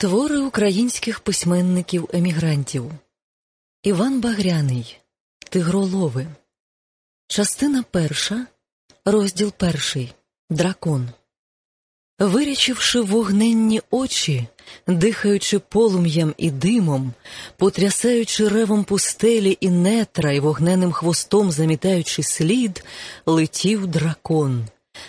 Твори українських письменників-емігрантів Іван Багряний Тигролови. Частина перша. Розділ перший. Дракон. Вирячивши вогненні очі, дихаючи полум'ям і димом, потрясаючи ревом пустелі і нетра і вогненним хвостом замітаючи слід, летів дракон.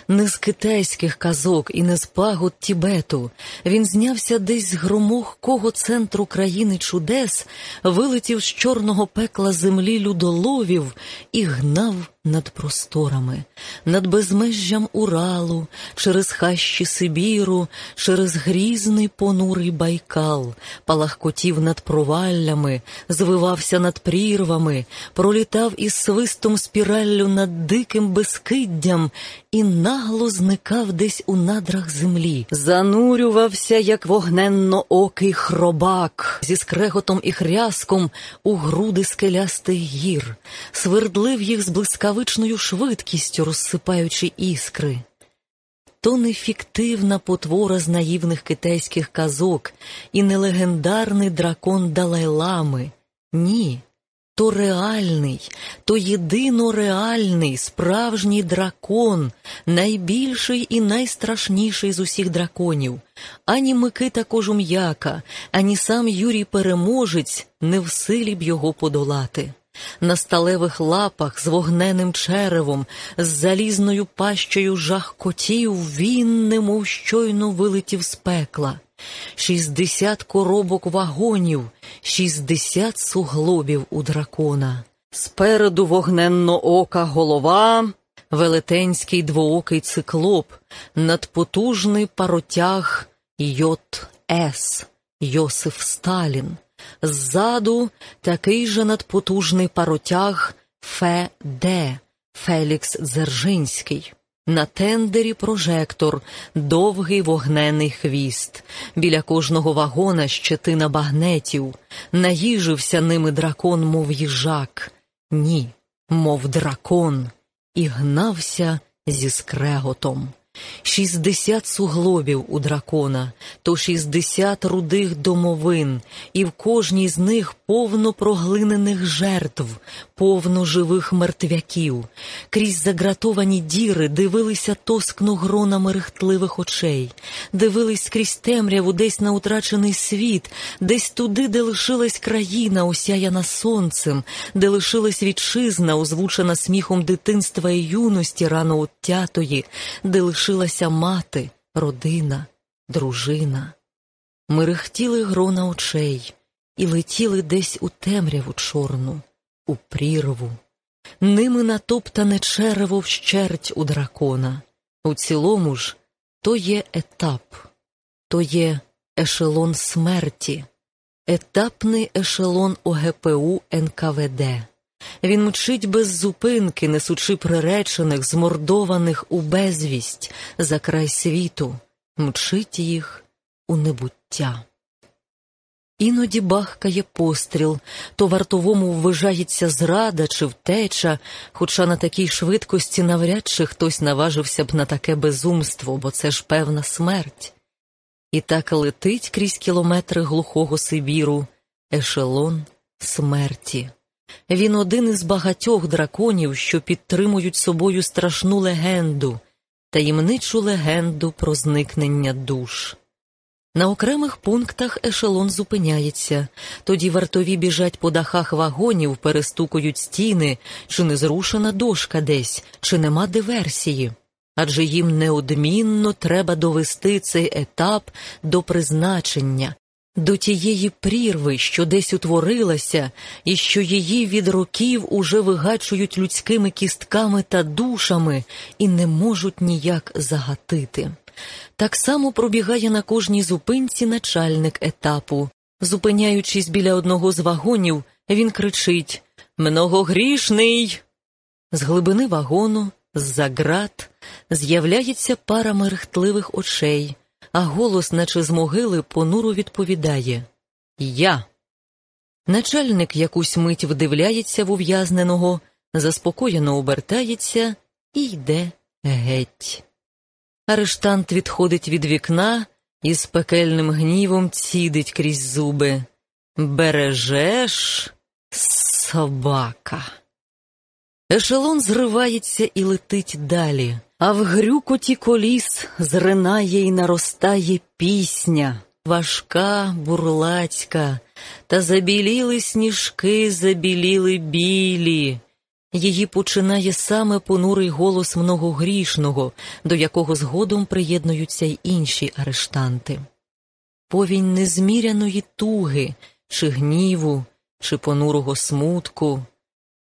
Не з китайських казок і не з пагод Тібету. Він знявся десь з громохкого центру країни чудес, вилетів з чорного пекла землі людоловів і гнав над просторами, над безмежжям Уралу, через хащі Сибіру, через грізний понурий байкал, палахкотів над проваллями, звивався над прірвами, пролітав із свистом спіраллю над диким безкиддям і нагло зникав десь у надрах землі, занурювався, як вогненно-окий хробак, зі скреготом і хряском у груди скелястих гір, свердлив їх з блискавичною швидкістю, розсипаючи іскри. То не фіктивна потвора з наївних китайських казок і не легендарний дракон Далайлами. Ні то реальний, то єдино реальний, справжній дракон, найбільший і найстрашніший з усіх драконів. Ані Микита Кожум'яка, ані сам Юрій Переможець не в силі б його подолати. На сталевих лапах з вогненим черевом, з залізною пащею жах котів він, немов щойно вилетів з пекла. Шістдесят коробок вагонів, шістдесят суглобів у дракона. Спереду вогненно ока голова, велетенський двоокий циклоп, надпотужний паротяг Йот С, Йосиф Сталін. Ззаду такий же надпотужний паротяг Фе Д, Фелікс Дзержинський. На тендері прожектор, довгий вогнений хвіст, біля кожного вагона щетина багнетів, наїжився ними дракон, мов їжак, ні, мов дракон, і гнався зі скреготом. Шістдесят суглобів у дракона, то шістдесят рудих домовин, і в кожній з них повно проглинених жертв, повно живих мертвяків. Крізь загратовані діри дивилися тоскно грона мерехтливих очей, дивились крізь темряву десь на утрачений світ, десь туди, де лишилась країна, осяяна сонцем, де лишилась вітчизна, озвучена сміхом дитинства і юності рано оттятої, де лишилася мати, родина, дружина. Мерехтіли грона очей і летіли десь у темряву чорну, у прірву. Ними натоптане черево вщерть у дракона. У цілому ж то є етап, то є ешелон смерті, етапний ешелон ОГПУ НКВД. Він мчить без зупинки, несучи приречених, змордованих у безвість за край світу, мчить їх у небуття. Іноді бахкає постріл, то вартовому ввижається зрада чи втеча, хоча на такій швидкості навряд чи хтось наважився б на таке безумство, бо це ж певна смерть. І так летить крізь кілометри глухого Сибіру ешелон смерті. Він один із багатьох драконів, що підтримують собою страшну легенду, таємничу легенду про зникнення душ. На окремих пунктах ешелон зупиняється, тоді вартові біжать по дахах вагонів, перестукують стіни, чи не зрушена дошка десь, чи нема диверсії. Адже їм неодмінно треба довести цей етап до призначення, до тієї прірви, що десь утворилася, і що її від років уже вигачують людськими кістками та душами і не можуть ніяк загатити. Так само пробігає на кожній зупинці начальник етапу. Зупиняючись біля одного з вагонів, він кричить Многогрішний. З глибини вагону, з-за ґрат, з'являється пара мерехтливих очей, а голос, наче з могили, понуро відповідає Я. Начальник якусь мить вдивляється в ув'язненого, заспокоєно обертається і йде геть. Арештант відходить від вікна і з пекельним гнівом цідить крізь зуби. Бережеш, собака. Ешелон зривається і летить далі, а в грюкоті коліс зринає й наростає пісня, важка, бурлацька, та забіліли сніжки, забіліли білі. Її починає саме понурий голос многогрішного, до якого згодом приєднуються й інші арештанти. Повінь незміряної туги, чи гніву, чи понурого смутку.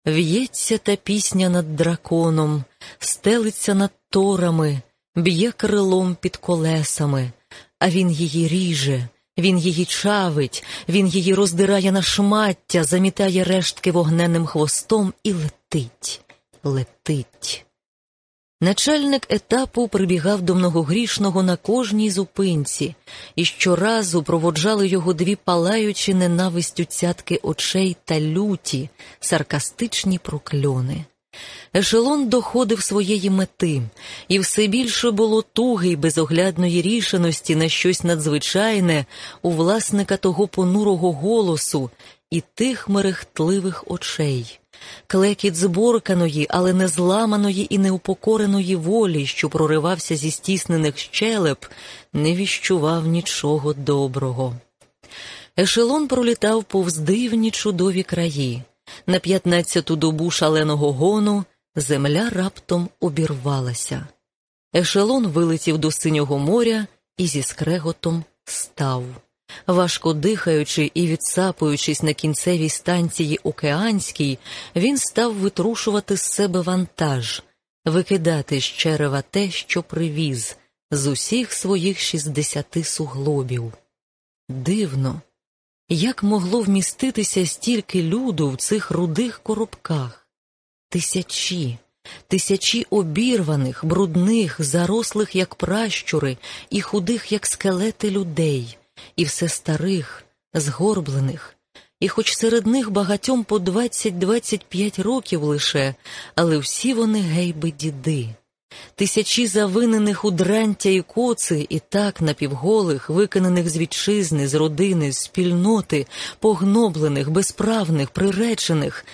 В'ється та пісня над драконом, стелиться над торами, б'є крилом під колесами, а він її ріже, він її чавить, він її роздирає на шмаття, замітає рештки вогненним хвостом і летить, летить. летить. Начальник етапу прибігав до многогрішного на кожній зупинці, і щоразу проводжали його дві палаючі ненавистю цятки очей та люті, саркастичні прокльони. Ешелон доходив своєї мети, і все більше було туги й безоглядної рішеності на щось надзвичайне у власника того понурого голосу і тих мерехтливих очей. Клекіт зборканої, але не зламаної і неупокореної волі, що проривався зі стіснених щелеп, не віщував нічого доброго. Ешелон пролітав повз дивні чудові краї. На п'ятнадцяту добу шаленого гону земля раптом обірвалася. Ешелон вилетів до синього моря і зі скреготом став. Важко дихаючи і відсапуючись на кінцевій станції Океанській, він став витрушувати з себе вантаж, викидати з черева те, що привіз, з усіх своїх шістдесяти суглобів. Дивно, як могло вміститися стільки люду в цих рудих коробках? Тисячі, тисячі обірваних, брудних, зарослих, як пращури, і худих, як скелети людей і все старих, згорблених, і хоч серед них багатьом по 20-25 років лише, але всі вони гейби діди. Тисячі завинених у дрантя і коци, і так напівголих, викинених з вітчизни, з родини, з спільноти, погноблених, безправних, приречених,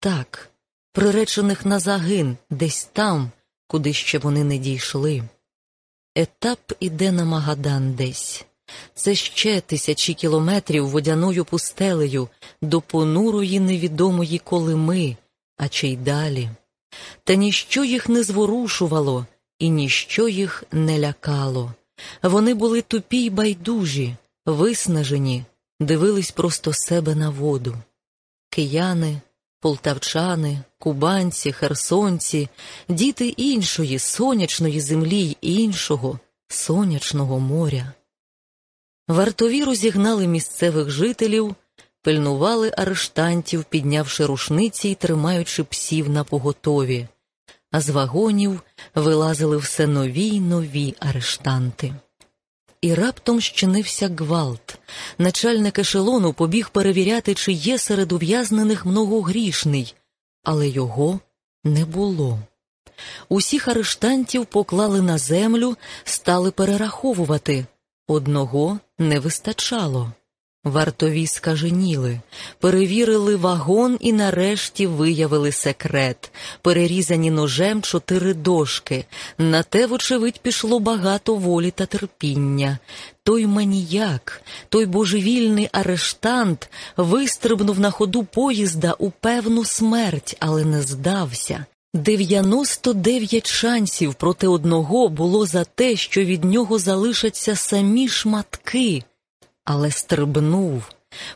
так, приречених на загин, десь там, куди ще вони не дійшли. Етап іде на Магадан десь. Це ще тисячі кілометрів водяною пустелею до понурої невідомої колими, а чи й далі. Та ніщо їх не зворушувало, і ніщо їх не лякало. Вони були тупі й байдужі, виснажені, дивились просто себе на воду. Кияни, полтавчани, кубанці, херсонці, діти іншої сонячної землі й іншого сонячного моря. Вартові розігнали місцевих жителів, пильнували арештантів, піднявши рушниці й тримаючи псів на поготові, а з вагонів вилазили все нові й нові арештанти. І раптом щинився гвалт. Начальник ешелону побіг перевіряти, чи є серед ув'язнених многогрішний, але його не було. Усіх арештантів поклали на землю, стали перераховувати. Одного не вистачало. Вартові скаженіли, перевірили вагон і нарешті виявили секрет, перерізані ножем чотири дошки. На те, вочевидь, пішло багато волі та терпіння. Той маніяк, той божевільний арештант вистрибнув на ходу поїзда у певну смерть, але не здався. Дев'яносто дев'ять шансів проти одного було за те, що від нього залишаться самі шматки, але стрибнув.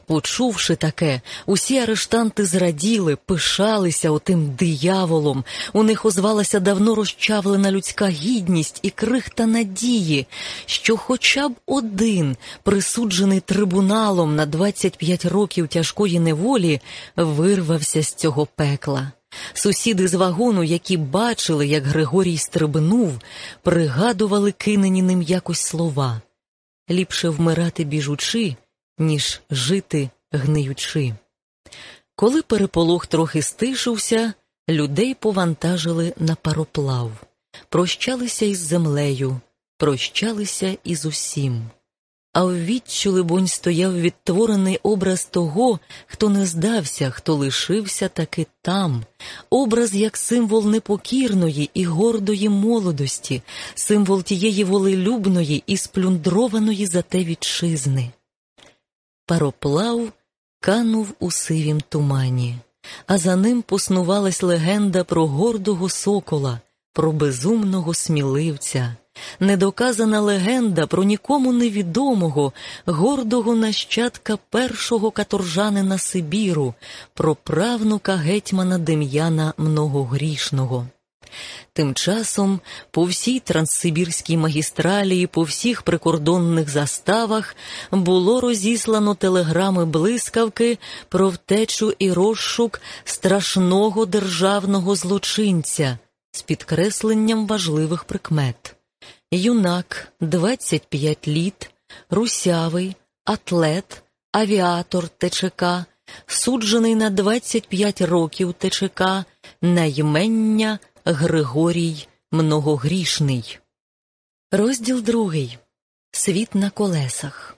Почувши таке, усі арештанти зраділи, пишалися отим дияволом. У них озвалася давно розчавлена людська гідність і крихта надії, що хоча б один, присуджений трибуналом на 25 років тяжкої неволі, вирвався з цього пекла. Сусіди з вагону, які бачили, як Григорій стрибнув, пригадували кинені ним якось слова ліпше вмирати біжучи, ніж жити гниючи. Коли переполох трохи стишився, людей повантажили на пароплав, прощалися із землею, прощалися із усім. А в відчу, либонь, стояв відтворений образ того, хто не здався, хто лишився таки там, образ як символ непокірної і гордої молодості, символ тієї волелюбної і сплюндрованої за те вітчизни. Пароплав канув у сивім тумані, а за ним поснувалась легенда про гордого сокола, про безумного сміливця недоказана легенда про нікому невідомого, гордого нащадка першого каторжанина Сибіру, про правнука гетьмана Дем'яна Многогрішного. Тим часом по всій транссибірській магістралі по всіх прикордонних заставах було розіслано телеграми блискавки про втечу і розшук страшного державного злочинця з підкресленням важливих прикмет. Юнак 25 літ, русявий, атлет, авіатор ТЧК, суджений на 25 років ТЧК, наймення Григорій Многогрішний. Розділ другий. Світ на колесах.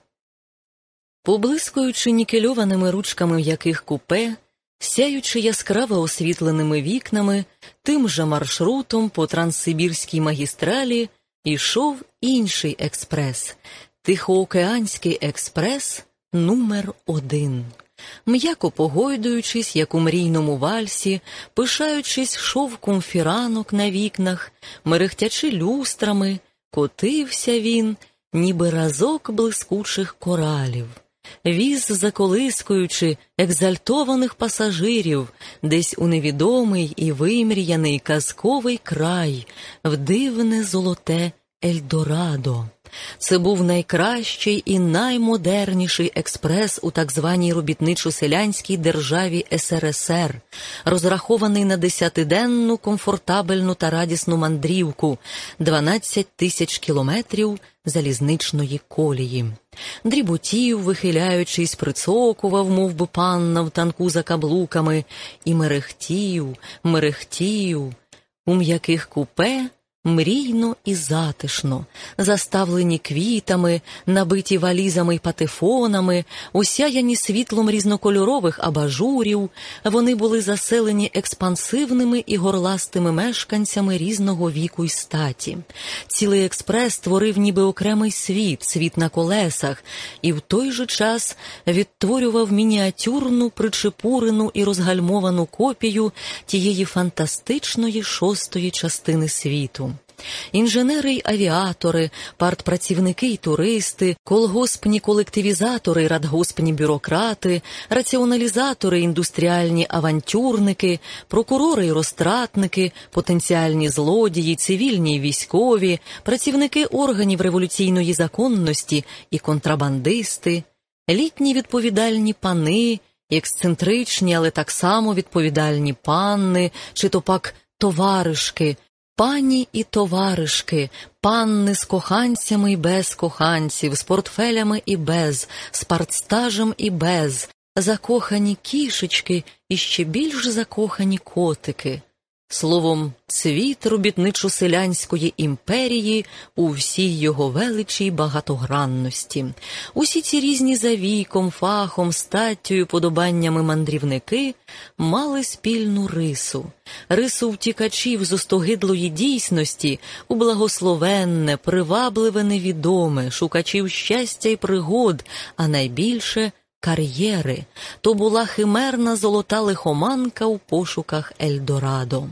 Поблискуючи нікельованими ручками яких купе, сяючи яскраво освітленими вікнами, тим же маршрутом по транссибірській магістралі ішов інший експрес Тихоокеанський експрес номер один. М'яко погойдуючись, як у мрійному вальсі, пишаючись шовком фіранок на вікнах, мерехтячи люстрами, котився він, ніби разок блискучих коралів віз, заколискуючи екзальтованих пасажирів десь у невідомий і вимріяний казковий край, в дивне золоте Ельдорадо. Це був найкращий і наймодерніший експрес у так званій робітничо-селянській державі СРСР, розрахований на десятиденну комфортабельну та радісну мандрівку 12 тисяч кілометрів залізничної колії. Дріботів, вихиляючись, прицокував, мов би панна в танку за каблуками, і мерехтів, мерехтів. У м'яких купе мрійно і затишно, заставлені квітами, набиті валізами й патефонами, осяяні світлом різнокольорових абажурів, вони були заселені експансивними і горластими мешканцями різного віку й статі. Цілий експрес створив ніби окремий світ, світ на колесах, і в той же час відтворював мініатюрну, причепурену і розгальмовану копію тієї фантастичної шостої частини світу. Інженери й авіатори, партпрацівники й туристи, колгоспні колективізатори радгоспні бюрократи, раціоналізатори, індустріальні авантюрники, прокурори й розтратники, потенціальні злодії, цивільні й військові, працівники органів революційної законності і контрабандисти, літні відповідальні пани. Ексцентричні, але так само відповідальні панни, чи то пак товаришки, Пані і товаришки, панни з коханцями і без коханців, з портфелями і без, з партстажем і без, закохані кішечки і ще більш закохані котики. Словом, цвіт робітничо-селянської імперії у всій його величі багатогранності. Усі ці різні за віком, фахом, статтю подобаннями мандрівники мали спільну рису, рису втікачів з остогидлої дійсності у благословенне, привабливе невідоме, шукачів щастя й пригод, а найбільше кар'єри, то була химерна золота лихоманка у пошуках Ельдорадо.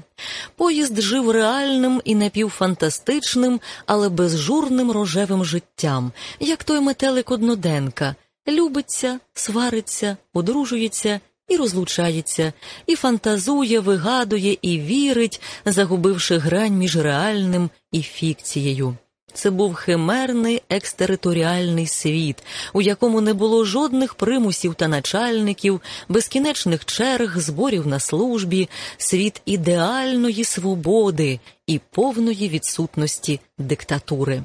Поїзд жив реальним і напівфантастичним, але безжурним рожевим життям, як той метелик одноденка, любиться, свариться, одружується. І розлучається, і фантазує, вигадує, і вірить, загубивши грань між реальним і фікцією. Це був химерний екстериторіальний світ, у якому не було жодних примусів та начальників, безкінечних черг, зборів на службі, світ ідеальної свободи і повної відсутності диктатури.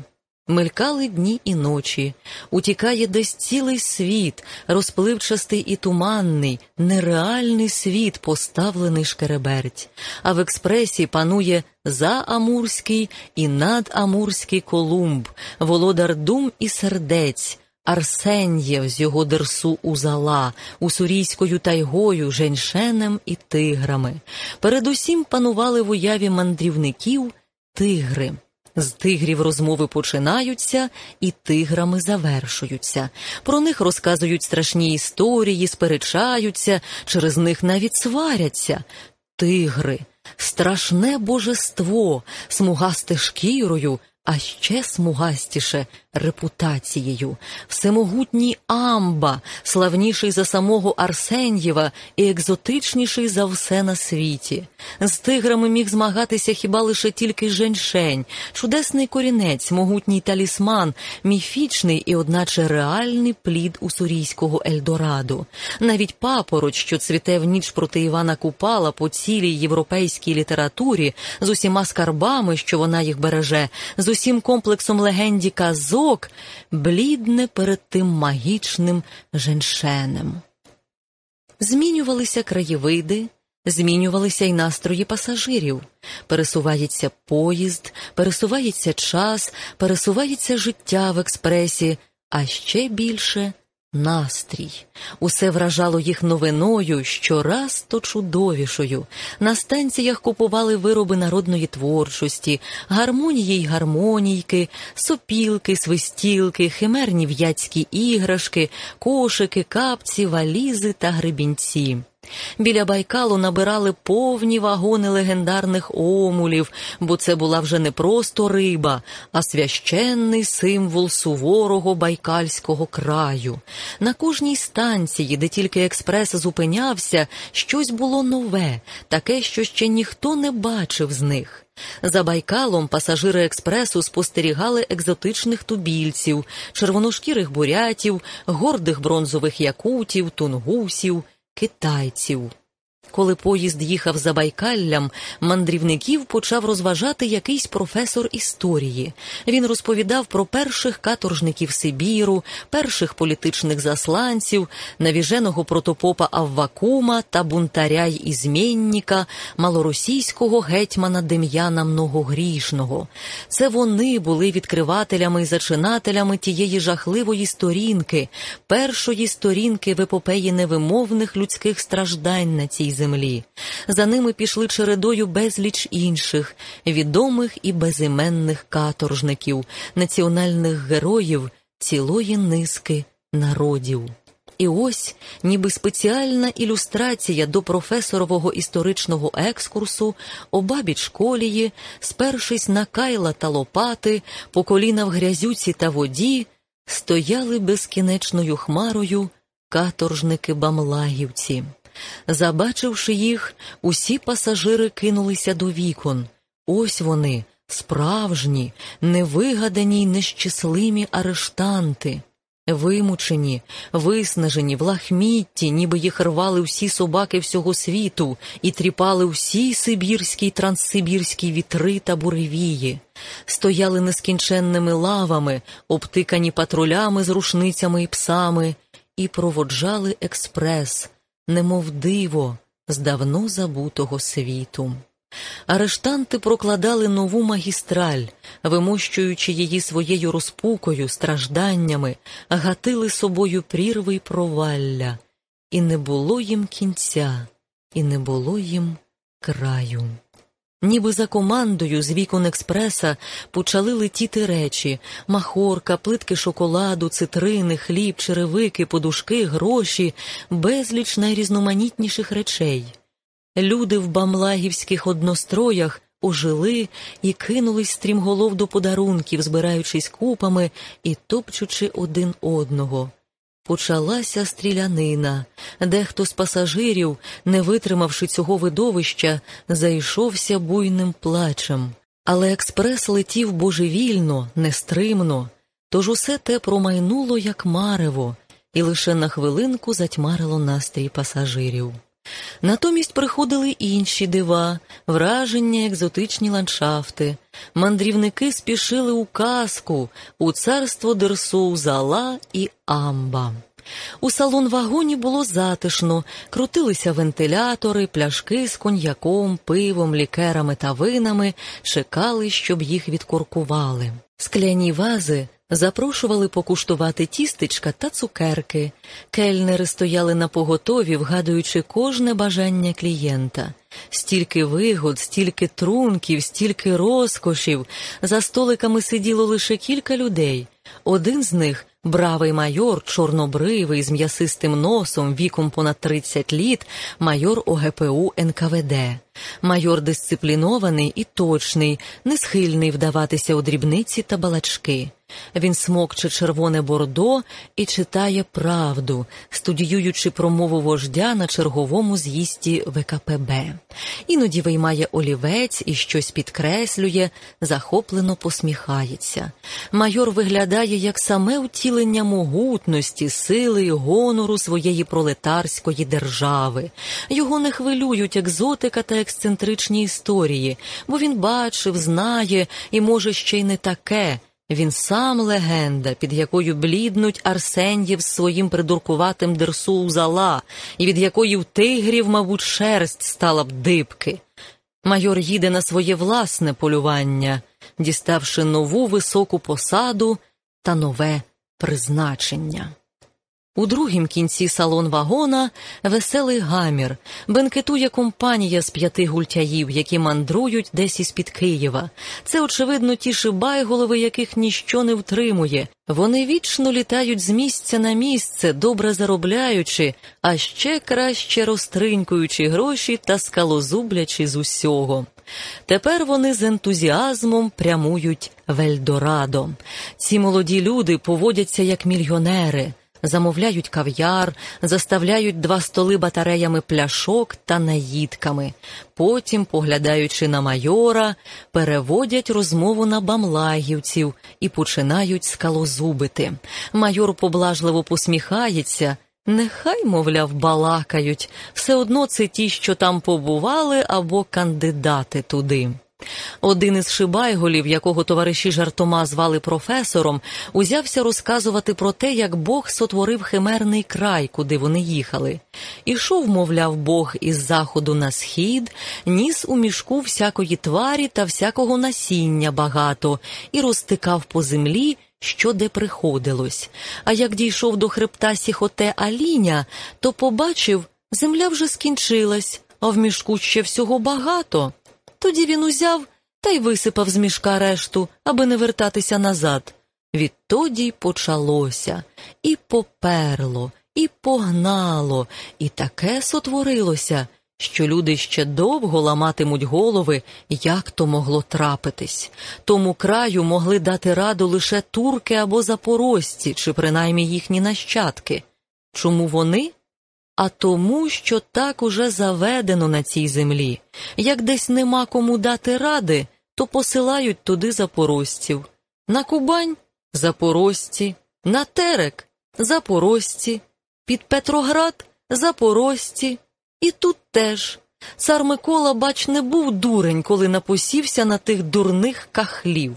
Мелькали дні і ночі, утікає десь цілий світ, розпливчастий і туманний, нереальний світ, поставлений шкереберть, а в експресі панує заамурський і надамурський Колумб, володар дум і сердець, Арсенєв з його дерсу узала, уссурійською тайгою, женьшенем і тиграми. Передусім панували в уяві мандрівників тигри. З тигрів розмови починаються і тиграми завершуються. Про них розказують страшні історії, сперечаються, через них навіть сваряться. Тигри, страшне божество, смугасте шкірою, а ще смугастіше репутацією, всемогутній амба, славніший за самого Арсенєва і екзотичніший за все на світі. З тиграми міг змагатися хіба лише тільки женьшень, чудесний корінець, могутній талісман, міфічний і, одначе, реальний плід уссурійського Ельдорадо. Навіть папороч, що цвіте в ніч проти Івана Купала по цілій європейській літературі, з усіма скарбами, що вона їх береже, з усім комплексом легенді казок, блідне перед тим магічним женшенем. Змінювалися краєвиди, змінювалися й настрої пасажирів. Пересувається поїзд, пересувається час, пересувається життя в експресі, а ще більше Настрій. Усе вражало їх новиною, щораз то чудовішою. На станціях купували вироби народної творчості, гармонії й гармонійки, сопілки, свистілки, химерні в'яцькі іграшки, кошики, капці, валізи та гребінці. Біля Байкалу набирали повні вагони легендарних омулів, бо це була вже не просто риба, а священний символ суворого байкальського краю. На кожній станції, де тільки експрес зупинявся, щось було нове, таке, що ще ніхто не бачив з них. За Байкалом пасажири експресу спостерігали екзотичних тубільців, червоношкірих бурятів, гордих бронзових якутів, тунгусів китайців. Коли поїзд їхав за Байкаллям, мандрівників почав розважати якийсь професор історії. Він розповідав про перших каторжників Сибіру, перших політичних засланців, навіженого протопопа Аввакума та бунтаря й ізмінніка, малоросійського гетьмана Дем'яна Многогрішного. Це вони були відкривателями і зачинателями тієї жахливої сторінки, першої сторінки в епопеї невимовних людських страждань на цій землі. За ними пішли чередою безліч інших, відомих і безіменних каторжників, національних героїв цілої низки народів. І ось, ніби спеціальна ілюстрація до професорового історичного екскурсу, обабіч колії, спершись на кайла та лопати, по коліна в грязюці та воді, стояли безкінечною хмарою каторжники бамлагівці. Забачивши їх, усі пасажири кинулися до вікон. Ось вони, справжні, невигадані й нещасливі арештанти, вимучені, виснажені, в лахмітті, ніби їх рвали всі собаки всього світу і тріпали всі сибірські й транссибірські вітри та буревії, стояли нескінченними лавами, обтикані патрулями з рушницями і псами, і проводжали експрес немов диво з давно забутого світу. Арештанти прокладали нову магістраль, вимощуючи її своєю розпукою, стражданнями, гатили собою прірви й провалля, і не було їм кінця, і не було їм краю. Ніби за командою з вікон експреса почали летіти речі махорка, плитки шоколаду, цитрини, хліб, черевики, подушки, гроші, безліч найрізноманітніших речей. Люди в бамлагівських одностроях ожили і кинулись стрімголов до подарунків, збираючись купами і топчучи один одного. Почалася стрілянина. Дехто з пасажирів, не витримавши цього видовища, зайшовся буйним плачем. Але експрес летів божевільно, нестримно, тож усе те промайнуло, як марево, і лише на хвилинку затьмарило настрій пасажирів. Натомість приходили інші дива, враження, екзотичні ландшафти. Мандрівники спішили у казку, у царство Дерсу, Зала і Амба. У салон вагоні було затишно, крутилися вентилятори, пляшки з коньяком, пивом, лікерами та винами, чекали, щоб їх відкуркували. Скляні вази Запрошували покуштувати тістечка та цукерки. Кельнери стояли на поготові, вгадуючи кожне бажання клієнта. Стільки вигод, стільки трунків, стільки розкошів. За столиками сиділо лише кілька людей. Один з них бравий майор, чорнобривий, з м'ясистим носом, віком понад 30 літ, майор ОГПУ НКВД. Майор дисциплінований і точний, не схильний вдаватися у дрібниці та балачки. Він смокче червоне бордо і читає правду, студіюючи промову вождя на черговому з'їзді ВКПБ. Іноді виймає олівець і щось підкреслює, захоплено посміхається. Майор виглядає як саме утілення могутності, сили і гонору своєї пролетарської держави. Його не хвилюють екзотика та ексцентричні історії, бо він бачив, знає і може ще й не таке. Він сам легенда, під якою бліднуть Арсеньєв своїм придуркуватим дерсу зала, і від якої в тигрів, мабуть, шерсть стала б дибки. Майор їде на своє власне полювання, діставши нову високу посаду та нове призначення. У другім кінці салон вагона веселий гамір, бенкетує компанія з п'яти гультяїв, які мандрують десь із під Києва. Це, очевидно, ті шибайголови, яких ніщо не втримує. Вони вічно літають з місця на місце, добре заробляючи, а ще краще розтринькуючи гроші та скалозублячи з усього. Тепер вони з ентузіазмом прямують в Ельдорадо. Ці молоді люди поводяться як мільйонери замовляють кав'яр, заставляють два столи батареями пляшок та наїдками. Потім, поглядаючи на майора, переводять розмову на бамлагівців і починають скалозубити. Майор поблажливо посміхається. Нехай, мовляв, балакають, все одно це ті, що там побували, або кандидати туди. Один із шибайголів, якого товариші жартома звали професором, узявся розказувати про те, як Бог сотворив химерний край, куди вони їхали. Ішов, мовляв, Бог із заходу на схід, ніс у мішку всякої тварі та всякого насіння багато і розтикав по землі. Що де приходилось. А як дійшов до хребта сіхоте Аліня, то побачив, земля вже скінчилась, а в мішку ще всього багато. Тоді він узяв та й висипав з мішка решту, аби не вертатися назад. Відтоді й почалося, і поперло, і погнало, і таке сотворилося, що люди ще довго ламатимуть голови, як то могло трапитись. Тому краю могли дати раду лише турки або запорожці, чи принаймні їхні нащадки. Чому вони? А тому, що так уже заведено на цій землі. Як десь нема кому дати ради, то посилають туди запорожців. На Кубань запорожці, на Терек запорожці, під Петроград запорожці. І тут теж. Цар Микола, бач, не був дурень, коли напосівся на тих дурних кахлів.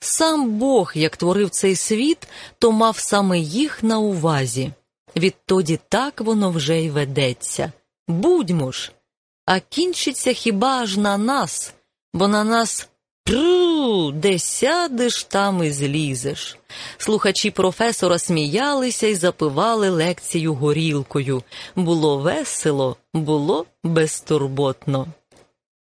Сам Бог, як творив цей світ, то мав саме їх на увазі. Відтоді так воно вже й ведеться. Будьмо ж, а кінчиться хіба ж на нас, бо на нас тру, де сядеш, там і злізеш. Слухачі професора сміялися і запивали лекцію горілкою. Було весело, було безтурботно.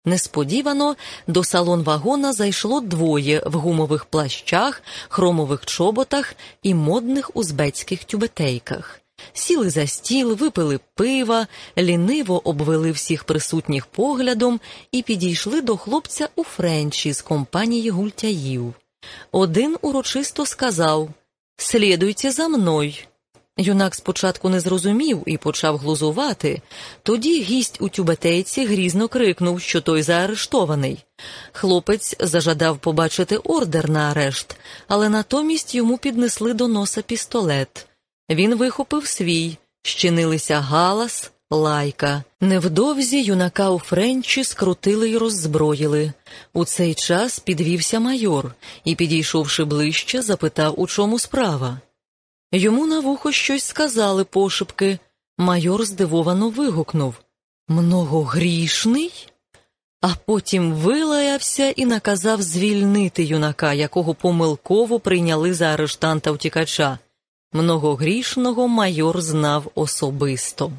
Несподівано до салон вагона зайшло двоє в гумових плащах, хромових чоботах і модних узбецьких тюбетейках сіли за стіл, випили пива, ліниво обвели всіх присутніх поглядом і підійшли до хлопця у Френчі з компанії гультяїв. Один урочисто сказав Слідуйте за мною. Юнак спочатку не зрозумів і почав глузувати. Тоді гість у тюбетейці грізно крикнув, що той заарештований. Хлопець зажадав побачити ордер на арешт, але натомість йому піднесли до носа пістолет. Він вихопив свій, щинилися галас, лайка. Невдовзі юнака у Френчі скрутили й роззброїли. У цей час підвівся майор і, підійшовши ближче, запитав, у чому справа. Йому на вухо щось сказали пошепки. Майор здивовано вигукнув Многогрішний? а потім вилаявся і наказав звільнити юнака, якого помилково прийняли за арештанта втікача. Многогрішного майор знав особисто.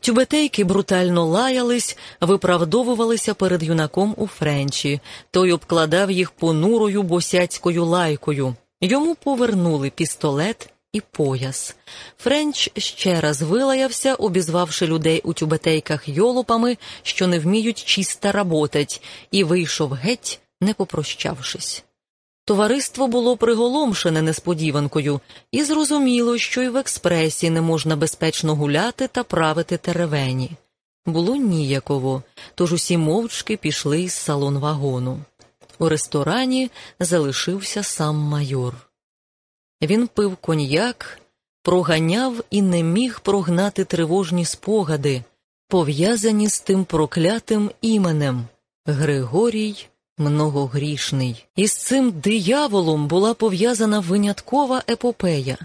Тюбетейки брутально лаялись, виправдовувалися перед юнаком у Френчі. Той обкладав їх понурою босяцькою лайкою. Йому повернули пістолет і пояс. Френч ще раз вилаявся, обізвавши людей у тюбетейках йолопами, що не вміють чисто работать, і вийшов геть, не попрощавшись. Товариство було приголомшене несподіванкою, і зрозуміло, що й в експресі не можна безпечно гуляти та правити теревені. Було ніяково, тож усі мовчки пішли із салон вагону. У ресторані залишився сам майор. Він пив коньяк, проганяв і не міг прогнати тривожні спогади, пов'язані з тим проклятим іменем Григорій Многогрішний. Із цим дияволом була пов'язана виняткова епопея.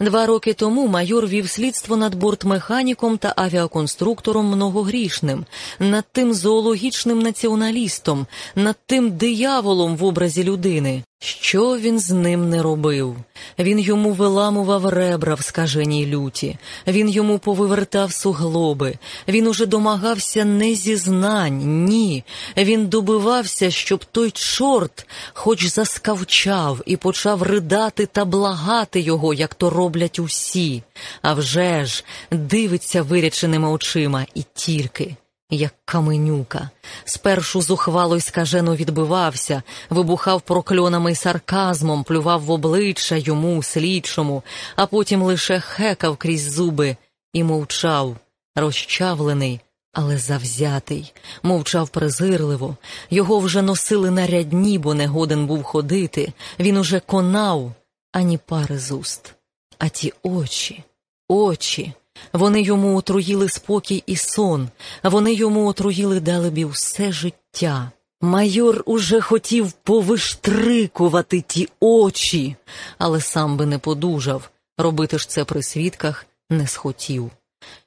Два роки тому майор вів слідство над бортмеханіком та авіаконструктором многогрішним, над тим зоологічним націоналістом, над тим дияволом в образі людини. Що він з ним не робив? Він йому виламував ребра в скаженій люті, він йому повивертав суглоби, він уже домагався не зізнань, ні. Він добивався, щоб той чорт хоч заскавчав і почав ридати та благати його, як то роблять усі. А вже ж дивиться виряченими очима і тільки як каменюка. Спершу зухвало й скажено відбивався, вибухав прокльонами й сарказмом, плював в обличчя йому, слідчому, а потім лише хекав крізь зуби і мовчав, розчавлений, але завзятий, мовчав презирливо. Його вже носили на рядні, бо не годен був ходити. Він уже конав, ані пари з уст. А ті очі, очі. Вони йому отруїли спокій і сон, вони йому отруїли далебі все життя. Майор уже хотів повиштрикувати ті очі, але сам би не подужав, робити ж це при свідках не схотів.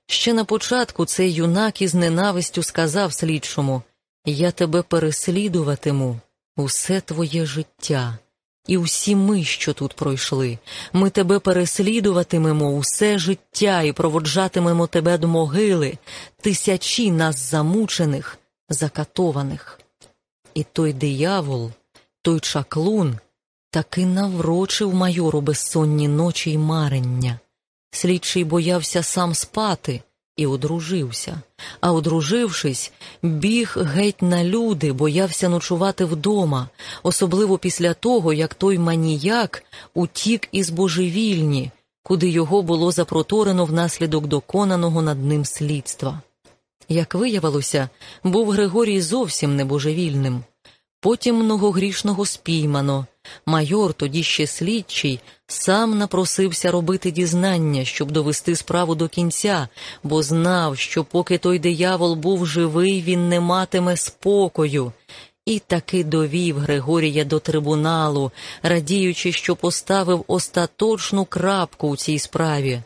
Ще на початку цей юнак із ненавистю сказав слідчому Я тебе переслідуватиму усе твоє життя. І усі ми, що тут пройшли, ми тебе переслідуватимемо усе життя і проводжатимемо тебе до могили, тисячі нас замучених, закатованих. І той диявол, той чаклун, таки наврочив майору безсонні ночі й марення. Слідчий боявся сам спати, і одружився, а одружившись, біг геть на люди, боявся ночувати вдома, особливо після того, як той маніяк утік із божевільні, куди його було запроторено внаслідок доконаного над ним слідства. Як виявилося, був Григорій зовсім небожевільним. Потім многогрішного спіймано. Майор, тоді ще слідчий, сам напросився робити дізнання, щоб довести справу до кінця, бо знав, що поки той диявол був живий, він не матиме спокою. І таки довів Григорія до трибуналу, радіючи, що поставив остаточну крапку у цій справі.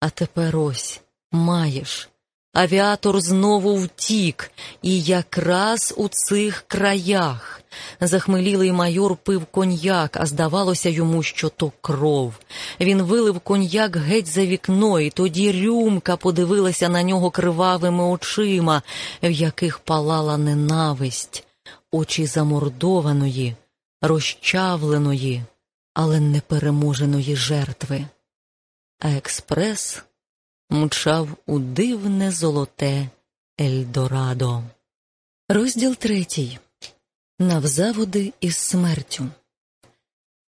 А тепер ось маєш. Авіатор знову втік, і якраз у цих краях. Захмелілий майор пив коньяк, а здавалося йому, що то кров. Він вилив коньяк геть за вікно, і тоді рюмка подивилася на нього кривавими очима, в яких палала ненависть, очі замордованої, розчавленої, але непереможеної жертви. А експрес мчав у дивне золоте Ельдорадо. Розділ третій Навзаводи із смертю.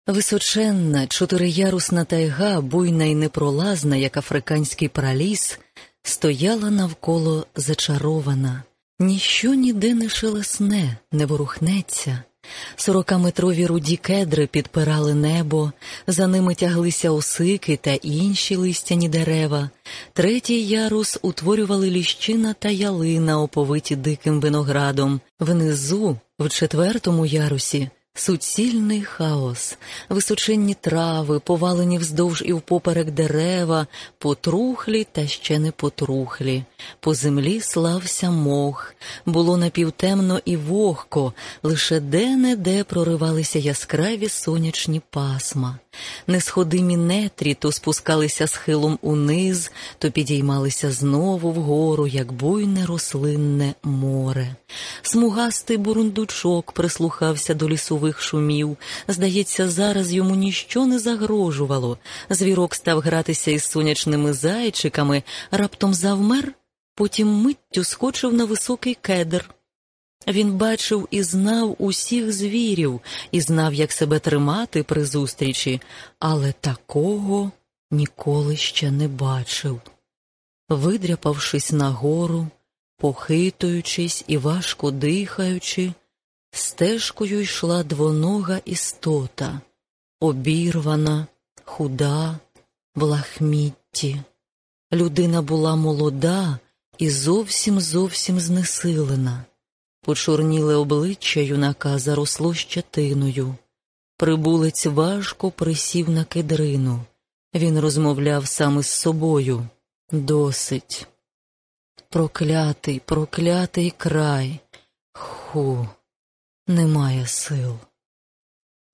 Височенна, чотириярусна тайга, буйна й непролазна, як африканський праліс, стояла навколо зачарована, ніщо ніде не шелесне, не ворухнеться. Сорокаметрові руді кедри підпирали небо, за ними тяглися осики та інші листяні дерева. Третій ярус утворювали ліщина та ялина, оповиті диким виноградом. Внизу, в четвертому ярусі, Суцільний хаос, височенні трави, повалені вздовж і впоперек дерева, потрухлі та ще не потрухлі. По землі слався мох, було напівтемно і вогко, лише де-не-де проривалися яскраві сонячні пасма. Несходимі нетрі то спускалися схилом униз, то підіймалися знову вгору, як буйне рослинне море. Смугастий бурундучок прислухався до лісових шумів. Здається, зараз йому ніщо не загрожувало. Звірок став гратися із сонячними зайчиками, раптом завмер, потім миттю скочив на високий кедр. Він бачив і знав усіх звірів, і знав, як себе тримати при зустрічі, але такого ніколи ще не бачив. Видряпавшись нагору, похитуючись і важко дихаючи, стежкою йшла двонога істота, обірвана, худа, в лахмітті. Людина була молода і зовсім зовсім знесилена. Почорніле обличчя юнака заросло щетиною. Прибулець важко присів на кедрину. Він розмовляв саме з собою. Досить. Проклятий, проклятий край. Ху, немає сил.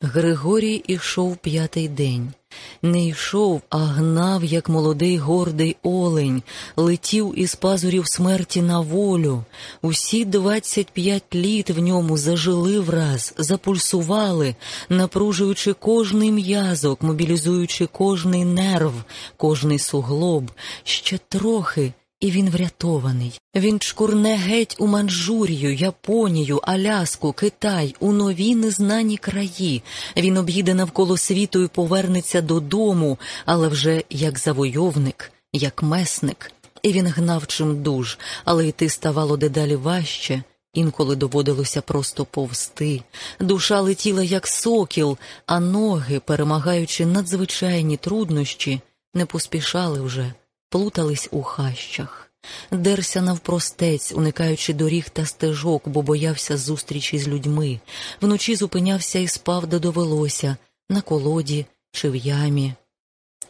Григорій ішов п'ятий день. Не йшов, а гнав, як молодий гордий олень, летів із пазурів смерті на волю. Усі двадцять п'ять літ в ньому зажили враз, запульсували, напружуючи кожний м'язок, мобілізуючи кожний нерв, кожний суглоб, ще трохи. І він врятований. Він чкурне геть у Манчжурію, Японію, Аляску, Китай, у нові незнані краї. Він об'їде навколо світу і повернеться додому, але вже як завойовник, як месник. І він гнав чим дуж, але йти ставало дедалі важче. Інколи доводилося просто повсти. Душа летіла, як сокіл, а ноги, перемагаючи надзвичайні труднощі, не поспішали вже плутались у хащах, дерся навпростець, уникаючи доріг та стежок, бо боявся зустрічі з людьми, вночі зупинявся і спав, де довелося, на колоді чи в ямі.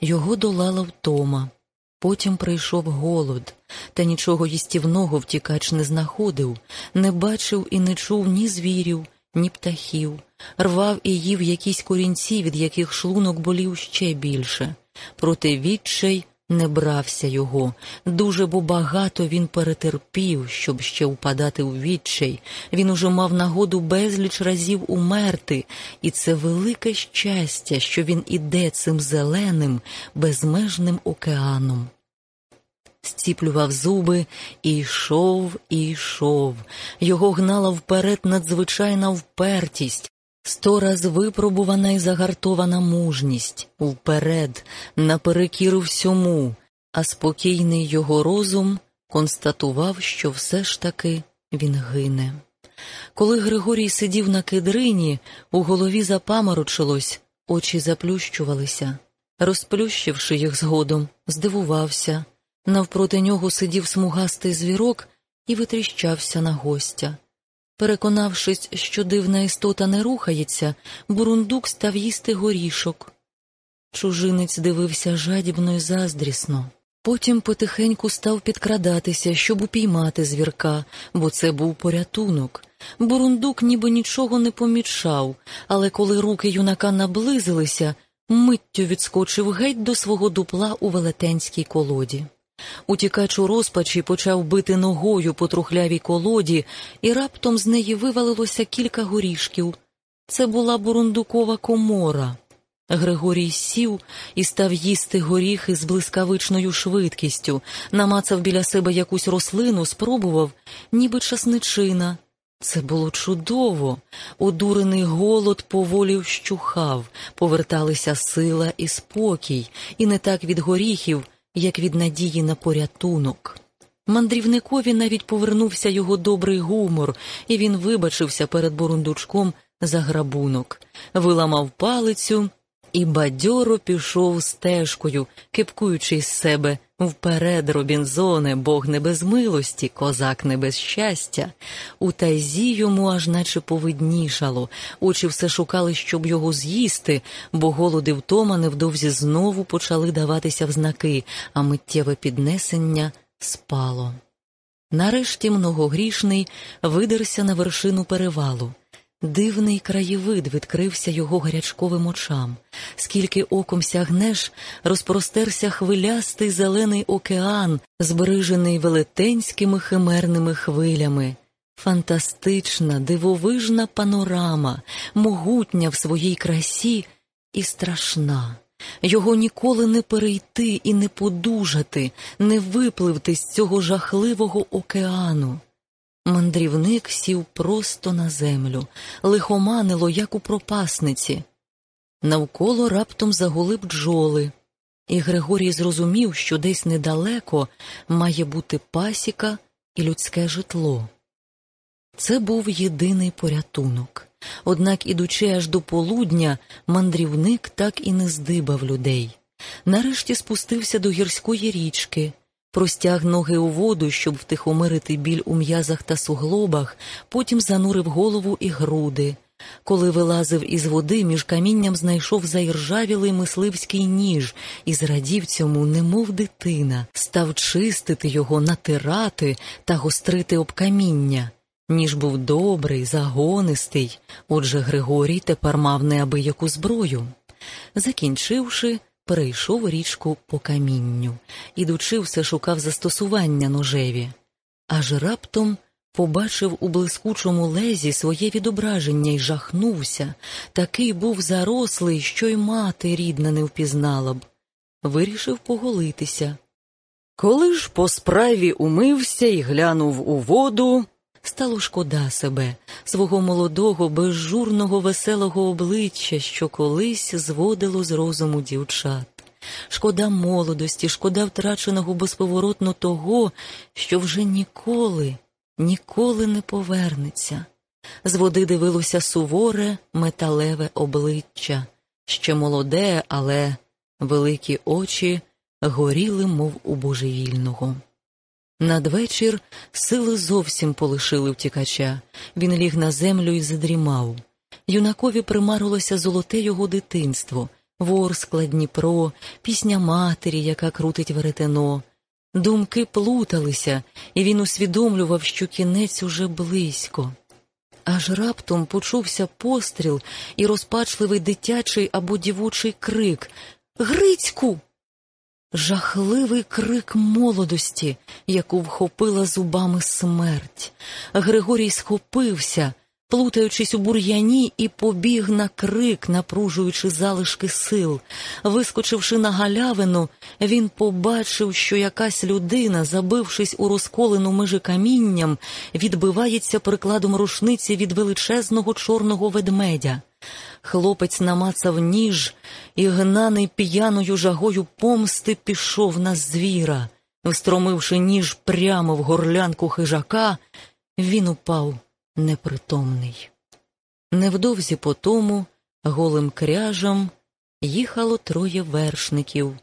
Його долала втома. Потім прийшов голод, та нічого їстівного втікач не знаходив, не бачив і не чув ні звірів, ні птахів, рвав і їв якісь корінці, від яких шлунок болів ще більше. Проте відчай не брався його, дуже бо багато він перетерпів, щоб ще впадати у відчай. Він уже мав нагоду безліч разів умерти, і це велике щастя, що він іде цим зеленим, безмежним океаном. Зціплював зуби і йшов, і йшов. Його гнала вперед надзвичайна впертість, Сто раз випробувана і загартована мужність вперед, наперекір всьому, а спокійний його розум констатував, що все ж таки він гине. Коли Григорій сидів на кедрині, у голові запаморочилось, очі заплющувалися. Розплющивши їх згодом, здивувався. Навпроти нього сидів смугастий звірок і витріщався на гостя. Переконавшись, що дивна істота не рухається, бурундук став їсти горішок. Чужинець дивився жадібно й заздрісно. Потім потихеньку став підкрадатися, щоб упіймати звірка, бо це був порятунок. Бурундук ніби нічого не помічав, але коли руки юнака наблизилися, миттю відскочив геть до свого дупла у велетенській колоді. Утікач у розпачі почав бити ногою по трухлявій колоді, і раптом з неї вивалилося кілька горішків. Це була бурундукова комора. Григорій сів і став їсти горіхи з блискавичною швидкістю, намацав біля себе якусь рослину, спробував, ніби часничина. Це було чудово. Одурений голод поволі вщухав, поверталися сила і спокій, і не так від горіхів як від надії на порятунок. Мандрівникові навіть повернувся його добрий гумор, і він вибачився перед бурундучком за грабунок, виламав палицю і бадьоро пішов стежкою, кипкуючи з себе вперед, Робінзоне, Бог не без милості, козак не без щастя. У тайзі йому аж наче повиднішало, очі все шукали, щоб його з'їсти, бо голоди втома невдовзі знову почали даватися в знаки, а миттєве піднесення спало. Нарешті многогрішний видерся на вершину перевалу. Дивний краєвид відкрився його гарячковим очам. Скільки оком сягнеш, розпростерся хвилястий зелений океан, збережений велетенськими химерними хвилями. Фантастична, дивовижна панорама, могутня в своїй красі і страшна. Його ніколи не перейти і не подужати, не випливти з цього жахливого океану. Мандрівник сів просто на землю, лихоманило, як у пропасниці. Навколо раптом загули бджоли, і Григорій зрозумів, що десь недалеко має бути пасіка і людське житло. Це був єдиний порятунок. Однак, ідучи аж до полудня, мандрівник так і не здибав людей. Нарешті спустився до гірської річки, простяг ноги у воду, щоб втихомирити біль у м'язах та суглобах, потім занурив голову і груди. Коли вилазив із води, між камінням знайшов заіржавілий мисливський ніж і зрадів цьому, немов дитина, став чистити його, натирати та гострити об каміння. Ніж був добрий, загонистий, отже Григорій тепер мав неабияку зброю. Закінчивши, перейшов річку по камінню, ідучи, все шукав застосування ножеві, аж раптом побачив у блискучому лезі своє відображення і жахнувся. Такий був зарослий, що й мати рідна не впізнала б. Вирішив поголитися. Коли ж по справі умився і глянув у воду, Стало шкода себе, свого молодого, безжурного, веселого обличчя, що колись зводило з розуму дівчат. Шкода молодості, шкода втраченого безповоротно того, що вже ніколи, ніколи не повернеться. З води дивилося суворе, металеве обличчя, ще молоде, але великі очі горіли, мов у божевільного. Надвечір сили зовсім полишили втікача. Він ліг на землю і задрімав. Юнакові примарилося золоте його дитинство, Ворскла, Дніпро, пісня матері, яка крутить веретено. Думки плуталися, і він усвідомлював, що кінець уже близько. Аж раптом почувся постріл і розпачливий дитячий або дівочий крик Грицьку! Жахливий крик молодості, яку вхопила зубами смерть. Григорій схопився, плутаючись у бур'яні, і побіг на крик, напружуючи залишки сил. Вискочивши на галявину, він побачив, що якась людина, забившись у розколену межи камінням, відбивається прикладом рушниці від величезного чорного ведмедя. Хлопець намацав ніж і, гнаний п'яною жагою помсти, пішов на звіра. Встромивши ніж прямо в горлянку хижака, він упав непритомний. Невдовзі по тому, голим кряжем, їхало троє вершників.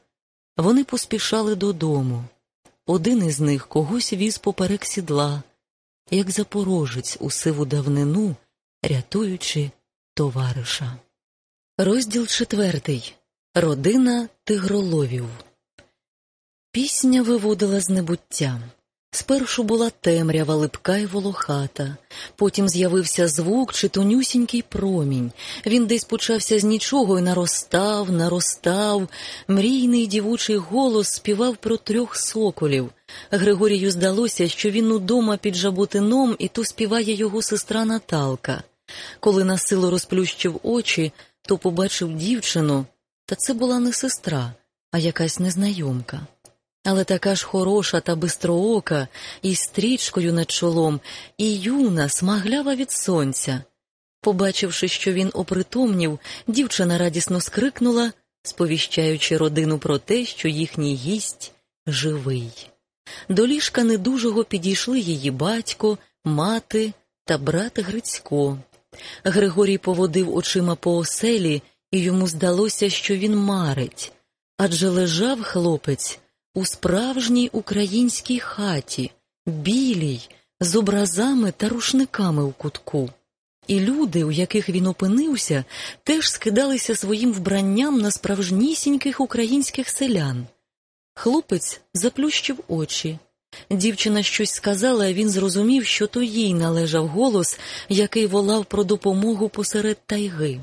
Вони поспішали додому. Один із них когось віз поперек сідла, як запорожець у сиву давнину, рятуючи товариша. Розділ четвертий. Родина тигроловів. Пісня виводила з небуття. Спершу була темрява, липка й волохата, потім з'явився звук чи тонюсінький промінь. Він десь почався з нічого і наростав, наростав. Мрійний дівучий голос співав про трьох соколів. Григорію здалося, що він удома під жаботином, і то співає його сестра Наталка. Коли насилу розплющив очі, то побачив дівчину, та це була не сестра, а якась незнайомка. Але така ж хороша та бистроока, із стрічкою над чолом, і юна, смаглява від сонця. Побачивши, що він опритомнів, дівчина радісно скрикнула, сповіщаючи родину про те, що їхній гість живий. До ліжка недужого підійшли її батько, мати та брат Грицько. Григорій поводив очима по оселі і йому здалося, що він марить, адже лежав хлопець у справжній українській хаті, білій, з образами та рушниками у кутку. І люди, у яких він опинився, теж скидалися своїм вбранням на справжнісіньких українських селян. Хлопець заплющив очі. Дівчина щось сказала, і він зрозумів, що то їй належав голос, який волав про допомогу посеред тайги.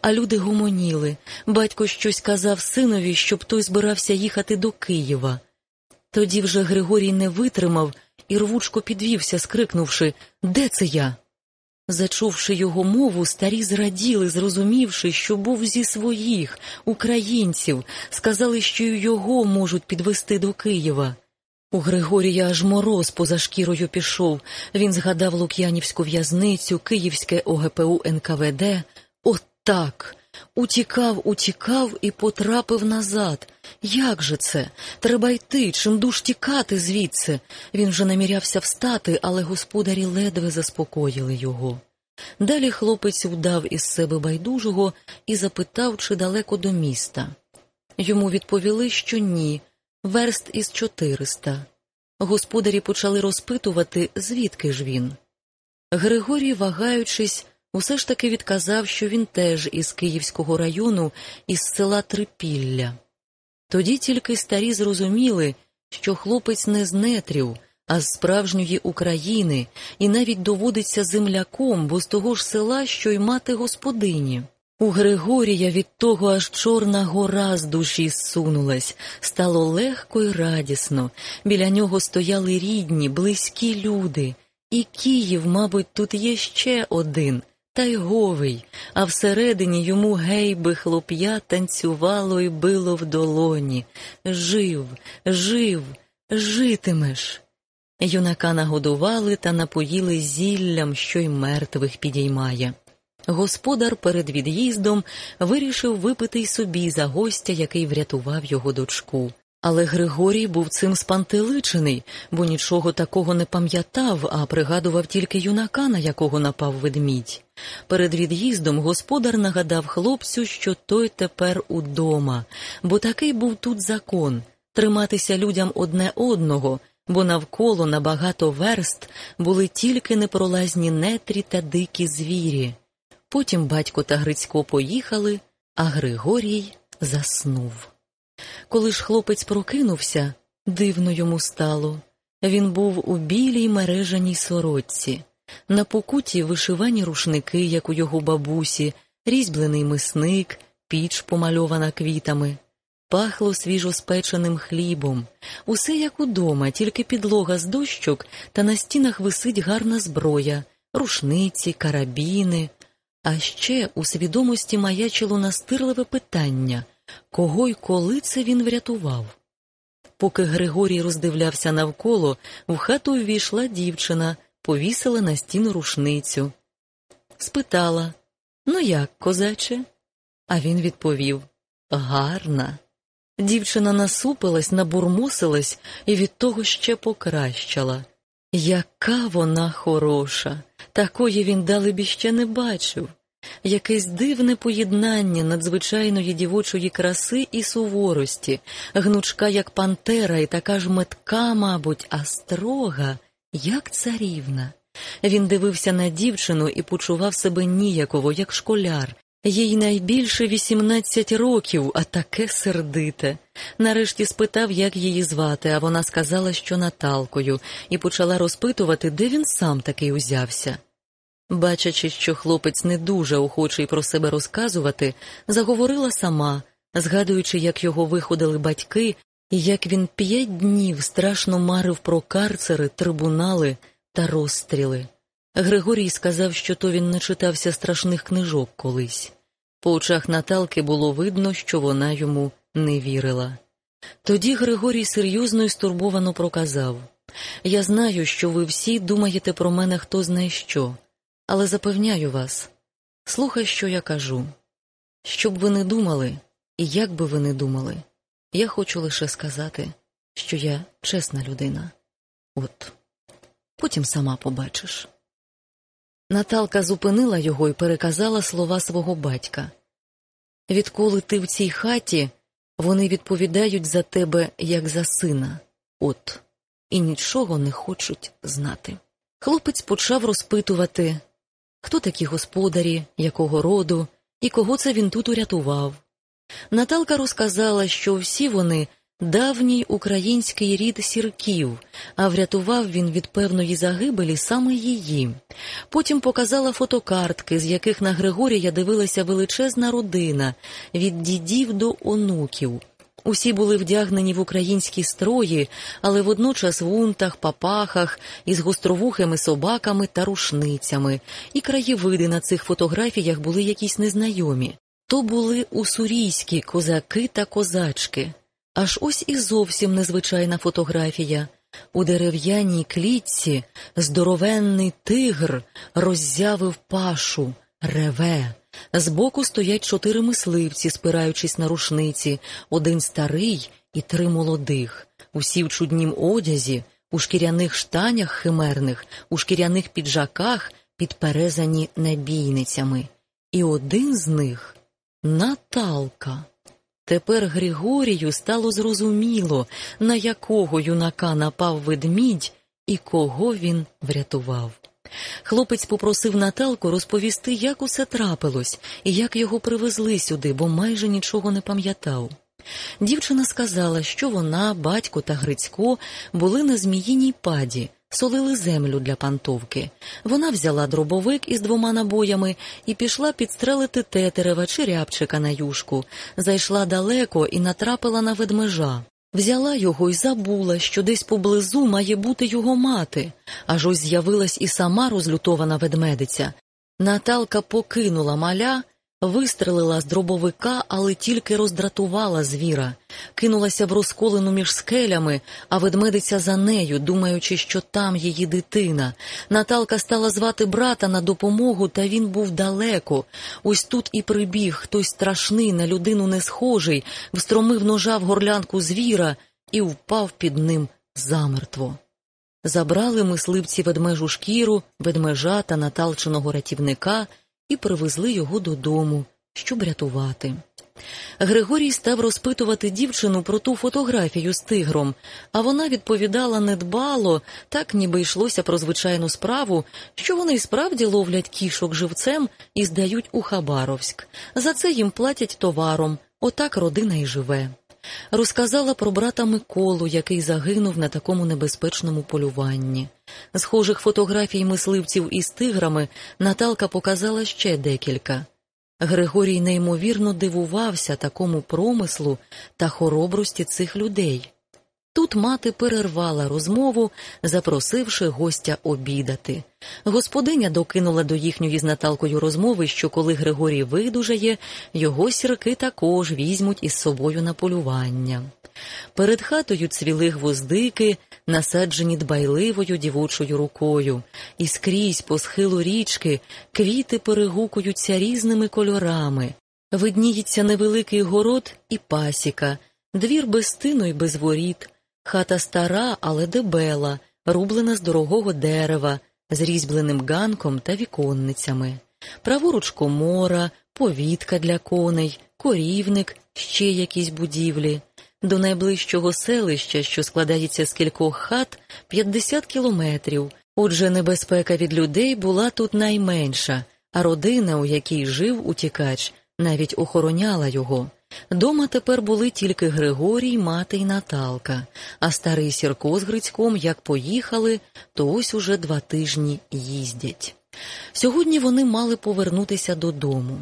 А люди гомоніли. Батько щось казав синові, щоб той збирався їхати до Києва. Тоді вже Григорій не витримав і рвучко підвівся, скрикнувши Де це я? Зачувши його мову, старі зраділи, зрозумівши, що був зі своїх, українців, сказали, що й його можуть підвести до Києва. У Григорія аж мороз поза шкірою пішов. Він згадав Лук'янівську в'язницю, Київське ОГПУ НКВД. От так. Утікав, утікав і потрапив назад. Як же це? Треба йти, чим душ тікати звідси. Він вже намірявся встати, але господарі ледве заспокоїли його. Далі хлопець удав із себе байдужого і запитав, чи далеко до міста. Йому відповіли, що ні, верст із чотириста. Господарі почали розпитувати, звідки ж він. Григорій, вагаючись, усе ж таки відказав, що він теж із Київського району, із села Трипілля. Тоді тільки старі зрозуміли, що хлопець не з нетрів, а з справжньої України, і навіть доводиться земляком, бо з того ж села, що й мати господині. У Григорія від того аж чорна гора з душі зсунулась, стало легко й радісно. Біля нього стояли рідні, близькі люди. І Київ, мабуть, тут є ще один, тайговий, а всередині йому гейби хлоп'я танцювало й било в долоні. Жив, жив, житимеш. Юнака нагодували та напоїли зіллям, що й мертвих підіймає. Господар перед від'їздом вирішив випити й собі за гостя, який врятував його дочку. Але Григорій був цим спантеличений, бо нічого такого не пам'ятав, а пригадував тільки юнака, на якого напав ведмідь. Перед від'їздом господар нагадав хлопцю, що той тепер удома, бо такий був тут закон триматися людям одне одного, бо навколо на багато верст були тільки непролазні нетрі та дикі звірі. Потім батько та Грицько поїхали, а Григорій заснув. Коли ж хлопець прокинувся, дивно йому стало. Він був у білій мережаній сорочці, на покуті вишивані рушники, як у його бабусі, різьблений мисник, піч помальована квітами. Пахло свіжоспеченим хлібом, усе як удома, тільки підлога з дощок, та на стінах висить гарна зброя, рушниці, карабіни. А ще у свідомості маячило настирливе питання кого й коли це він врятував. Поки Григорій роздивлявся навколо, в хату ввійшла дівчина, повісила на стіну рушницю. Спитала Ну як, козаче? А він відповів Гарна. Дівчина насупилась, набурмосилась і від того ще покращала. Яка вона хороша, такої він далебі ще не бачив. Якесь дивне поєднання надзвичайної дівочої краси і суворості, гнучка, як пантера, і така ж метка, мабуть, а строга, як царівна. Він дивився на дівчину і почував себе ніяково, як школяр. Їй найбільше вісімнадцять років, а таке сердите. Нарешті спитав, як її звати, а вона сказала, що Наталкою, і почала розпитувати, де він сам такий узявся. Бачачи, що хлопець не дуже охочий про себе розказувати, заговорила сама, згадуючи, як його виходили батьки, і як він п'ять днів страшно марив про карцери, трибунали та розстріли. Григорій сказав, що то він не читався страшних книжок колись. По очах Наталки було видно, що вона йому не вірила. Тоді Григорій серйозно і стурбовано проказав Я знаю, що ви всі думаєте про мене хто знає що. Але запевняю вас, слухай, що я кажу. Щоб ви не думали, і як би ви не думали, я хочу лише сказати, що я чесна людина. От, потім сама побачиш. Наталка зупинила його і переказала слова свого батька. Відколи ти в цій хаті, вони відповідають за тебе, як за сина, от, і нічого не хочуть знати. Хлопець почав розпитувати, хто такі господарі, якого роду і кого це він тут урятував. Наталка розказала, що всі вони давній український рід сірків, а врятував він від певної загибелі саме її. Потім показала фотокартки, з яких на Григорія дивилася величезна родина від дідів до онуків. Усі були вдягнені в українські строї, але водночас в унтах, папахах, із гостровухими собаками та рушницями, і краєвиди на цих фотографіях були якісь незнайомі. То були уссурійські козаки та козачки. Аж ось і зовсім незвичайна фотографія. У дерев'яній клітці здоровенний тигр роззявив пашу, реве. Збоку стоять чотири мисливці, спираючись на рушниці, один старий і три молодих, усі в чуднім одязі, у шкіряних штанях химерних, у шкіряних піджаках, підперезані набійницями. І один з них Наталка. Тепер Григорію стало зрозуміло, на якого юнака напав ведмідь і кого він врятував. Хлопець попросив Наталку розповісти, як усе трапилось і як його привезли сюди, бо майже нічого не пам'ятав. Дівчина сказала, що вона, батько та Грицько були на Зміїній паді, солили землю для пантовки. Вона взяла дробовик із двома набоями і пішла підстрелити тетерева чи рябчика на юшку, зайшла далеко і натрапила на ведмежа. Взяла його і забула, що десь поблизу має бути його мати, аж ось з'явилась і сама розлютована ведмедиця. Наталка покинула маля Вистрелила з дробовика, але тільки роздратувала звіра, кинулася в розколену між скелями, а ведмедиця за нею, думаючи, що там її дитина. Наталка стала звати брата на допомогу, та він був далеко. Ось тут і прибіг хтось страшний, на людину не схожий, встромив ножа в горлянку звіра і впав під ним замертво. Забрали мисливці ведмежу шкіру, ведмежа та наталченого рятівника і привезли його додому, щоб рятувати. Григорій став розпитувати дівчину про ту фотографію з тигром, а вона відповідала недбало, так ніби йшлося про звичайну справу, що вони й справді ловлять кішок живцем і здають у Хабаровськ. За це їм платять товаром, отак родина й живе. Розказала про брата Миколу, який загинув на такому небезпечному полюванні. Схожих фотографій мисливців із тиграми Наталка показала ще декілька. Григорій неймовірно дивувався такому промислу та хоробрості цих людей. Тут мати перервала розмову, запросивши гостя обідати. Господиня докинула до їхньої з Наталкою розмови, що коли Григорій видужає, його сірки також візьмуть із собою на полювання. Перед хатою цвіли гвоздики, насаджені дбайливою дівочою рукою, і скрізь по схилу річки квіти перегукуються різними кольорами. Видніється невеликий город і пасіка, двір без стину й без воріт. Хата стара, але дебела, рублена з дорогого дерева, з різьбленим ганком та віконницями, праворуч комора, повітка для коней, корівник, ще якісь будівлі. До найближчого селища, що складається з кількох хат, 50 кілометрів. Отже, небезпека від людей була тут найменша, а родина, у якій жив утікач, навіть охороняла його. Дома тепер були тільки Григорій, мати й Наталка, а старий Сірко з Грицьком як поїхали, то ось уже два тижні їздять. Сьогодні вони мали повернутися додому.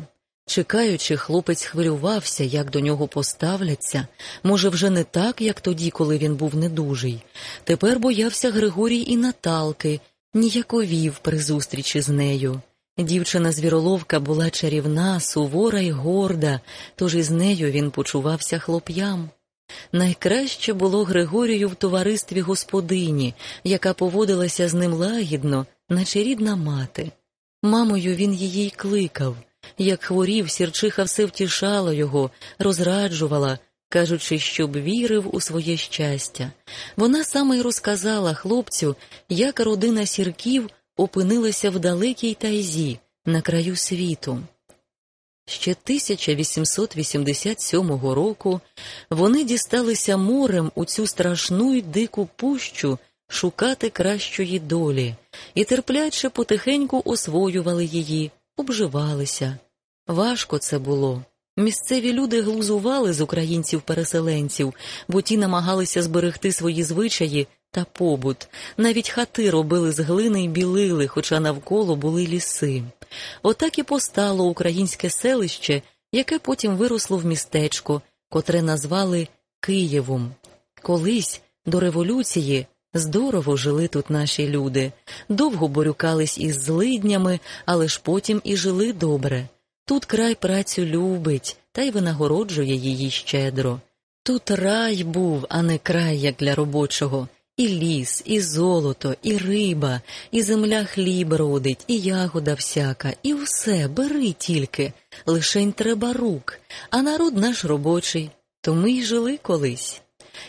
Чекаючи, хлопець хвилювався, як до нього поставляться, може, вже не так, як тоді, коли він був недужий. Тепер боявся Григорій і Наталки, ніяковів при зустрічі з нею. Дівчина звіроловка була чарівна, сувора й горда, тож із нею він почувався хлоп'ям. Найкраще було Григорію в товаристві господині, яка поводилася з ним лагідно, наче рідна мати. Мамою він її й кликав. Як хворів, сірчиха все втішала його, розраджувала, кажучи, щоб вірив у своє щастя. Вона саме й розказала хлопцю, як родина сірків опинилася в далекій тайзі, на краю світу. Ще 1887 року вони дісталися морем у цю страшну й дику пущу шукати кращої долі і терпляче потихеньку освоювали її, обживалися. Важко це було. Місцеві люди глузували з українців-переселенців, бо ті намагалися зберегти свої звичаї та побут. Навіть хати робили з глини й білили, хоча навколо були ліси. Отак і постало українське селище, яке потім виросло в містечко, котре назвали Києвом. Колись до революції здорово жили тут наші люди, довго борюкались із злиднями, але ж потім і жили добре. Тут край працю любить та й винагороджує її щедро. Тут рай був, а не край, як для робочого. І ліс, і золото, і риба, і земля хліб родить, і ягода всяка, і все бери тільки, лишень треба рук, а народ наш робочий, то ми й жили колись.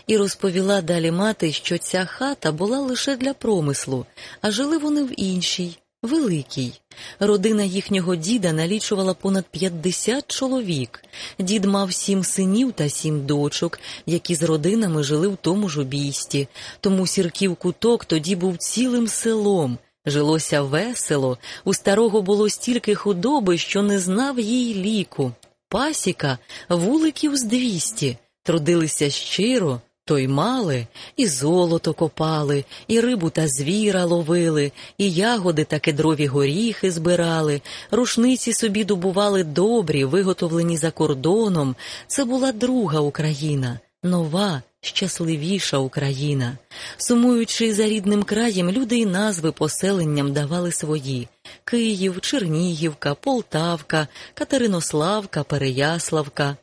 І розповіла далі мати, що ця хата була лише для промислу, а жили вони в іншій, великій. Родина їхнього діда налічувала понад 50 чоловік. Дід мав сім синів та сім дочок, які з родинами жили в тому ж обійсті. Тому сірків куток тоді був цілим селом. Жилося весело, у старого було стільки худоби, що не знав їй ліку. Пасіка вуликів з двісті, трудилися щиро, то й мали, і золото копали, і рибу та звіра ловили, і ягоди та кедрові горіхи збирали, рушниці собі добували добрі, виготовлені за кордоном. Це була друга Україна, нова, щасливіша Україна. Сумуючи за рідним краєм, люди й назви поселенням давали свої: Київ, Чернігівка, Полтавка, Катеринославка, Переяславка.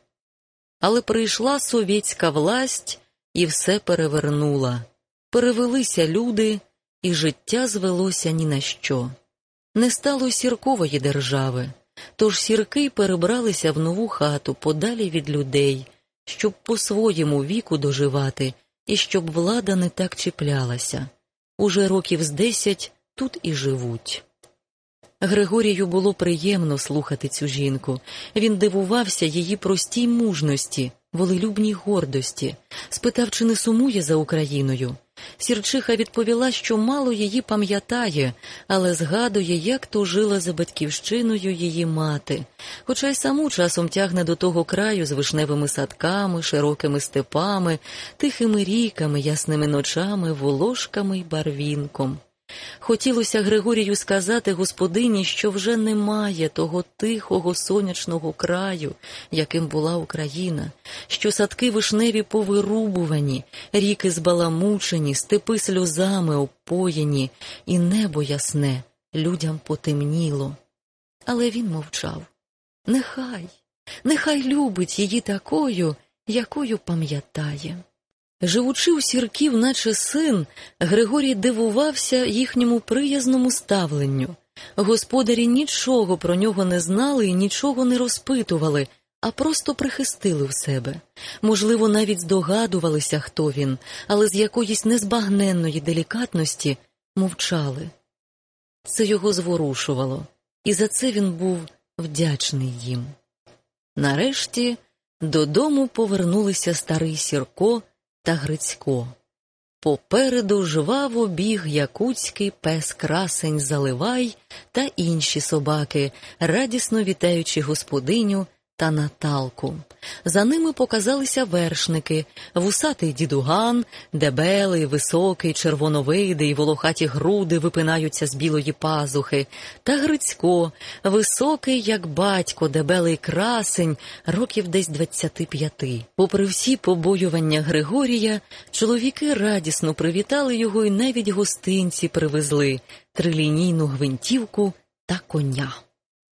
Але прийшла совєтська власть і все перевернула. Перевелися люди, і життя звелося ні на що. Не стало сіркової держави, тож сірки перебралися в нову хату подалі від людей, щоб по своєму віку доживати і щоб влада не так чіплялася. Уже років з десять тут і живуть. Григорію було приємно слухати цю жінку. Він дивувався її простій мужності, волелюбній гордості, спитав, чи не сумує за Україною. Сірчиха відповіла, що мало її пам'ятає, але згадує, як то жила за батьківщиною її мати, хоча й саму часом тягне до того краю з вишневими садками, широкими степами, тихими ріками, ясними ночами, волошками й барвінком. Хотілося Григорію сказати господині, що вже немає того тихого сонячного краю, яким була Україна, що садки вишневі повирубувані, ріки збаламучені, степи сльозами опоєні, і небо ясне людям потемніло. Але він мовчав. Нехай, нехай любить її такою, якою пам'ятає. Живучи у сірків, наче син, Григорій дивувався їхньому приязному ставленню. Господарі нічого про нього не знали і нічого не розпитували, а просто прихистили в себе. Можливо, навіть здогадувалися, хто він, але з якоїсь незбагненної делікатності мовчали. Це його зворушувало, і за це він був вдячний їм. Нарешті додому повернулися старий Сірко та Грицько. Попереду жваво біг якутський пес красень Заливай та інші собаки, радісно вітаючи господиню та Наталку. За ними показалися вершники, вусатий дідуган, дебелий, високий, червоновидий, волохаті груди випинаються з білої пазухи, та Грицько, високий, як батько, дебелий красень, років десь двадцяти п'яти. Попри всі побоювання Григорія, чоловіки радісно привітали його і навіть гостинці привезли трилінійну гвинтівку та коня.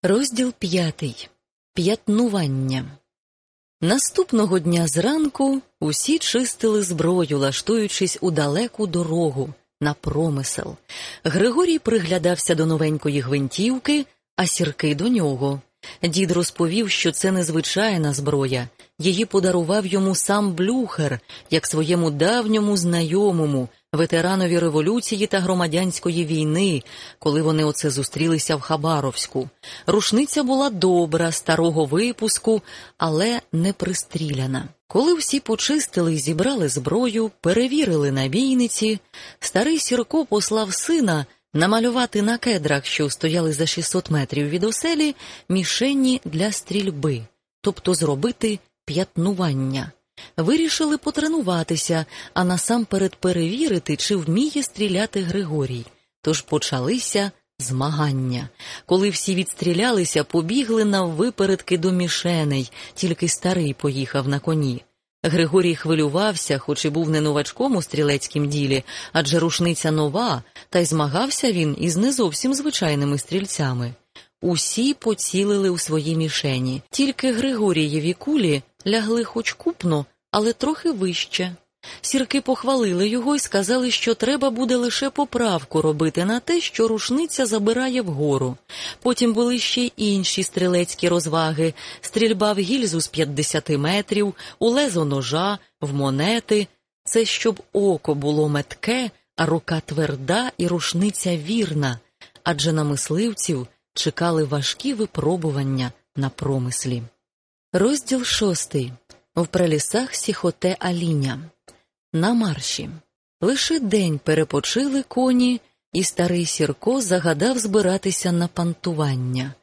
Розділ п'ятий. П'ятнування. Наступного дня зранку усі чистили зброю, лаштуючись у далеку дорогу на промисел. Григорій приглядався до новенької гвинтівки, а сірки до нього. Дід розповів, що це незвичайна зброя, її подарував йому сам Блюхер, як своєму давньому знайомому, ветеранові революції та громадянської війни, коли вони оце зустрілися в Хабаровську. Рушниця була добра, старого випуску, але не пристріляна. Коли всі почистили і зібрали зброю, перевірили набійниці, старий Сірко послав сина намалювати на кедрах, що стояли за 600 метрів від оселі, мішені для стрільби, тобто зробити п'ятнування. Вирішили потренуватися, а насамперед перевірити, чи вміє стріляти Григорій. Тож почалися змагання. Коли всі відстрілялися, побігли на випередки до мішеней, тільки старий поїхав на коні. Григорій хвилювався, хоч і був не новачком у стрілецькім ділі, адже рушниця нова, та й змагався він із не зовсім звичайними стрільцями. Усі поцілили у свої мішені, тільки Григорієві кулі лягли хоч купно, але трохи вище. Сірки похвалили його і сказали, що треба буде лише поправку робити на те, що рушниця забирає вгору. Потім були ще й інші стрілецькі розваги: стрільба в гільзу з 50 метрів, у лезо ножа, в монети. Це щоб око було метке, а рука тверда і рушниця вірна, адже на мисливців чекали важкі випробування на промислі. Розділ шостий в прелісах сіхоте Аліня. На марші. Лише день перепочили коні, і старий Сірко загадав збиратися на пантування.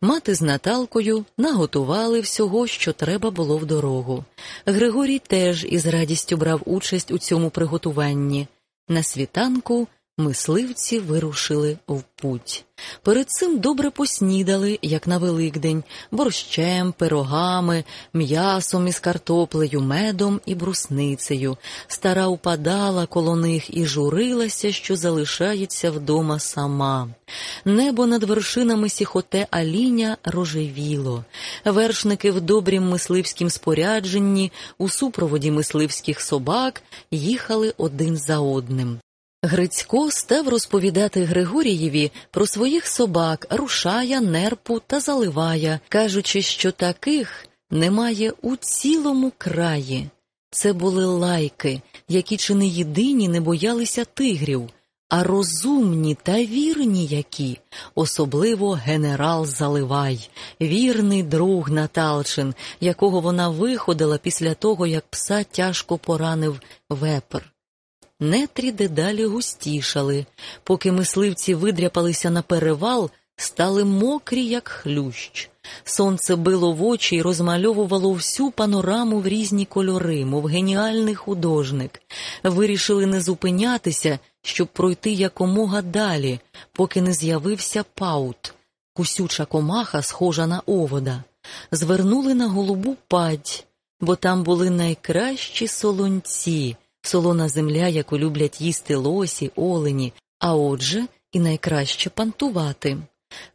Мати з Наталкою наготували всього, що треба було в дорогу. Григорій теж із радістю брав участь у цьому приготуванні. На світанку Мисливці вирушили в путь. Перед цим добре поснідали, як на Великдень, борщем, пирогами, м'ясом із картоплею, медом і брусницею. Стара упадала коло них і журилася, що залишається вдома сама. Небо над вершинами сіхоте аліня рожевіло. Вершники в добрім мисливськім спорядженні, у супроводі мисливських собак їхали один за одним. Грицько став розповідати Григорієві про своїх собак Рушая, Нерпу та Заливая, кажучи, що таких немає у цілому краї. Це були лайки, які чи не єдині не боялися тигрів, а розумні та вірні які, особливо генерал Заливай, вірний друг Наталчин, якого вона виходила після того, як пса тяжко поранив вепр. Нетрі дедалі густішали, поки мисливці видряпалися на перевал, стали мокрі, як хлющ. Сонце било в очі й розмальовувало всю панораму в різні кольори, мов геніальний художник. Вирішили не зупинятися, щоб пройти якомога далі, поки не з'явився паут, кусюча комаха, схожа на овода. Звернули на голубу падь, бо там були найкращі солонці солона земля, яку люблять їсти лосі, олені, а отже, і найкраще пантувати.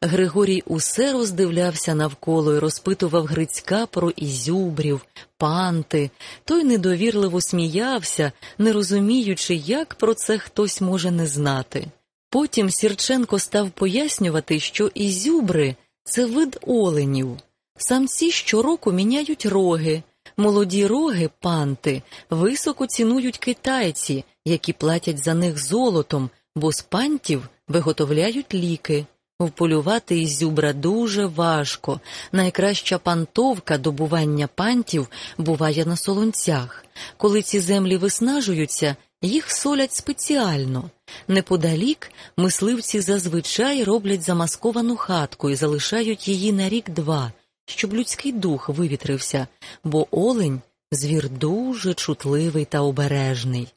Григорій усе роздивлявся навколо і розпитував Грицька про ізюбрів, панти, той недовірливо сміявся, не розуміючи, як про це хтось може не знати. Потім Сірченко став пояснювати, що ізюбри це вид оленів. Самці щороку міняють роги, Молоді роги панти високо цінують китайці, які платять за них золотом, бо з пантів виготовляють ліки. Вполювати із зюбра дуже важко. Найкраща пантовка добування пантів буває на солонцях. Коли ці землі виснажуються, їх солять спеціально. Неподалік мисливці зазвичай роблять замасковану хатку і залишають її на рік-два, щоб людський дух вивітрився, бо олень звір дуже чутливий та обережний.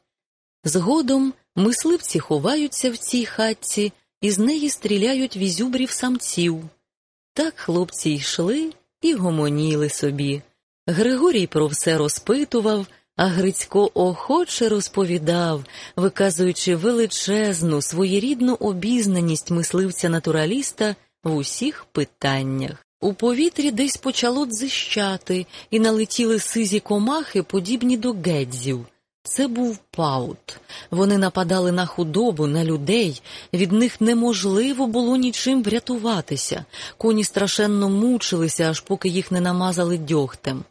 Згодом мисливці ховаються в цій хатці і з неї стріляють візюбрів самців. Так хлопці йшли і гомоніли собі. Григорій про все розпитував, а Грицько охоче розповідав, виказуючи величезну своєрідну обізнаність мисливця натураліста в усіх питаннях. У повітрі десь почало дзищати, і налетіли сизі комахи, подібні до гедзів. Це був паут. Вони нападали на худобу, на людей. Від них неможливо було нічим врятуватися. Коні страшенно мучилися, аж поки їх не намазали дьогтем.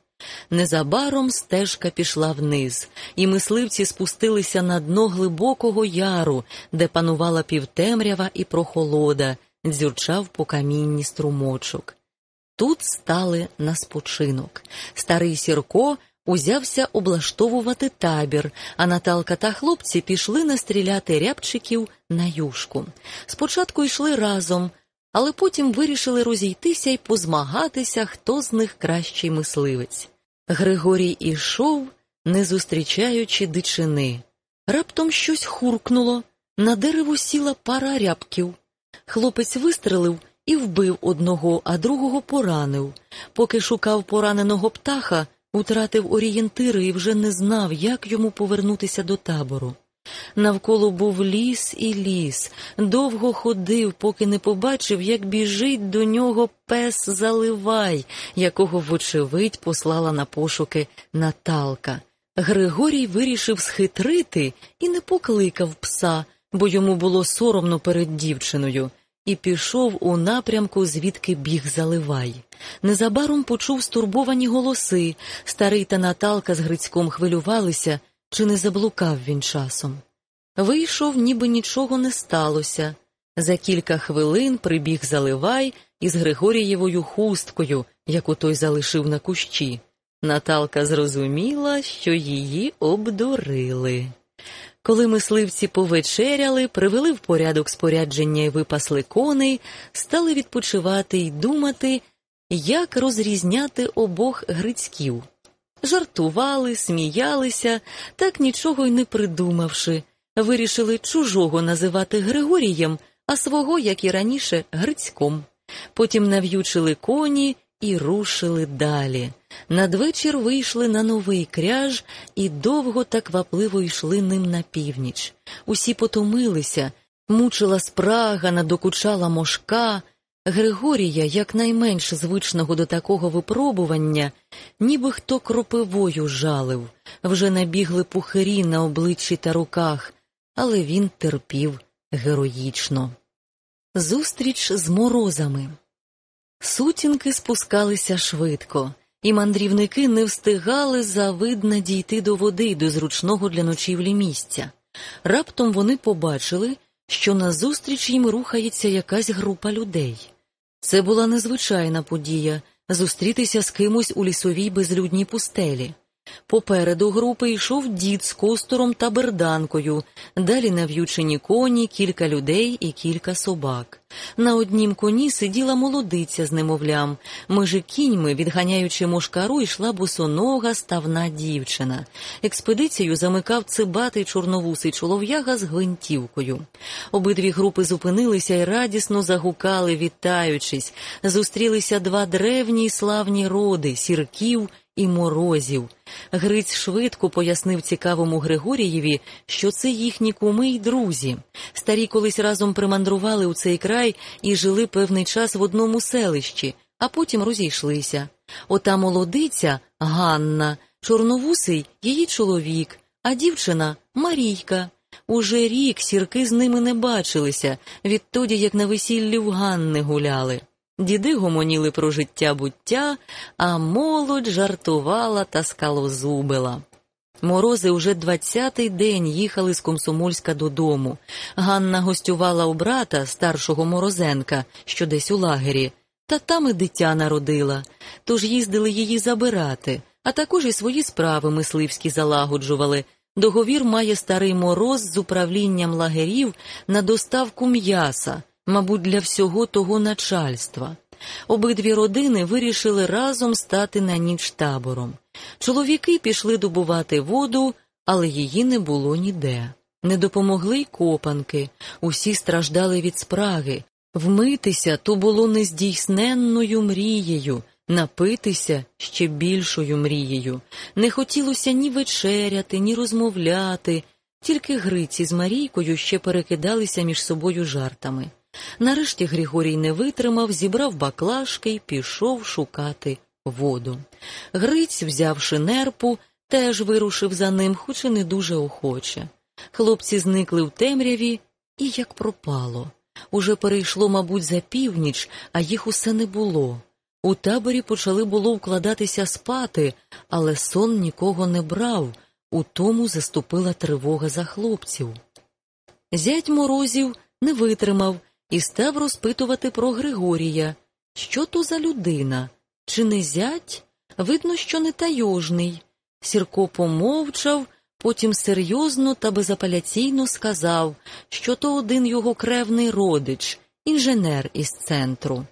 Незабаром стежка пішла вниз, і мисливці спустилися на дно глибокого яру, де панувала півтемрява і прохолода, дзюрчав по камінні струмочок. Тут стали на спочинок. Старий Сірко узявся облаштовувати табір, а Наталка та хлопці пішли настріляти рябчиків на юшку. Спочатку йшли разом, але потім вирішили розійтися і позмагатися, хто з них кращий мисливець. Григорій ішов, не зустрічаючи дичини. Раптом щось хуркнуло, на дерево сіла пара рябків. Хлопець вистрелив і вбив одного, а другого поранив. Поки шукав пораненого птаха, утратив орієнтири і вже не знав, як йому повернутися до табору. Навколо був ліс і ліс, довго ходив, поки не побачив, як біжить до нього пес Заливай, якого, вочевидь, послала на пошуки Наталка. Григорій вирішив схитрити і не покликав пса, бо йому було соромно перед дівчиною, і пішов у напрямку, звідки біг Заливай. Незабаром почув стурбовані голоси. Старий та Наталка з Грицьком хвилювалися, чи не заблукав він часом. Вийшов, ніби нічого не сталося. За кілька хвилин прибіг Заливай із Григорієвою хусткою, яку той залишив на кущі. Наталка зрозуміла, що її обдурили. Коли мисливці повечеряли, привели в порядок спорядження і випасли коней, стали відпочивати й думати, як розрізняти обох грицьків. Жартували, сміялися, так нічого й не придумавши. Вирішили чужого називати Григорієм, а свого, як і раніше, Грицьком. Потім нав'ючили коні і рушили далі. Надвечір вийшли на новий кряж і довго та квапливо йшли ним на північ. Усі потомилися, мучила спрага, надокучала мошка. Григорія, якнайменш звичного до такого випробування, ніби хто кропивою жалив, вже набігли пухирі на обличчі та руках, але він терпів героїчно. Зустріч з морозами. Сутінки спускалися швидко, і мандрівники не встигали завидно дійти до води до зручного для ночівлі місця. Раптом вони побачили, що назустріч їм рухається якась група людей. Це була незвичайна подія зустрітися з кимось у лісовій безлюдній пустелі. Попереду групи йшов дід з костором та берданкою, далі нав'ючені коні, кілька людей і кілька собак. На однім коні сиділа молодиця з немовлям. Межи кіньми, відганяючи мошкару, йшла босонога ставна дівчина. Експедицію замикав цибатий чорновусий чолов'яга з гвинтівкою. Обидві групи зупинилися і радісно загукали, вітаючись. Зустрілися два древні й славні роди сірків і морозів. Гриць швидко пояснив цікавому Григорієві, що це їхні куми й друзі. Старі колись разом примандрували у цей край і жили певний час в одному селищі, а потім розійшлися. Ота молодиця Ганна, чорновусий її чоловік, а дівчина Марійка. Уже рік сірки з ними не бачилися, відтоді як на весіллі в Ганни гуляли. Діди гомоніли про життя буття, а молодь жартувала та скалозубила. Морози уже двадцятий день їхали з Комсомольська додому. Ганна гостювала у брата, старшого Морозенка, що десь у лагері, та там і дитя народила, тож їздили її забирати, а також і свої справи мисливські залагоджували. Договір має старий мороз з управлінням лагерів на доставку м'яса мабуть, для всього того начальства. Обидві родини вирішили разом стати на ніч табором. Чоловіки пішли добувати воду, але її не було ніде. Не допомогли й копанки, усі страждали від спраги. Вмитися то було нездійсненною мрією, напитися ще більшою мрією. Не хотілося ні вечеряти, ні розмовляти, тільки Гриці з Марійкою ще перекидалися між собою жартами. Нарешті Григорій не витримав, зібрав баклажки й пішов шукати воду. Гриць, взявши нерпу, теж вирушив за ним, хоч і не дуже охоче. Хлопці зникли в темряві і як пропало. Уже перейшло, мабуть, за північ, а їх усе не було. У таборі почали було вкладатися спати, але сон нікого не брав, у тому заступила тривога за хлопців. Зять морозів не витримав і став розпитувати про Григорія. Що то за людина? Чи не зять? Видно, що не тайожний. Сірко помовчав, потім серйозно та безапеляційно сказав, що то один його кревний родич, інженер із центру.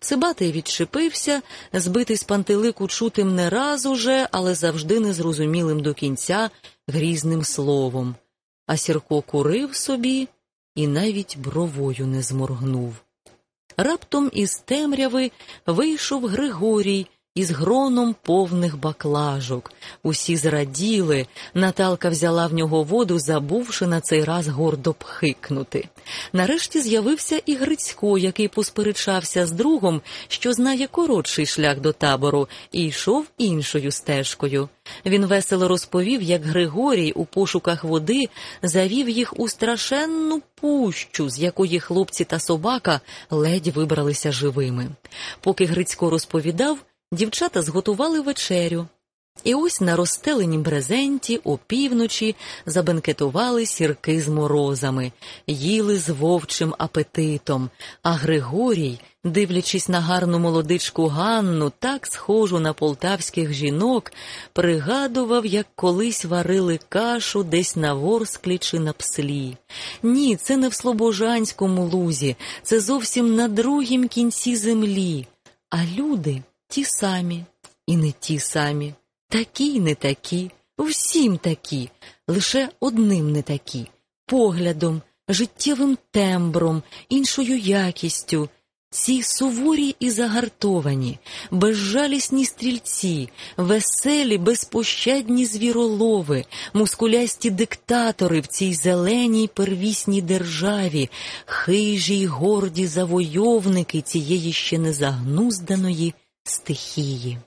Цибатий відчепився, збитий з пантелику чутим не раз уже, але завжди незрозумілим до кінця грізним словом. А Сірко курив собі і навіть бровою не зморгнув. Раптом із темряви вийшов Григорій із гроном повних баклажок. Усі зраділи. Наталка взяла в нього воду, забувши на цей раз гордо пхикнути. Нарешті з'явився і Грицько, який посперечався з другом, що знає коротший шлях до табору, і йшов іншою стежкою. Він весело розповів, як Григорій у пошуках води завів їх у страшенну пущу, з якої хлопці та собака ледь вибралися живими. Поки Грицько розповідав, дівчата зготували вечерю. І ось на розстеленім брезенті опівночі забенкетували сірки з морозами, їли з вовчим апетитом, а Григорій, дивлячись на гарну молодичку Ганну, так схожу на полтавських жінок, пригадував, як колись варили кашу десь на ворсклі чи на пслі. Ні, це не в Слобожанському лузі, це зовсім на другім кінці землі. А люди ті самі і не ті самі, такі й не такі, всім такі, лише одним не такі, поглядом, життєвим тембром, іншою якістю. Ці суворі і загартовані, безжалісні стрільці, веселі, безпощадні звіролови, мускулясті диктатори в цій зеленій первісній державі, хижі й горді завойовники цієї ще незагнузданої стихії.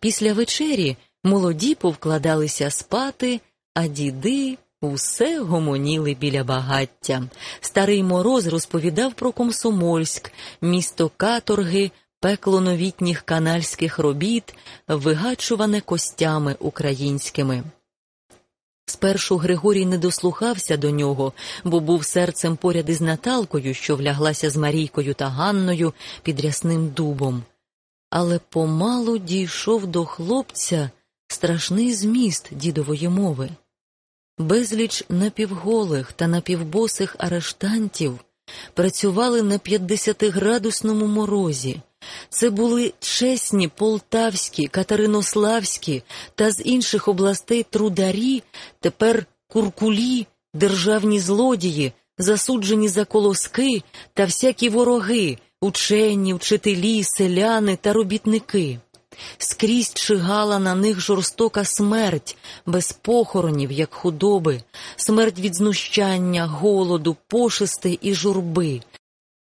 Після вечері молоді повкладалися спати, а діди усе гомоніли біля багаття. Старий мороз розповідав про Комсомольськ, місто каторги, пекло новітніх канальських робіт, вигачуване костями українськими. Спершу Григорій не дослухався до нього, бо був серцем поряд із Наталкою, що вляглася з Марійкою та Ганною під рясним дубом але помалу дійшов до хлопця страшний зміст дідової мови. Безліч напівголих та напівбосих арештантів працювали на 50-градусному морозі. Це були чесні полтавські, катеринославські та з інших областей трударі, тепер куркулі, державні злодії, засуджені за колоски та всякі вороги, учені, вчителі, селяни та робітники. Скрізь чигала на них жорстока смерть, без похоронів, як худоби, смерть від знущання, голоду, пошести і журби.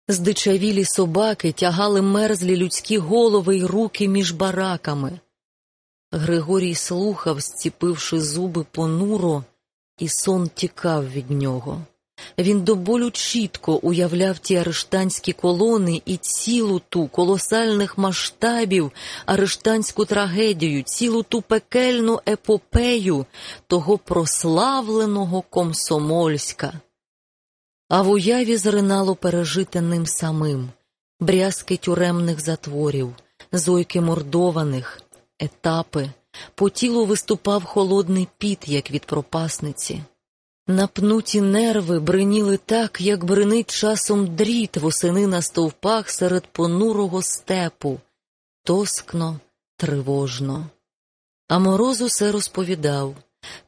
Здичавілі собаки тягали мерзлі людські голови й руки між бараками. Григорій слухав, зціпивши зуби понуро, і сон тікав від нього. Він до болю чітко уявляв ті арештанські колони і цілу ту колосальних масштабів арештанську трагедію, цілу ту пекельну епопею того прославленого комсомольська. А в уяві зринало пережите ним самим брязки тюремних затворів, зойки мордованих, етапи, по тілу виступав холодний піт, як від пропасниці. Напнуті нерви бриніли так, як бринить часом дріт восени на стовпах серед понурого степу, тоскно, тривожно. А мороз усе розповідав.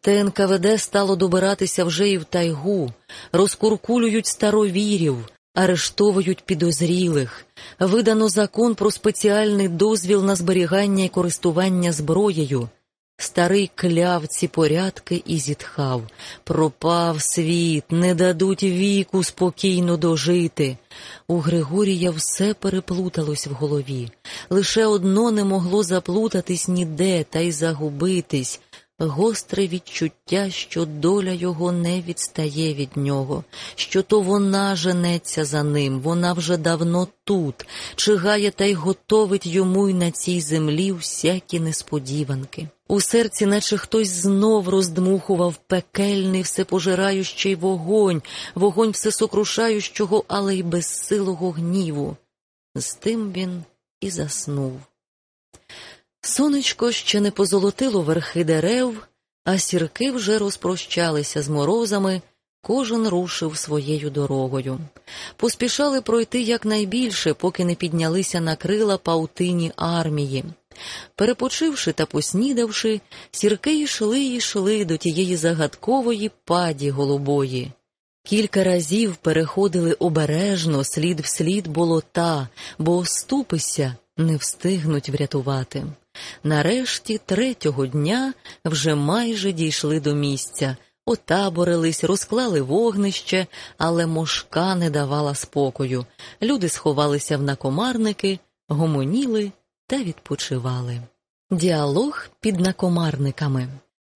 ТНКВД стало добиратися вже і в тайгу, розкуркулюють старовірів, арештовують підозрілих, видано закон про спеціальний дозвіл на зберігання і користування зброєю. Старий кляв ці порядки і зітхав пропав світ, не дадуть віку спокійно дожити. У Григорія все переплуталось в голові. Лише одно не могло заплутатись ніде та й загубитись гостре відчуття, що доля його не відстає від нього, що то вона женеться за ним, вона вже давно тут, чигає та й готовить йому й на цій землі всякі несподіванки. У серці, наче хтось знов роздмухував пекельний всепожираючий вогонь, вогонь всесокрушаючого, але й безсилого гніву. З тим він і заснув. Сонечко ще не позолотило верхи дерев, а сірки вже розпрощалися з морозами, кожен рушив своєю дорогою. Поспішали пройти якнайбільше, поки не піднялися на крила паутині армії. Перепочивши та поснідавши, сірки йшли й йшли до тієї загадкової паді голубої. Кілька разів переходили обережно слід вслід болота, бо оступися не встигнуть врятувати. Нарешті третього дня вже майже дійшли до місця, отаборились, розклали вогнище, але мошка не давала спокою. Люди сховалися в накомарники, гомоніли та відпочивали. Діалог під накомарниками.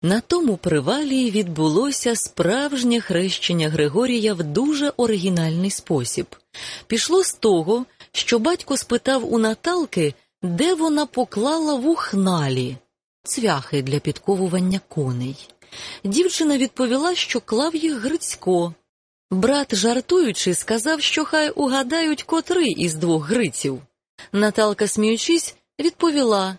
На тому привалі відбулося справжнє хрещення Григорія в дуже оригінальний спосіб. Пішло з того, що батько спитав у Наталки, де вона поклала вухналі цвяхи для підковування коней. Дівчина відповіла, що клав їх Грицько. Брат, жартуючи, сказав, що хай угадають котрий із двох Гриців. Наталка, сміючись, відповіла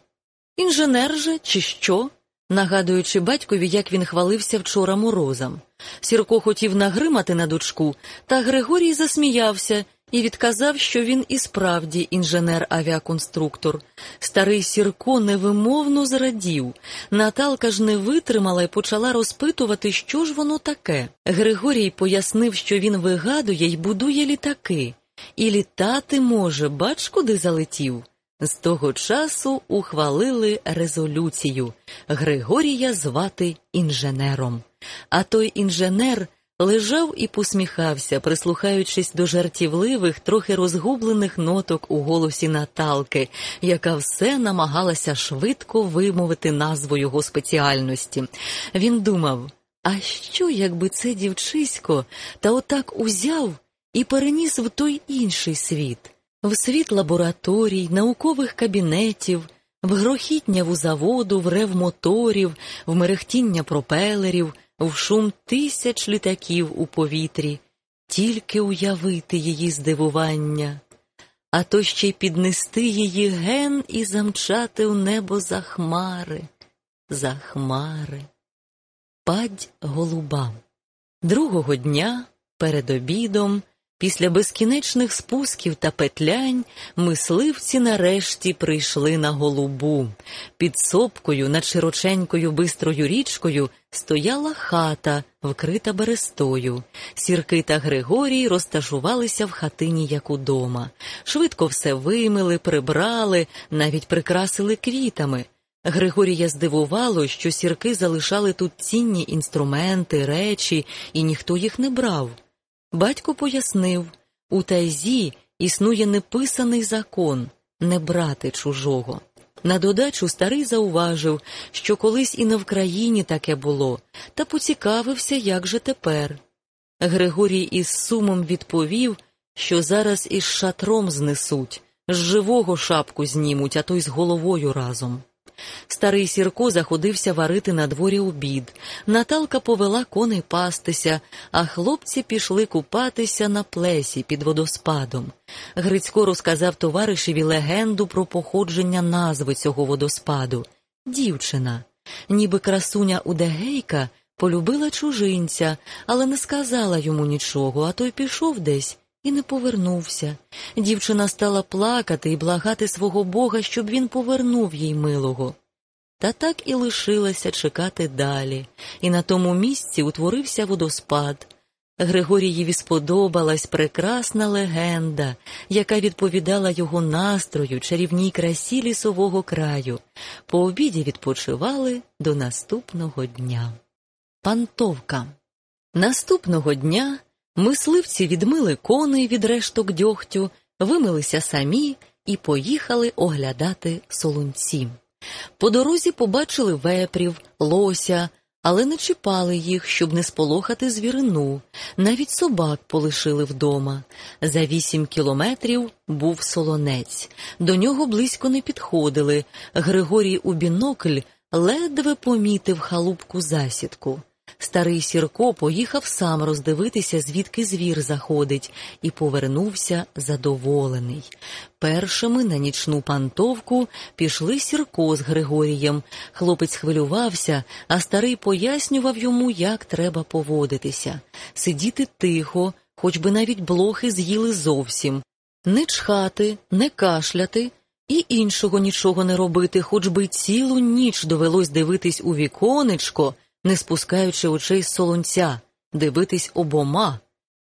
інженер же, чи що? нагадуючи батькові, як він хвалився вчора морозом. Сірко хотів нагримати на дочку, та Григорій засміявся і відказав, що він і справді інженер-авіаконструктор. Старий Сірко невимовно зрадів. Наталка ж не витримала і почала розпитувати, що ж воно таке. Григорій пояснив, що він вигадує й будує літаки, і літати може, бач, куди залетів. З того часу ухвалили резолюцію Григорія звати інженером. А той інженер лежав і посміхався, прислухаючись до жартівливих, трохи розгублених ноток у голосі Наталки, яка все намагалася швидко вимовити назву його спеціальності. Він думав: а що, якби це дівчисько та отак узяв і переніс в той інший світ? В світ лабораторій, наукових кабінетів, в грохітняву заводу, в рев моторів, в мерехтіння пропелерів, в шум тисяч літаків у повітрі, тільки уявити її здивування, а то ще й піднести її ген і замчати в небо за хмари, за хмари. Падь голуба. Другого дня перед обідом. Після безкінечних спусків та петлянь мисливці нарешті прийшли на голубу. Під сопкою над широченькою бистрою річкою стояла хата, вкрита берестою. Сірки та Григорій розташувалися в хатині, як удома. Швидко все вимили, прибрали, навіть прикрасили квітами. Григорія здивувало, що сірки залишали тут цінні інструменти, речі, і ніхто їх не брав. Батько пояснив у тайзі існує неписаний закон не брати чужого. На додачу старий зауважив, що колись і на Вкраїні таке було, та поцікавився, як же тепер. Григорій із сумом відповів, що зараз із шатром знесуть, з живого шапку знімуть, а то й з головою разом. Старий Сірко заходився варити на дворі обід. Наталка повела коней пастися, а хлопці пішли купатися на плесі під водоспадом. Грицько розказав товаришеві легенду про походження назви цього водоспаду. Дівчина, ніби красуня Удегейка, полюбила чужинця, але не сказала йому нічого, а той пішов десь. І не повернувся. Дівчина стала плакати і благати свого бога, щоб він повернув їй милого. Та так і лишилася чекати далі, і на тому місці утворився водоспад. Григорієві сподобалась прекрасна легенда, яка відповідала його настрою чарівній красі лісового краю. По обіді відпочивали до наступного дня. Пантовка. Наступного дня мисливці відмили коней від решток дьогтю, вимилися самі і поїхали оглядати солунці. По дорозі побачили вепрів, лося, але не чіпали їх, щоб не сполохати звірину. Навіть собак полишили вдома. За вісім кілометрів був солонець. До нього близько не підходили. Григорій у бінокль ледве помітив халупку засідку. Старий Сірко поїхав сам роздивитися, звідки звір заходить, і повернувся задоволений. Першими на нічну пантовку пішли Сірко з Григорієм. Хлопець хвилювався, а старий пояснював йому, як треба поводитися, сидіти тихо, хоч би навіть блохи з'їли зовсім, не чхати, не кашляти. І іншого нічого не робити, хоч би цілу ніч довелось дивитись у віконечко, не спускаючи очей з солонця, дивитись обома,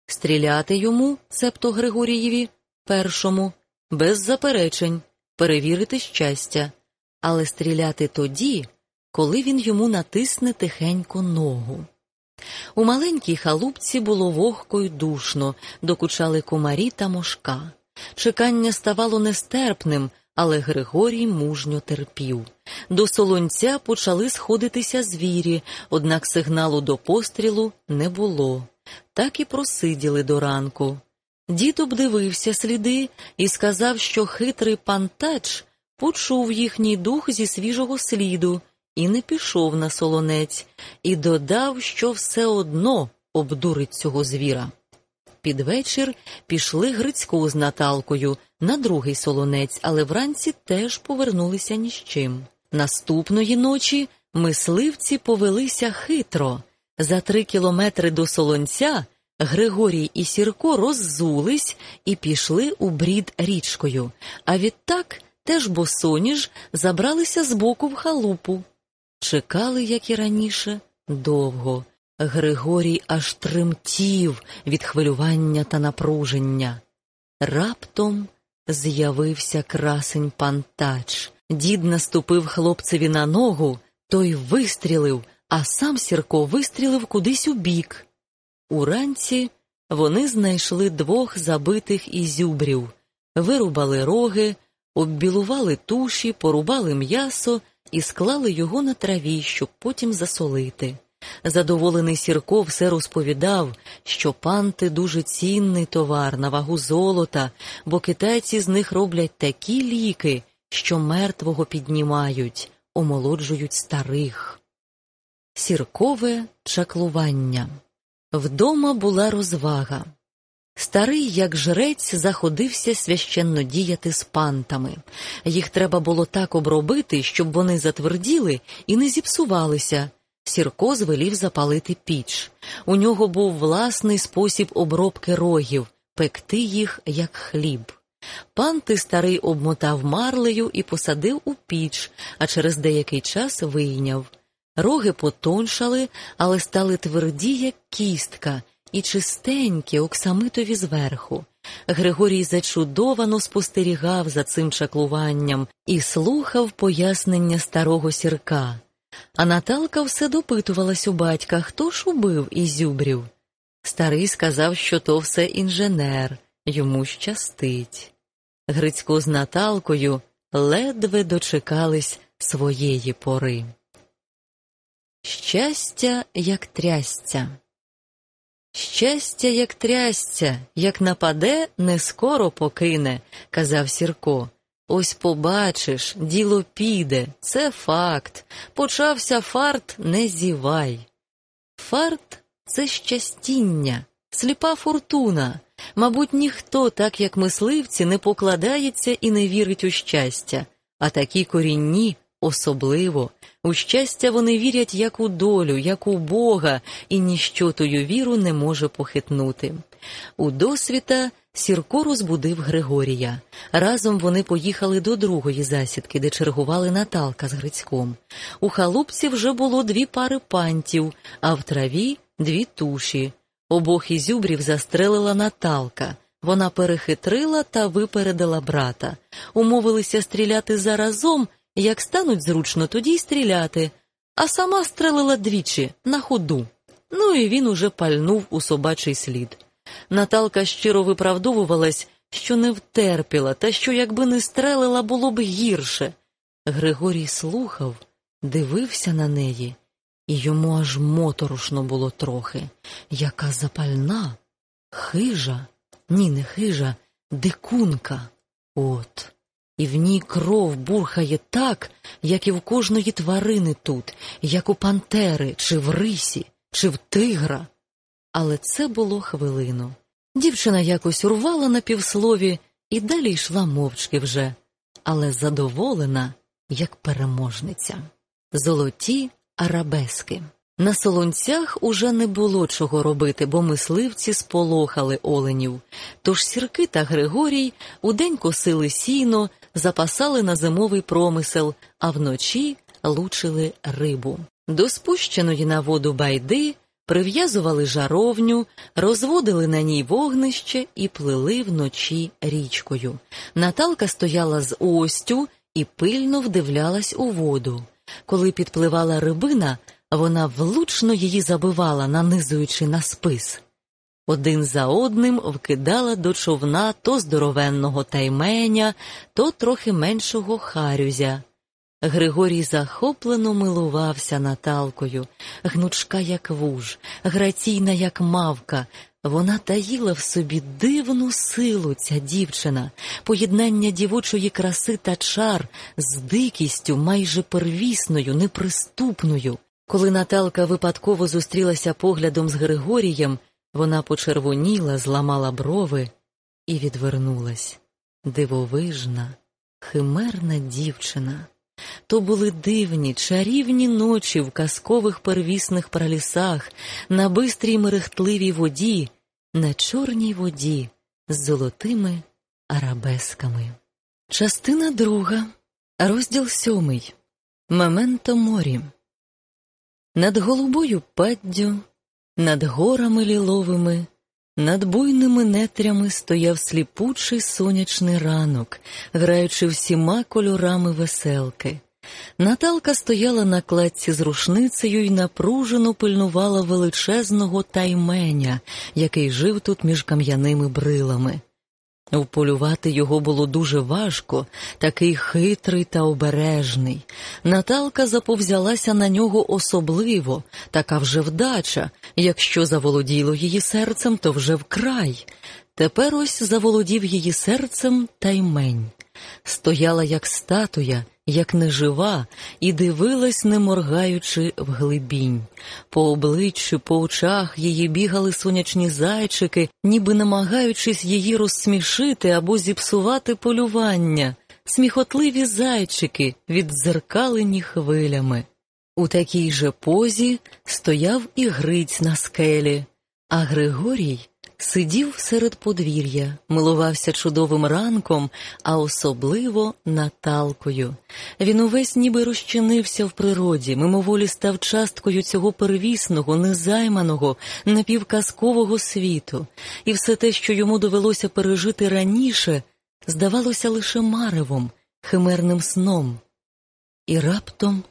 стріляти йому, цебто Григорієві, першому, без заперечень, перевірити щастя, але стріляти тоді, коли він йому натисне тихенько ногу. У маленькій халупці було вогко й душно, докучали комарі та мошка. Чекання ставало нестерпним, але Григорій мужньо терпів. До солонця почали сходитися звірі, однак сигналу до пострілу не було. Так і просиділи до ранку. Дід обдивився сліди і сказав, що хитрий пантач почув їхній дух зі свіжого сліду і не пішов на солонець, і додав, що все одно обдурить цього звіра. Під вечір пішли Грицько з Наталкою на другий солонець, але вранці теж повернулися ні з чим. Наступної ночі мисливці повелися хитро. За три кілометри до солонця Григорій і Сірко роззулись і пішли у брід річкою, а відтак теж босоніж забралися збоку в халупу. Чекали, як і раніше, довго. Григорій аж тремтів від хвилювання та напруження. Раптом з'явився красень пантач. Дід наступив хлопцеві на ногу, той вистрілив, а сам Сірко вистрілив кудись у бік. Уранці вони знайшли двох забитих ізюбрів, вирубали роги, оббілували туші, порубали м'ясо і склали його на траві, щоб потім засолити. Задоволений Сірко все розповідав, що панти дуже цінний товар на вагу золота, бо китайці з них роблять такі ліки, що мертвого піднімають, омолоджують старих. Сіркове чаклування. Вдома була розвага. Старий, як жрець, заходився священно діяти з пантами. Їх треба було так обробити, щоб вони затверділи і не зіпсувалися. Сірко звелів запалити піч. У нього був власний спосіб обробки рогів пекти їх як хліб. Панти старий обмотав марлею і посадив у піч, а через деякий час вийняв. Роги потоншали, але стали тверді, як кістка, і чистенькі, оксамитові зверху. Григорій зачудовано спостерігав за цим чаклуванням і слухав пояснення старого сірка. А Наталка все допитувалась у батька, хто ж убив ізюбрів. Старий сказав, що то все інженер, йому щастить. Грицько з Наталкою ледве дочекались своєї пори. Щастя, як трясця. Щастя, як трясця, як нападе, не скоро покине, казав Сірко. Ось побачиш, діло піде, це факт. Почався фарт, не зівай. Фарт це щастіння, сліпа фортуна. Мабуть, ніхто, так як мисливці, не покладається і не вірить у щастя, а такі корінні особливо. У щастя вони вірять як у долю, як у Бога, і ніщо тою віру не може похитнути. У досвіта Сірко розбудив Григорія. Разом вони поїхали до другої засідки, де чергували Наталка з Грицьком. У халупці вже було дві пари пантів, а в траві дві туші. Обох ізюбрів застрелила Наталка. Вона перехитрила та випередила брата. Умовилися стріляти заразом, як стануть зручно, тоді й стріляти, а сама стрелила двічі на ходу. Ну і він уже пальнув у собачий слід. Наталка щиро виправдовувалась, що не втерпіла, та що, якби не стрелила, було б гірше. Григорій слухав, дивився на неї, і йому аж моторошно було трохи. Яка запальна, хижа, ні, не хижа, дикунка. От. І в ній кров бурхає так, як і в кожної тварини тут, як у пантери, чи в рисі, чи в тигра. Але це було хвилину. Дівчина якось урвала на півслові і далі йшла мовчки вже, але задоволена, як переможниця. Золоті арабески. На солонцях уже не було чого робити, бо мисливці сполохали оленів. Тож сірки та Григорій удень косили сіно, запасали на зимовий промисел, а вночі лучили рибу. До спущеної на воду байди прив'язували жаровню, розводили на ній вогнище і плили вночі річкою. Наталка стояла з остю і пильно вдивлялась у воду. Коли підпливала рибина, вона влучно її забивала, нанизуючи на спис. Один за одним вкидала до човна то здоровенного тайменя, то трохи меншого харюзя. Григорій захоплено милувався Наталкою, гнучка, як вуж, граційна, як мавка. Вона таїла в собі дивну силу, ця дівчина, поєднання дівочої краси та чар з дикістю, майже первісною, неприступною. Коли Наталка випадково зустрілася поглядом з Григорієм, вона почервоніла, зламала брови і відвернулась. Дивовижна, химерна дівчина. То були дивні, чарівні ночі в казкових первісних пралісах, на бистрій мерехтливій воді, на чорній воді з золотими арабесками. Частина друга, розділ сьомий. Мементо морі. Над голубою паддю, над горами ліловими, над буйними нетрями стояв сліпучий сонячний ранок, граючи всіма кольорами веселки. Наталка стояла на кладці з рушницею і напружено пильнувала величезного тайменя, який жив тут між кам'яними брилами. Вполювати його було дуже важко, такий хитрий та обережний. Наталка заповзялася на нього особливо, така вже вдача. Якщо заволоділо її серцем, то вже вкрай. Тепер ось заволодів її серцем таймень. Стояла, як статуя, як нежива, і дивилась, не моргаючи в глибінь. По обличчю, по очах її бігали сонячні зайчики, ніби намагаючись її розсмішити або зіпсувати полювання, сміхотливі зайчики, віддзеркалені хвилями. У такій же позі стояв і Гриць на скелі, а Григорій Сидів серед подвір'я, милувався чудовим ранком, а особливо Наталкою. Він увесь ніби розчинився в природі, мимоволі став часткою цього первісного, незайманого, напівказкового світу, і все те, що йому довелося пережити раніше, здавалося лише маревом, химерним сном. І раптом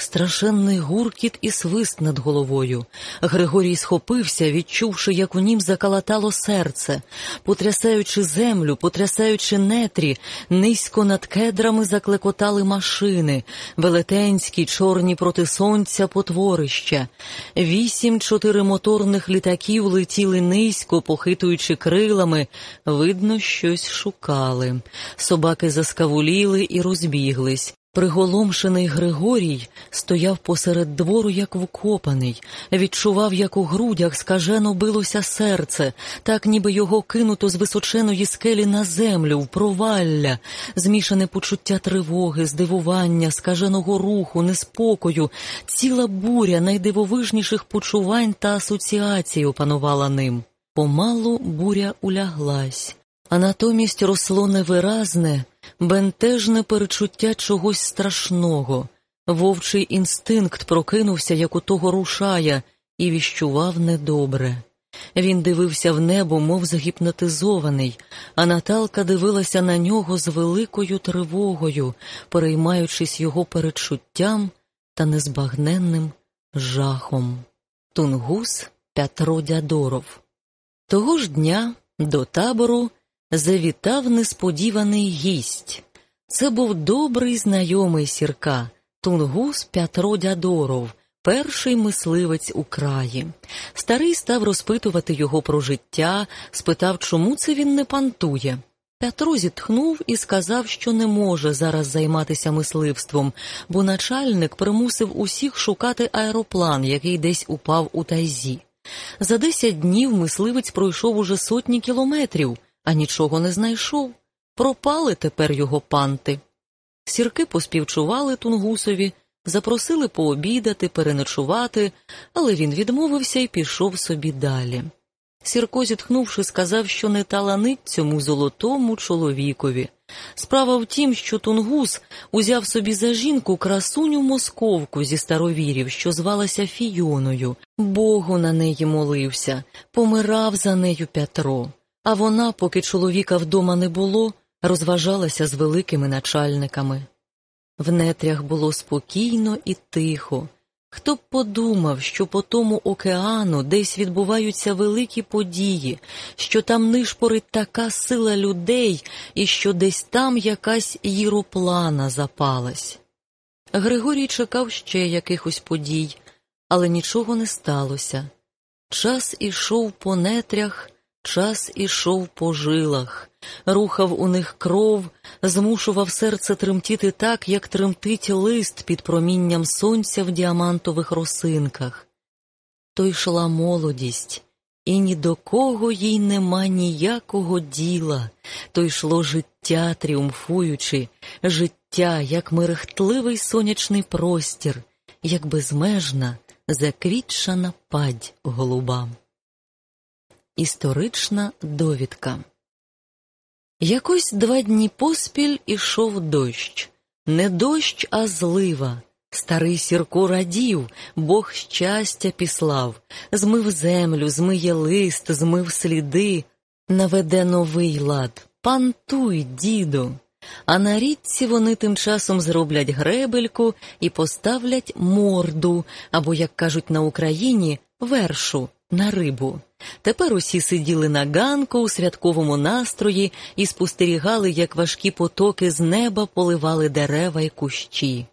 Страшенний гуркіт і свист над головою. Григорій схопився, відчувши, як у нім закалатало серце, потрясаючи землю, потрясаючи нетрі, низько над кедрами заклекотали машини, велетенські, чорні проти сонця потворища. Вісім чотиримоторних літаків летіли низько, похитуючи крилами, видно, щось шукали. Собаки заскавуліли і розбіглись. Приголомшений Григорій стояв посеред двору, як вкопаний, відчував, як у грудях скажено билося серце, так ніби його кинуто з височеної скелі на землю, в провалля, змішане почуття тривоги, здивування, скаженого руху, неспокою, ціла буря найдивовижніших почувань та асоціацій опанувала ним. Помалу буря уляглась, а натомість росло невиразне бентежне перечуття чогось страшного, вовчий інстинкт прокинувся, як у того рушая, і віщував недобре. Він дивився в небо, мов загіпнотизований, а Наталка дивилася на нього з великою тривогою, переймаючись його передчуттям та незбагненним жахом. Тунгус Петро Дядоров. Того ж дня до табору завітав несподіваний гість. Це був добрий знайомий сірка, Тунгус Пятро Дядоров, перший мисливець у краї. Старий став розпитувати його про життя, спитав, чому це він не пантує. Петро зітхнув і сказав, що не може зараз займатися мисливством, бо начальник примусив усіх шукати аероплан, який десь упав у тайзі. За десять днів мисливець пройшов уже сотні кілометрів, а нічого не знайшов. Пропали тепер його панти. Сірки поспівчували Тунгусові, запросили пообідати, переночувати, але він відмовився і пішов собі далі. Сірко, зітхнувши, сказав, що не таланить цьому золотому чоловікові. Справа в тім, що Тунгус узяв собі за жінку красуню московку зі старовірів, що звалася Фіоною, Богу на неї молився, помирав за нею Петро. А вона, поки чоловіка вдома не було, розважалася з великими начальниками. В нетрях було спокійно і тихо. Хто б подумав, що по тому океану десь відбуваються великі події, що там нишпорить така сила людей і що десь там якась їроплана запалась. Григорій чекав ще якихось подій, але нічого не сталося. Час ішов по нетрях, час ішов по жилах рухав у них кров, змушував серце тремтіти так, як тремтить лист під промінням сонця в діамантових росинках. То йшла молодість, і ні до кого їй нема ніякого діла, то йшло життя, тріумфуючи, життя, як мерехтливий сонячний простір, як безмежна, заквітчана падь голубам. Історична довідка Якось два дні поспіль ішов дощ, не дощ, а злива. Старий Сірко радів, Бог щастя післав, змив землю, змиє лист, змив сліди, наведе новий лад. Пантуй, діду. А на річці вони тим часом зроблять гребельку і поставлять морду, або, як кажуть на Україні, вершу на рибу. Тепер усі сиділи на ганку у святковому настрої і спостерігали, як важкі потоки з неба поливали дерева й кущі.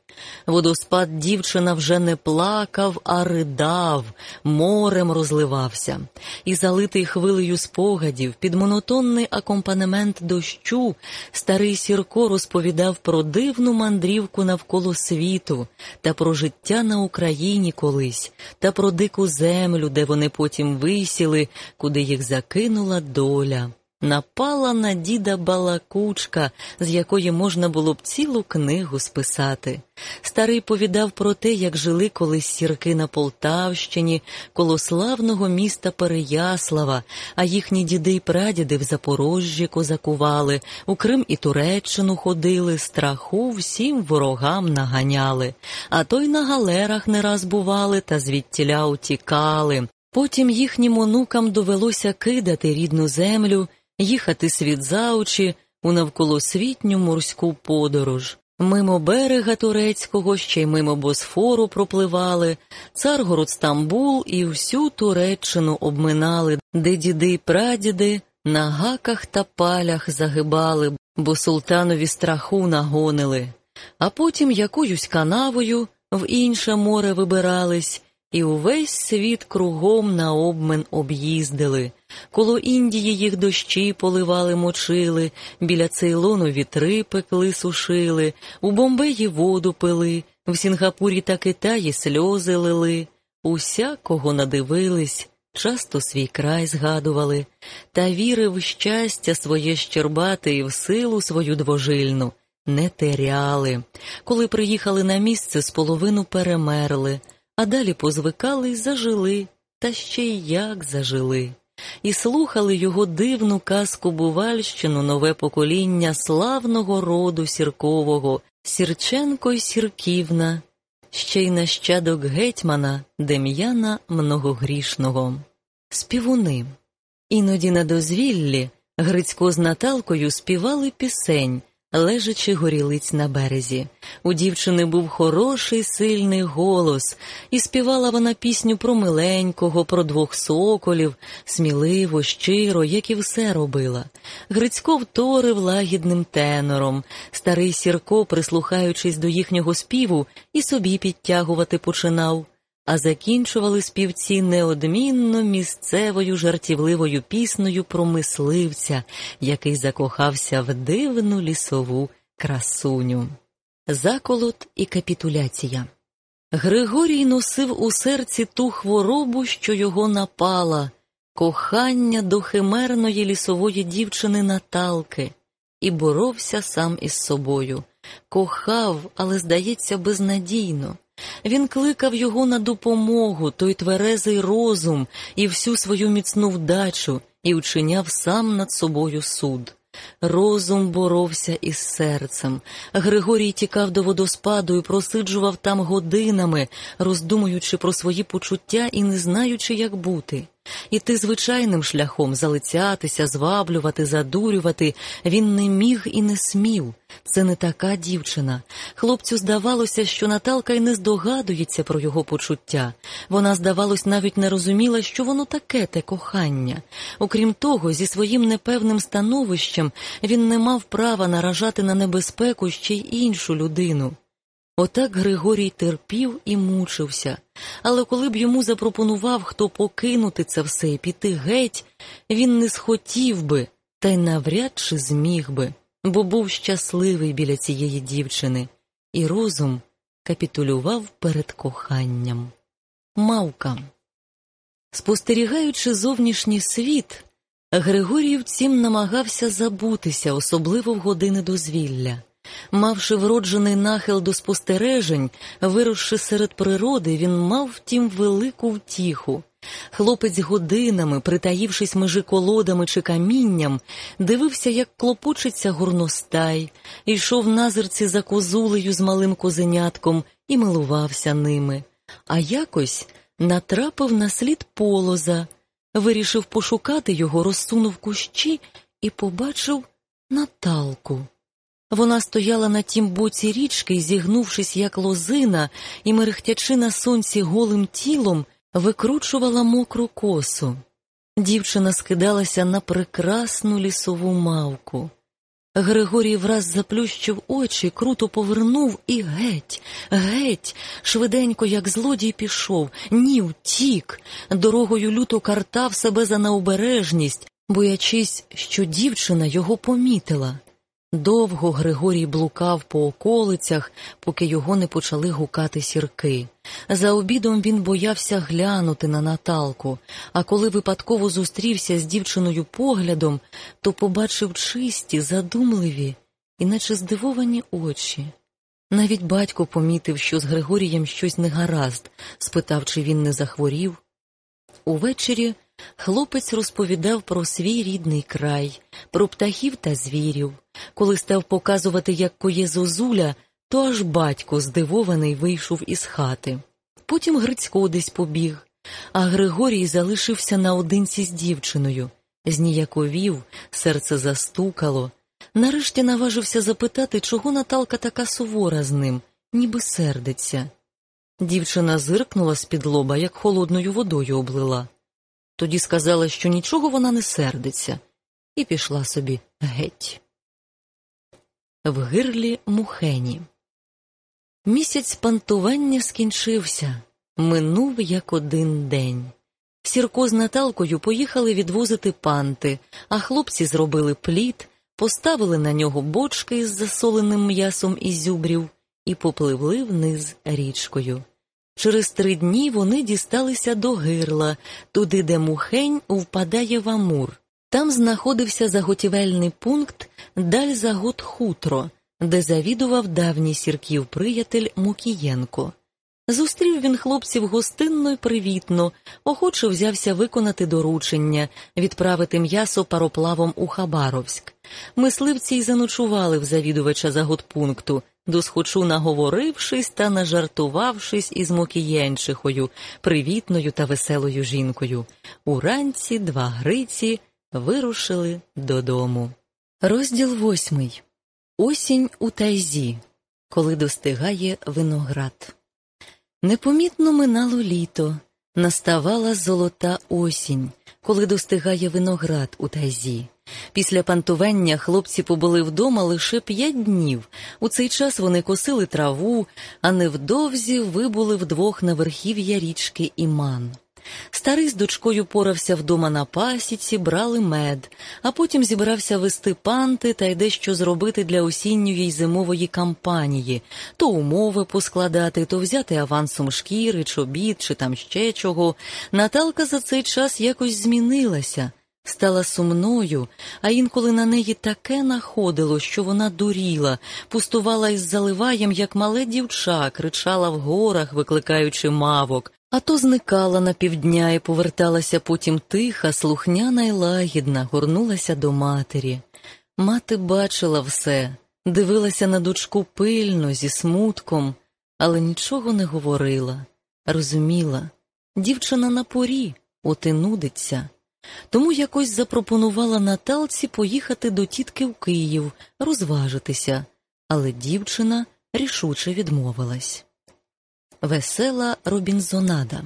Водоспад дівчина вже не плакав, а ридав, морем розливався, і, залитий хвилею спогадів, під монотонний акомпанемент дощу, старий Сірко розповідав про дивну мандрівку навколо світу та про життя на Україні колись, та про дику землю, де вони потім висіли, куди їх закинула доля. Напала на діда балакучка, з якої можна було б цілу книгу списати. Старий повідав про те, як жили колись сірки на Полтавщині, коло славного міста Переяслава, а їхні діди й прадіди в Запорожжі козакували, у Крим і Туреччину ходили, страху всім ворогам наганяли, а то й на галерах не раз бували та звідтіля утікали. Потім їхнім онукам довелося кидати рідну землю їхати світ за очі у навколосвітню морську подорож. Мимо берега турецького, ще й мимо Босфору пропливали, царгород Стамбул і всю Туреччину обминали, де діди й прадіди на гаках та палях загибали, бо султанові страху нагонили, а потім якоюсь канавою в інше море вибирались і увесь світ кругом на обмин об'їздили. Коло Індії їх дощі поливали, мочили, біля Цейлону вітри пекли, сушили, у Бомбеї воду пили, в Сінгапурі та Китаї сльози лили. Усякого надивились, часто свій край згадували, та віри в щастя своє щербате і в силу свою двожильну не теряли. Коли приїхали на місце, з половину перемерли а далі позвикали й зажили, та ще й як зажили, і слухали його дивну казку Бувальщину нове покоління славного роду сіркового, Сірченко й Сірківна, ще й нащадок гетьмана Дем'яна Многогрішного. Співуни. Іноді на дозвіллі Грицько з Наталкою співали пісень, лежачи горілиць на березі. У дівчини був хороший сильний голос, і співала вона пісню про миленького, про двох соколів, сміливо, щиро, як і все робила. Грицько вторив лагідним тенором. Старий Сірко, прислухаючись до їхнього співу, і собі підтягувати починав а закінчували співці неодмінно місцевою жартівливою піснею про мисливця, який закохався в дивну лісову красуню. Заколот і капітуляція. Григорій носив у серці ту хворобу, що його напала, кохання до химерної лісової дівчини Наталки, і боровся сам із собою. Кохав, але, здається, безнадійно. Він кликав його на допомогу, той тверезий розум і всю свою міцну вдачу, і вчиняв сам над собою суд. Розум боровся із серцем. Григорій тікав до водоспаду і просиджував там годинами, роздумуючи про свої почуття і не знаючи, як бути. Іти звичайним шляхом залицятися, зваблювати, задурювати він не міг і не смів. Це не така дівчина. Хлопцю здавалося, що Наталка й не здогадується про його почуття. Вона, здавалось, навіть не розуміла, що воно таке те кохання. Окрім того, зі своїм непевним становищем він не мав права наражати на небезпеку ще й іншу людину. Отак Григорій терпів і мучився, але коли б йому запропонував, хто покинути це все і піти геть, він не схотів би, та й навряд чи зміг би, бо був щасливий біля цієї дівчини, і розум капітулював перед коханням. Мавка. Спостерігаючи зовнішній світ, Григорій втім намагався забутися, особливо в години дозвілля. Мавши вроджений нахил до спостережень, виросши серед природи, він мав втім велику втіху. Хлопець годинами, притаївшись межи колодами чи камінням, дивився, як клопочеться горностай, йшов назирці за козулею з малим козенятком і милувався ними, а якось натрапив на слід полоза, вирішив пошукати його, розсунув кущі і побачив Наталку. Вона стояла на тім боці річки, зігнувшись, як лозина, і, мерехтячи на сонці голим тілом, викручувала мокру косу. Дівчина скидалася на прекрасну лісову мавку. Григорій враз заплющив очі, круто повернув і геть, геть, швиденько, як злодій, пішов, ні втік, дорогою люто картав себе за необережність, боячись, що дівчина його помітила. Довго Григорій блукав по околицях, поки його не почали гукати сірки. За обідом він боявся глянути на Наталку, а коли випадково зустрівся з дівчиною поглядом, то побачив чисті, задумливі і наче здивовані очі. Навіть батько помітив, що з Григорієм щось негаразд, спитав, чи він не захворів. Увечері Хлопець розповідав про свій рідний край, про птахів та звірів. Коли став показувати, як коє зозуля, то аж батько здивований вийшов із хати. Потім Грицько десь побіг, а Григорій залишився наодинці з дівчиною. Зніяковів, серце застукало. Нарешті наважився запитати, чого Наталка така сувора з ним, ніби сердиться. Дівчина зиркнула з-під лоба, як холодною водою облила. Тоді сказала, що нічого вона не сердиться, і пішла собі геть. В гирлі мухені. Місяць пантування скінчився, минув як один день. Сірко з Наталкою поїхали відвозити панти, а хлопці зробили плід, поставили на нього бочки із засоленим м'ясом і зюбрів і попливли вниз річкою. Через три дні вони дісталися до гирла, туди, де мухень впадає в Амур. Там знаходився заготівельний пункт Дальзагот хутро, де завідував давній сірків приятель Мукієнко. Зустрів він хлопців гостинно й привітно, охоче взявся виконати доручення, відправити м'ясо пароплавом у Хабаровськ. Мисливці й заночували в завідувача заготпункту, досхочу наговорившись та нажартувавшись із Мокієнчихою, привітною та веселою жінкою. Уранці два гриці вирушили додому. Розділ восьмий Осінь у тайзі, коли достигає виноград. Непомітно минало літо, наставала золота осінь, коли достигає виноград у тайзі. Після пантування хлопці побули вдома лише п'ять днів. У цей час вони косили траву, а невдовзі вибули вдвох на верхів'я річки Іман. Старий з дочкою порався вдома на пасіці, брали мед, а потім зібрався вести панти та й дещо зробити для осінньої й зимової кампанії, то умови поскладати, то взяти авансом шкіри, чобіт чи там ще чого. Наталка за цей час якось змінилася. Стала сумною, а інколи на неї таке находило, що вона дуріла, пустувала із заливаєм, як мале дівча, кричала в горах, викликаючи мавок, а то зникала на півдня і поверталася потім тиха, слухняна й лагідна, горнулася до матері. Мати бачила все, дивилася на дочку пильно, зі смутком, але нічого не говорила, розуміла. Дівчина на порі, от і нудиться. Тому якось запропонувала Наталці поїхати до тітки в Київ, розважитися, але дівчина рішуче відмовилась. Весела Робінзонада.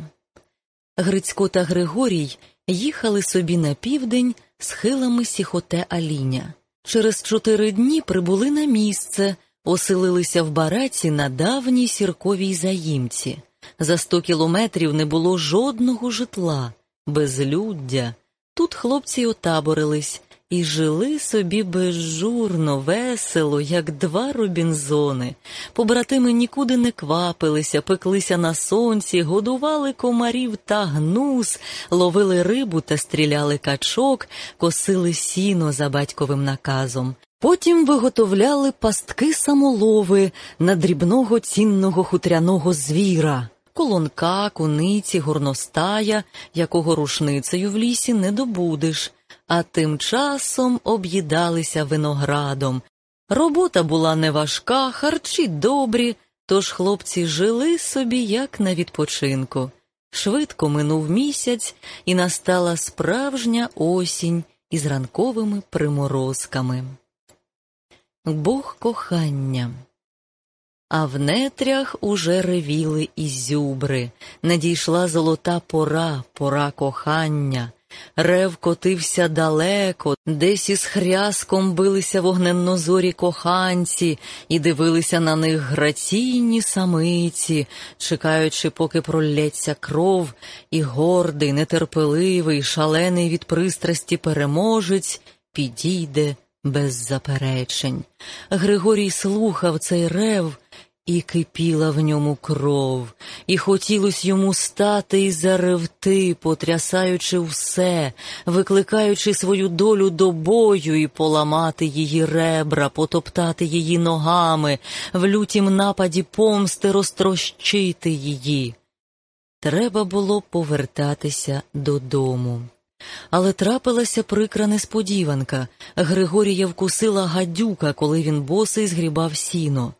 Грицько та Григорій їхали собі на південь схилами сіхоте Аліня. Через чотири дні прибули на місце, оселилися в бараці на давній сірковій заїмці. За сто кілометрів не було жодного житла, безлюддя. Тут хлопці отаборились і жили собі безжурно, весело, як два робінзони. Побратими нікуди не квапилися, пеклися на сонці, годували комарів та гнус, ловили рибу та стріляли качок, косили сіно за батьковим наказом. Потім виготовляли пастки самолови на дрібного цінного хутряного звіра. Колонка, куниці, горностая, якого рушницею в лісі не добудеш, а тим часом об'їдалися виноградом. Робота була неважка, харчі добрі, тож хлопці жили собі, як на відпочинку. Швидко минув місяць, і настала справжня осінь із ранковими приморозками. Бог кохання. А в нетрях уже ревіли ізюбри, надійшла золота пора, пора кохання. Рев котився далеко, десь із хряском билися вогненнозорі коханці і дивилися на них граційні самиці, чекаючи, поки пролється кров, і гордий, нетерпеливий, шалений від пристрасті переможець підійде без заперечень. Григорій слухав цей рев. І кипіла в ньому кров, і хотілось йому стати і заревти, потрясаючи все, викликаючи свою долю до бою і поламати її ребра, потоптати її ногами, в лютім нападі помсти розтрощити її. Треба було повертатися додому. Але трапилася прикра несподіванка. Григорія вкусила гадюка, коли він босий згрібав сіно.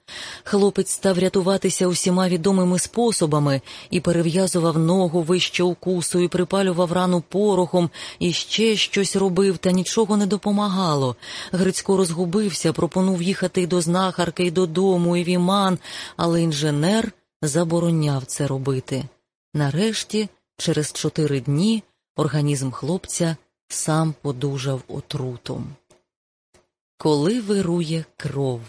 Хлопець став рятуватися усіма відомими способами і перев'язував ногу вище укусу, і припалював рану порохом, і ще щось робив, та нічого не допомагало. Грицько розгубився, пропонув їхати й до знахарки, й додому, і в іман, але інженер забороняв це робити. Нарешті, через чотири дні, Організм хлопця сам подужав отрутом. Коли вирує кров.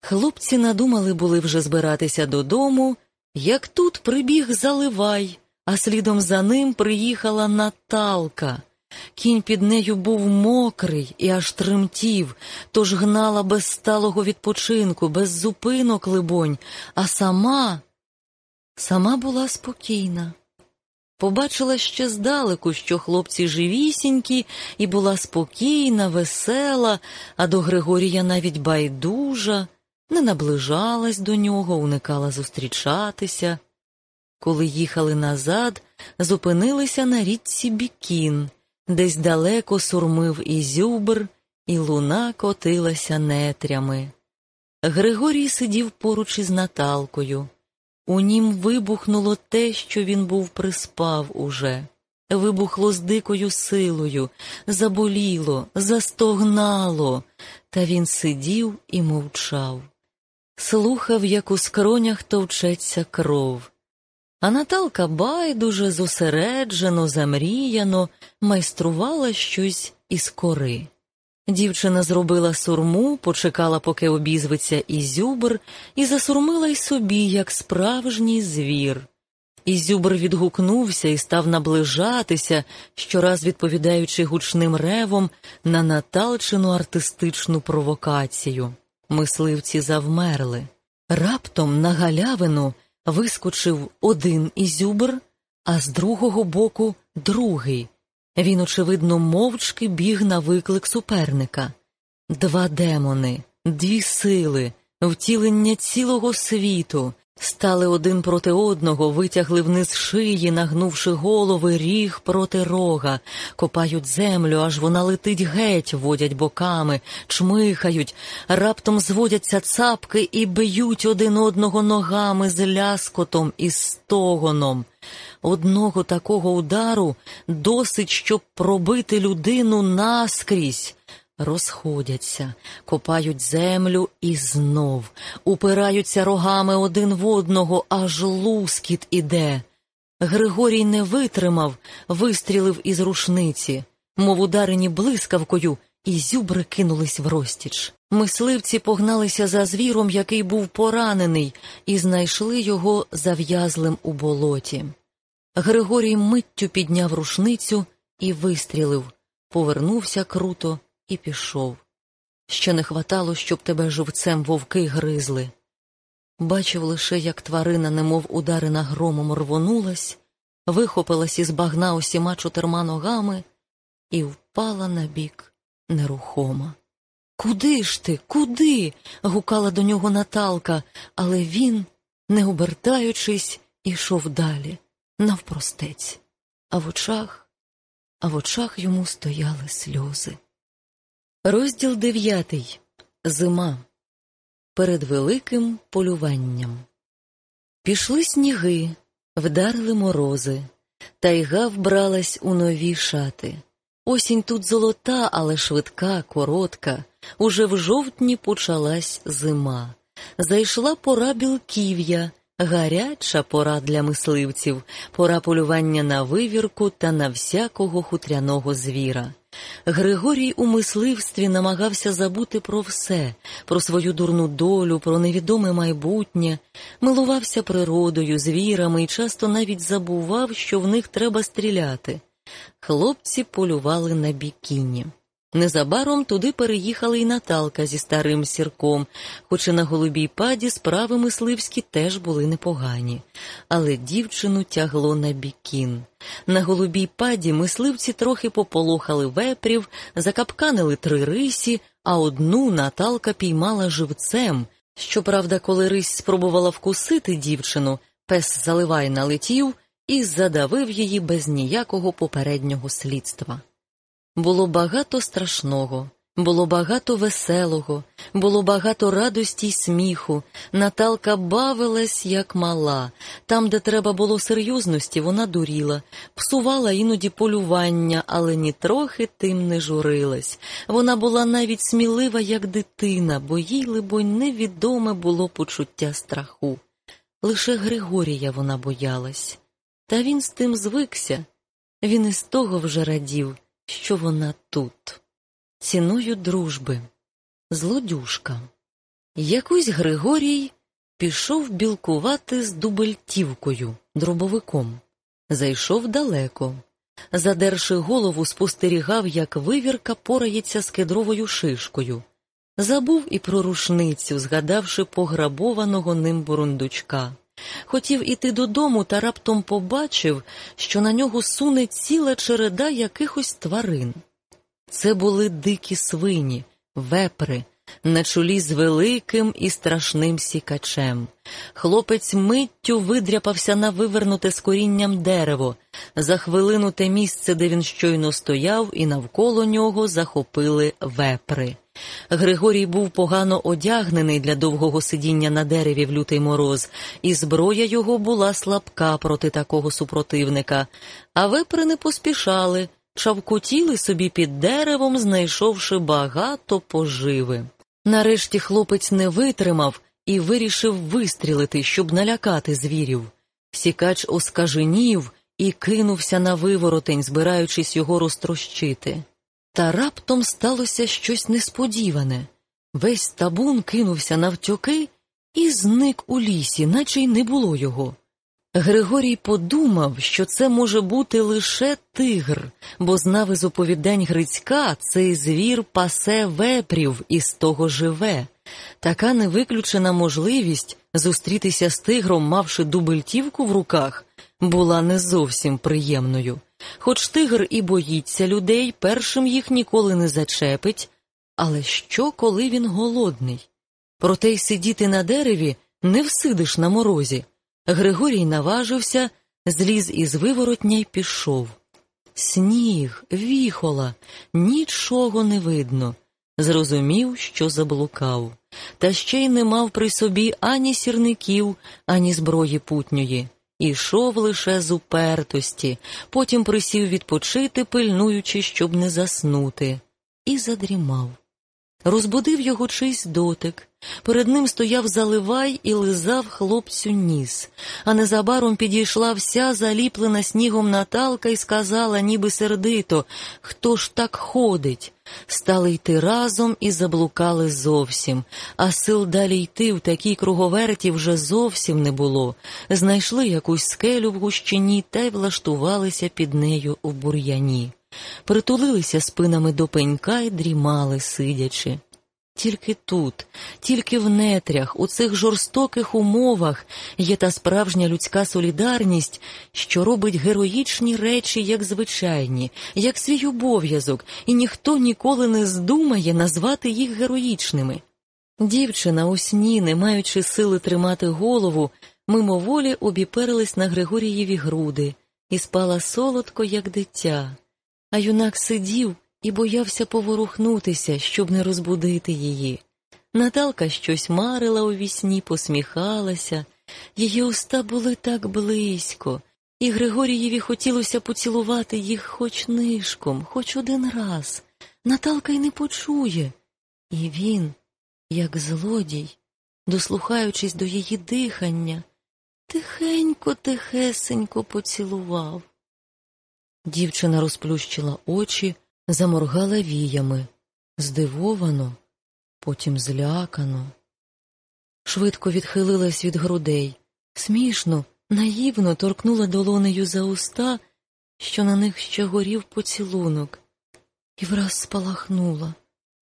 Хлопці надумали були вже збиратися додому, як тут прибіг заливай, а слідом за ним приїхала Наталка. Кінь під нею був мокрий і аж тремтів, тож гнала без сталого відпочинку, без зупинок, либонь, а сама, сама була спокійна. Побачила ще здалеку, що хлопці живісінькі, і була спокійна, весела, а до Григорія навіть байдужа, не наближалась до нього, уникала зустрічатися. Коли їхали назад, зупинилися на річці Бікін, десь далеко сурмив ізюбр, і луна котилася нетрями. Григорій сидів поруч із Наталкою. У нім вибухнуло те, що він був приспав уже. вибухло з дикою силою, заболіло, застогнало, та він сидів і мовчав. Слухав, як у скронях товчеться кров. А Наталка байдуже, зосереджено, замріяно майструвала щось із кори. Дівчина зробила сурму, почекала, поки обізветься Ізюбр, і засурмила й собі, як справжній звір. Ізюбр відгукнувся і став наближатися, щораз відповідаючи гучним ревом на Наталчину артистичну провокацію. Мисливці завмерли. Раптом на галявину вискочив один ізюбр, а з другого боку другий. Він, очевидно, мовчки біг на виклик суперника. Два демони, дві сили, втілення цілого світу стали один проти одного, витягли вниз шиї, нагнувши голови, ріг проти рога, копають землю, аж вона летить геть, водять боками, чмихають, раптом зводяться цапки і б'ють один одного ногами з ляскотом і стогоном. Одного такого удару досить, щоб пробити людину наскрізь. Розходяться, копають землю і знов, упираються рогами один в одного, аж лускіт іде. Григорій не витримав, вистрілив із рушниці, мов ударені блискавкою, і зюбри кинулись в розтіч. Мисливці погналися за звіром, який був поранений, і знайшли його зав'язлим у болоті. Григорій миттю підняв рушницю і вистрілив, повернувся круто і пішов. Ще не хватало, щоб тебе живцем вовки гризли. Бачив лише, як тварина, немов ударена громом, рвонулась, вихопилась із багна усіма чотирма ногами і впала на бік нерухома. Куди ж ти, куди? гукала до нього Наталка, але він, не обертаючись, ішов далі, навпростець, а в очах, а в очах йому стояли сльози. Розділ дев'ятий. Зима. Перед великим полюванням. Пішли сніги, вдарили морози, тайга вбралась у нові шати. Осінь тут золота, але швидка, коротка. Уже в жовтні почалась зима. Зайшла пора білків'я, гаряча пора для мисливців, пора полювання на вивірку та на всякого хутряного звіра. Григорій у мисливстві намагався забути про все, про свою дурну долю, про невідоме майбутнє, милувався природою, звірами і часто навіть забував, що в них треба стріляти. Хлопці полювали на бікіні. Незабаром туди переїхала і Наталка зі старим сірком, хоч і на голубій паді справи мисливські теж були непогані, але дівчину тягло на бікін. На голубій паді мисливці трохи пополохали вепрів, закапканили три рисі, а одну Наталка піймала живцем. Щоправда, коли рись спробувала вкусити дівчину, пес заливай налетів і задавив її без ніякого попереднього слідства. Було багато страшного, було багато веселого, було багато радості й сміху. Наталка бавилась, як мала. Там, де треба було серйозності, вона дуріла, псувала іноді полювання, але нітрохи тим не журилась. Вона була навіть смілива, як дитина, бо їй, либонь, невідоме було почуття страху. Лише Григорія вона боялась. Та він з тим звикся. Він із того вже радів що вона тут, ціною дружби, злодюшка. Якусь Григорій пішов білкувати з дубельтівкою, дробовиком, зайшов далеко. Задерши голову, спостерігав, як вивірка порається з кедровою шишкою. Забув і про рушницю, згадавши пограбованого ним бурундучка. Хотів іти додому та раптом побачив, що на нього суне ціла череда якихось тварин. Це були дикі свині, вепри, на чолі з великим і страшним сікачем. Хлопець миттю видряпався на вивернуте з корінням дерево. За хвилину те місце, де він щойно стояв, і навколо нього захопили вепри. Григорій був погано одягнений для довгого сидіння на дереві в лютий мороз, і зброя його була слабка проти такого супротивника. А вепри не поспішали, чавкотіли собі під деревом, знайшовши багато поживи. Нарешті хлопець не витримав і вирішив вистрілити, щоб налякати звірів. Сікач оскаженів і кинувся на виворотень, збираючись його розтрощити. Та раптом сталося щось несподіване. Весь табун кинувся навтьоки і зник у лісі, наче й не було його. Григорій подумав, що це може бути лише тигр, бо знав із оповідань Грицька цей звір пасе вепрів і з того живе. Така невиключена можливість зустрітися з тигром, мавши дубельтівку в руках, була не зовсім приємною. Хоч тигр і боїться людей, першим їх ніколи не зачепить. Але що, коли він голодний? Проте й сидіти на дереві не всидиш на морозі. Григорій наважився, зліз із виворотня й пішов. Сніг, віхола, нічого не видно. Зрозумів, що заблукав, та ще й не мав при собі ані сірників, ані зброї путньої. Ішов лише з упертості, потім присів відпочити, пильнуючи, щоб не заснути, і задрімав. Розбудив його чийсь дотик. Перед ним стояв заливай і лизав хлопцю ніс, а незабаром підійшла вся заліплена снігом Наталка і сказала, ніби сердито, хто ж так ходить. Стали йти разом і заблукали зовсім, а сил далі йти в такій круговерті вже зовсім не було. Знайшли якусь скелю в гущині та й влаштувалися під нею у бур'яні. Притулилися спинами до пенька і дрімали, сидячи. Тільки тут, тільки в нетрях, у цих жорстоких умовах є та справжня людська солідарність, що робить героїчні речі як звичайні, як свій обов'язок, і ніхто ніколи не здумає назвати їх героїчними. Дівчина у сні, не маючи сили тримати голову, мимоволі обіперилась на Григорієві груди і спала солодко, як дитя. А юнак сидів і боявся поворухнутися, щоб не розбудити її. Наталка щось марила у вісні, посміхалася, її уста були так близько, і Григорієві хотілося поцілувати їх хоч нишком, хоч один раз. Наталка й не почує. І він, як злодій, дослухаючись до її дихання, тихенько, тихесенько поцілував. Дівчина розплющила очі, заморгала віями, здивовано, потім злякано. Швидко відхилилась від грудей, смішно, наївно торкнула долонею за уста, що на них ще горів поцілунок, і враз спалахнула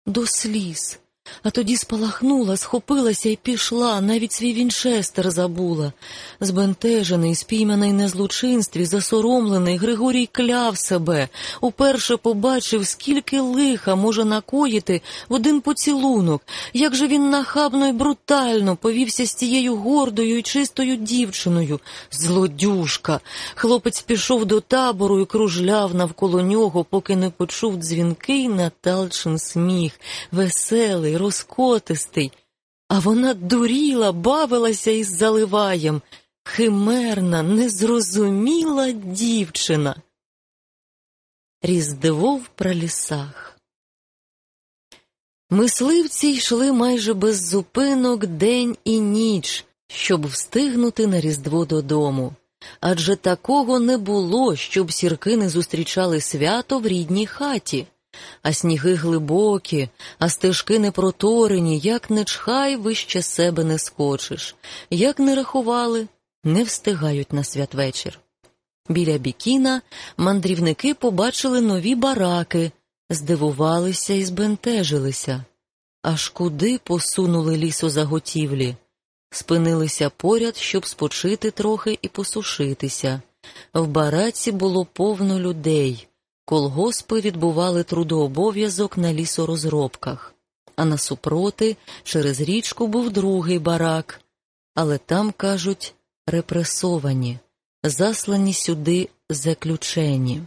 до сліз. А тоді спалахнула, схопилася і пішла, навіть свій вінчестер забула. Збентежений, спійманий на злочинстві, засоромлений, Григорій кляв себе, уперше побачив, скільки лиха може накоїти в один поцілунок, як же він нахабно й брутально повівся з тією гордою і чистою дівчиною. Злодюшка. Хлопець пішов до табору і кружляв навколо нього, поки не почув дзвінкий Наталчин сміх, веселий розкотистий, а вона дуріла, бавилася із заливаєм, химерна, незрозуміла дівчина. Різдво в пралісах. Мисливці йшли майже без зупинок день і ніч, щоб встигнути на Різдво додому. Адже такого не було, щоб сірки не зустрічали свято в рідній хаті а сніги глибокі, а стежки не проторені, як не чхай, вище себе не скочиш, як не рахували, не встигають на святвечір. Біля бікіна мандрівники побачили нові бараки, здивувалися і збентежилися. Аж куди посунули лісозаготівлі, спинилися поряд, щоб спочити трохи і посушитися. В бараці було повно людей. Колгоспи відбували трудообов'язок на лісорозробках, а насупроти через річку був другий барак, але там, кажуть, репресовані, заслані сюди заключені.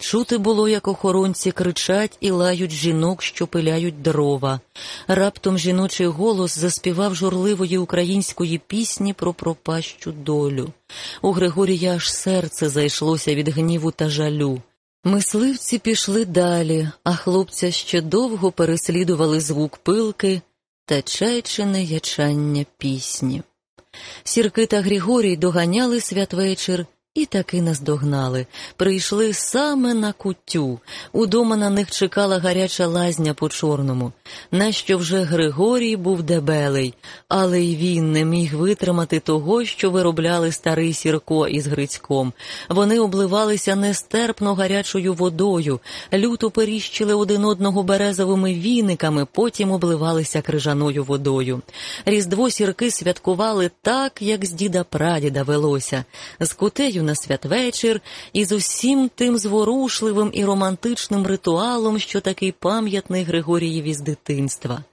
Чути було, як охоронці кричать і лають жінок, що пиляють дрова. Раптом жіночий голос заспівав журливої української пісні про пропащу долю. У Григорія аж серце зайшлося від гніву та жалю. Мисливці пішли далі, а хлопця ще довго переслідували звук пилки та чайчине ячання пісні. Сірки та Григорій доганяли святвечір і таки наздогнали. Прийшли саме на кутю. Удома на них чекала гаряча лазня по чорному. Нащо вже Григорій був дебелий, але й він не міг витримати того, що виробляли старий сірко із Грицьком. Вони обливалися нестерпно гарячою водою, люто періщили один одного березовими віниками, потім обливалися крижаною водою. Різдво сірки святкували так, як з діда прадіда велося. З кутею на святвечір і з усім тим зворушливим і романтичним ритуалом, що такий пам'ятний Григорієві з дитинства.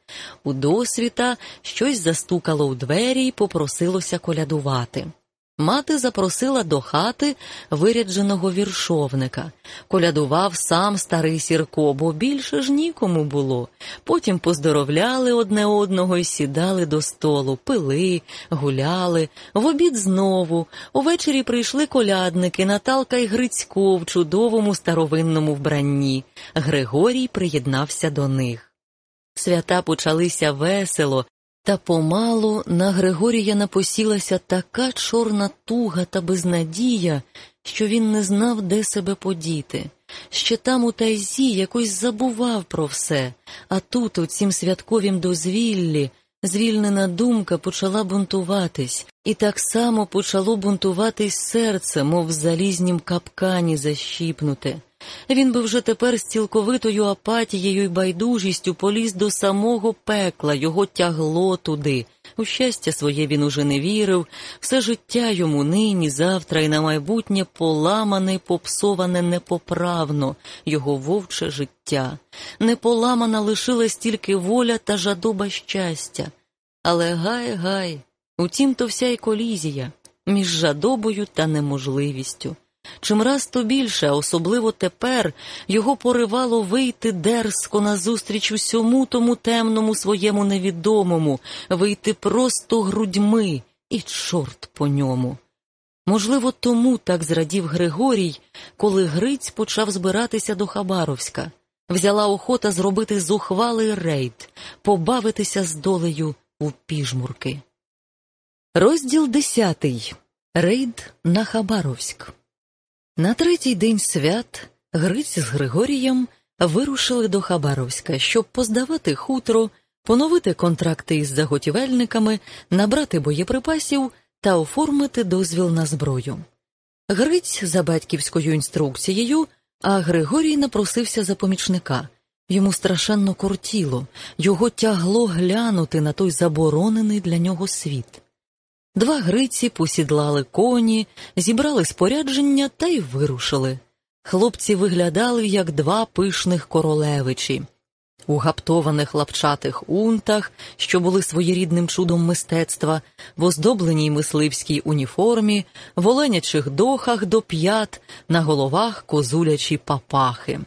У досвіта щось застукало у двері і попросилося колядувати. Мати запросила до хати вирядженого віршовника. Колядував сам старий Сірко, бо більше ж нікому було. Потім поздоровляли одне одного і сідали до столу, пили, гуляли. В обід знову. Увечері прийшли колядники Наталка і Грицько в чудовому старовинному вбранні. Григорій приєднався до них. Свята почалися весело, та помалу на Григорія напосілася така чорна туга та безнадія, що він не знав, де себе подіти. Ще там у тайзі якось забував про все, а тут, у цім святковім дозвіллі, звільнена думка почала бунтуватись, і так само почало бунтуватись серце, мов в залізнім капкані защіпнуте. Він би вже тепер з цілковитою апатією й байдужістю поліз до самого пекла, його тягло туди. У щастя своє він уже не вірив, все життя йому нині, завтра і на майбутнє поламане попсоване непоправно, його вовче життя. Неполамана лишилась тільки воля та жадоба щастя. Але гай, гай, утім то вся й колізія між жадобою та неможливістю. Чимраз то більше, особливо тепер, його поривало вийти дерзко назустріч усьому тому темному своєму невідомому, вийти просто грудьми, і чорт по ньому. Можливо, тому так зрадів Григорій, коли Гриць почав збиратися до Хабаровська, взяла охота зробити зухвалий рейд, побавитися з долею у піжмурки. Розділ десятий. Рейд на Хабаровськ. На третій день свят Гриць з Григорієм вирушили до Хабаровська, щоб поздавати хутро, поновити контракти із заготівельниками, набрати боєприпасів та оформити дозвіл на зброю. Гриць за батьківською інструкцією, а Григорій напросився за помічника. Йому страшенно кортіло, його тягло глянути на той заборонений для нього світ. Два гриці посідлали коні, зібрали спорядження та й вирушили. Хлопці виглядали, як два пишних королевичі. У гаптованих лапчатих унтах, що були своєрідним чудом мистецтва, в оздобленій мисливській уніформі, в оленячих дохах до п'ят, на головах козулячі папахи.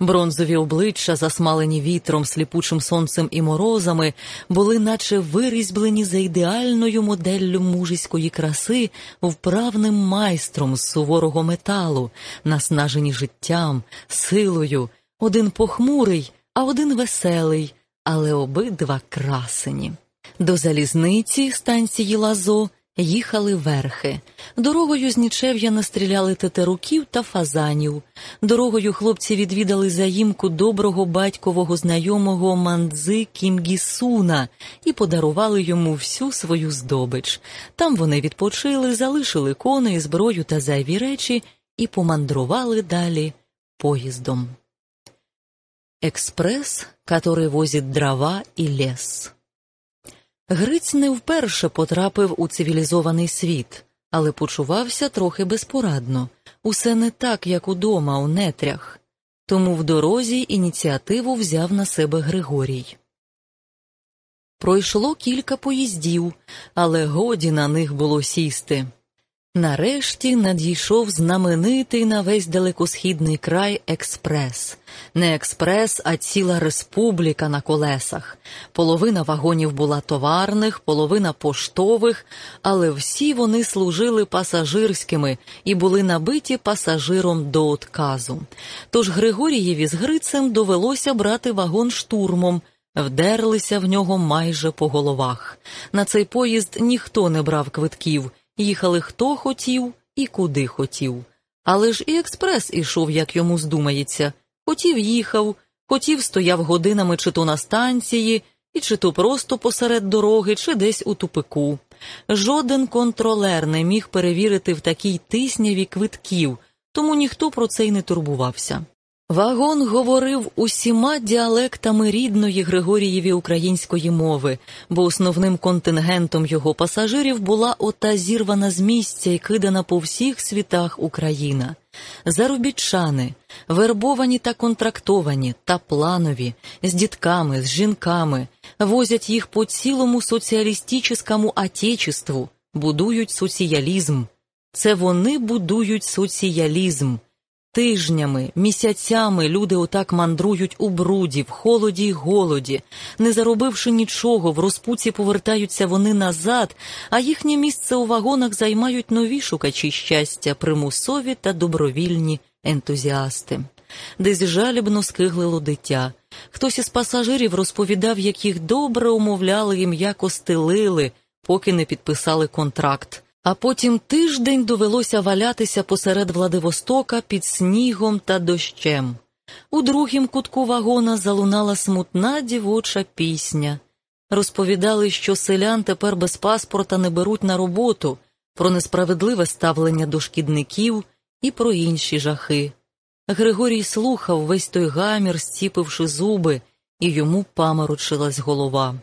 Бронзові обличчя, засмалені вітром, сліпучим сонцем і морозами, були наче вирізьблені за ідеальною моделлю мужиської краси вправним майстром з суворого металу, наснажені життям, силою, один похмурий, а один веселий, але обидва красені. До залізниці станції Лазо Їхали верхи. Дорогою з Нічев'я настріляли тетеруків та фазанів. Дорогою хлопці відвідали заїмку доброго батькового знайомого мандзи Кімгісуна і подарували йому всю свою здобич. Там вони відпочили, залишили коней, зброю та зайві речі і помандрували далі поїздом. Експрес, который возить дрова і лес. Гриць не вперше потрапив у цивілізований світ, але почувався трохи безпорадно, усе не так, як удома, у нетрях. Тому в дорозі ініціативу взяв на себе Григорій. Пройшло кілька поїздів, але годі на них було сісти. Нарешті надійшов знаменитий на весь далекосхідний край експрес. Не експрес, а ціла республіка на колесах. Половина вагонів була товарних, половина поштових, але всі вони служили пасажирськими і були набиті пасажиром до отказу. Тож Григорієві з Грицем довелося брати вагон штурмом. Вдерлися в нього майже по головах. На цей поїзд ніхто не брав квитків. Їхали хто хотів і куди хотів. Але ж і експрес ішов, як йому здумається. Хотів їхав, хотів стояв годинами чи то на станції, і чи то просто посеред дороги, чи десь у тупику. Жоден контролер не міг перевірити в такій тисняві квитків, тому ніхто про це й не турбувався. Вагон говорив усіма діалектами рідної Григорієві української мови, бо основним контингентом його пасажирів була ота зірвана з місця і кидана по всіх світах Україна. Заробітчани, вербовані та контрактовані, та планові, з дітками, з жінками, возять їх по цілому соціалістичному отечеству, будують соціалізм. Це вони будують соціалізм. Тижнями, місяцями люди отак мандрують у бруді, в холоді й голоді, не заробивши нічого, в розпуці повертаються вони назад, а їхнє місце у вагонах займають нові шукачі щастя, примусові та добровільні ентузіасти. Десь жалібно скиглило дитя. Хтось із пасажирів розповідав, як їх добре умовляли і м'яко стелили, поки не підписали контракт. А потім тиждень довелося валятися посеред Владивостока під снігом та дощем. У другім кутку вагона залунала смутна дівоча пісня. Розповідали, що селян тепер без паспорта не беруть на роботу, про несправедливе ставлення до шкідників і про інші жахи. Григорій слухав весь той гамір, зціпивши зуби, і йому паморочилась голова.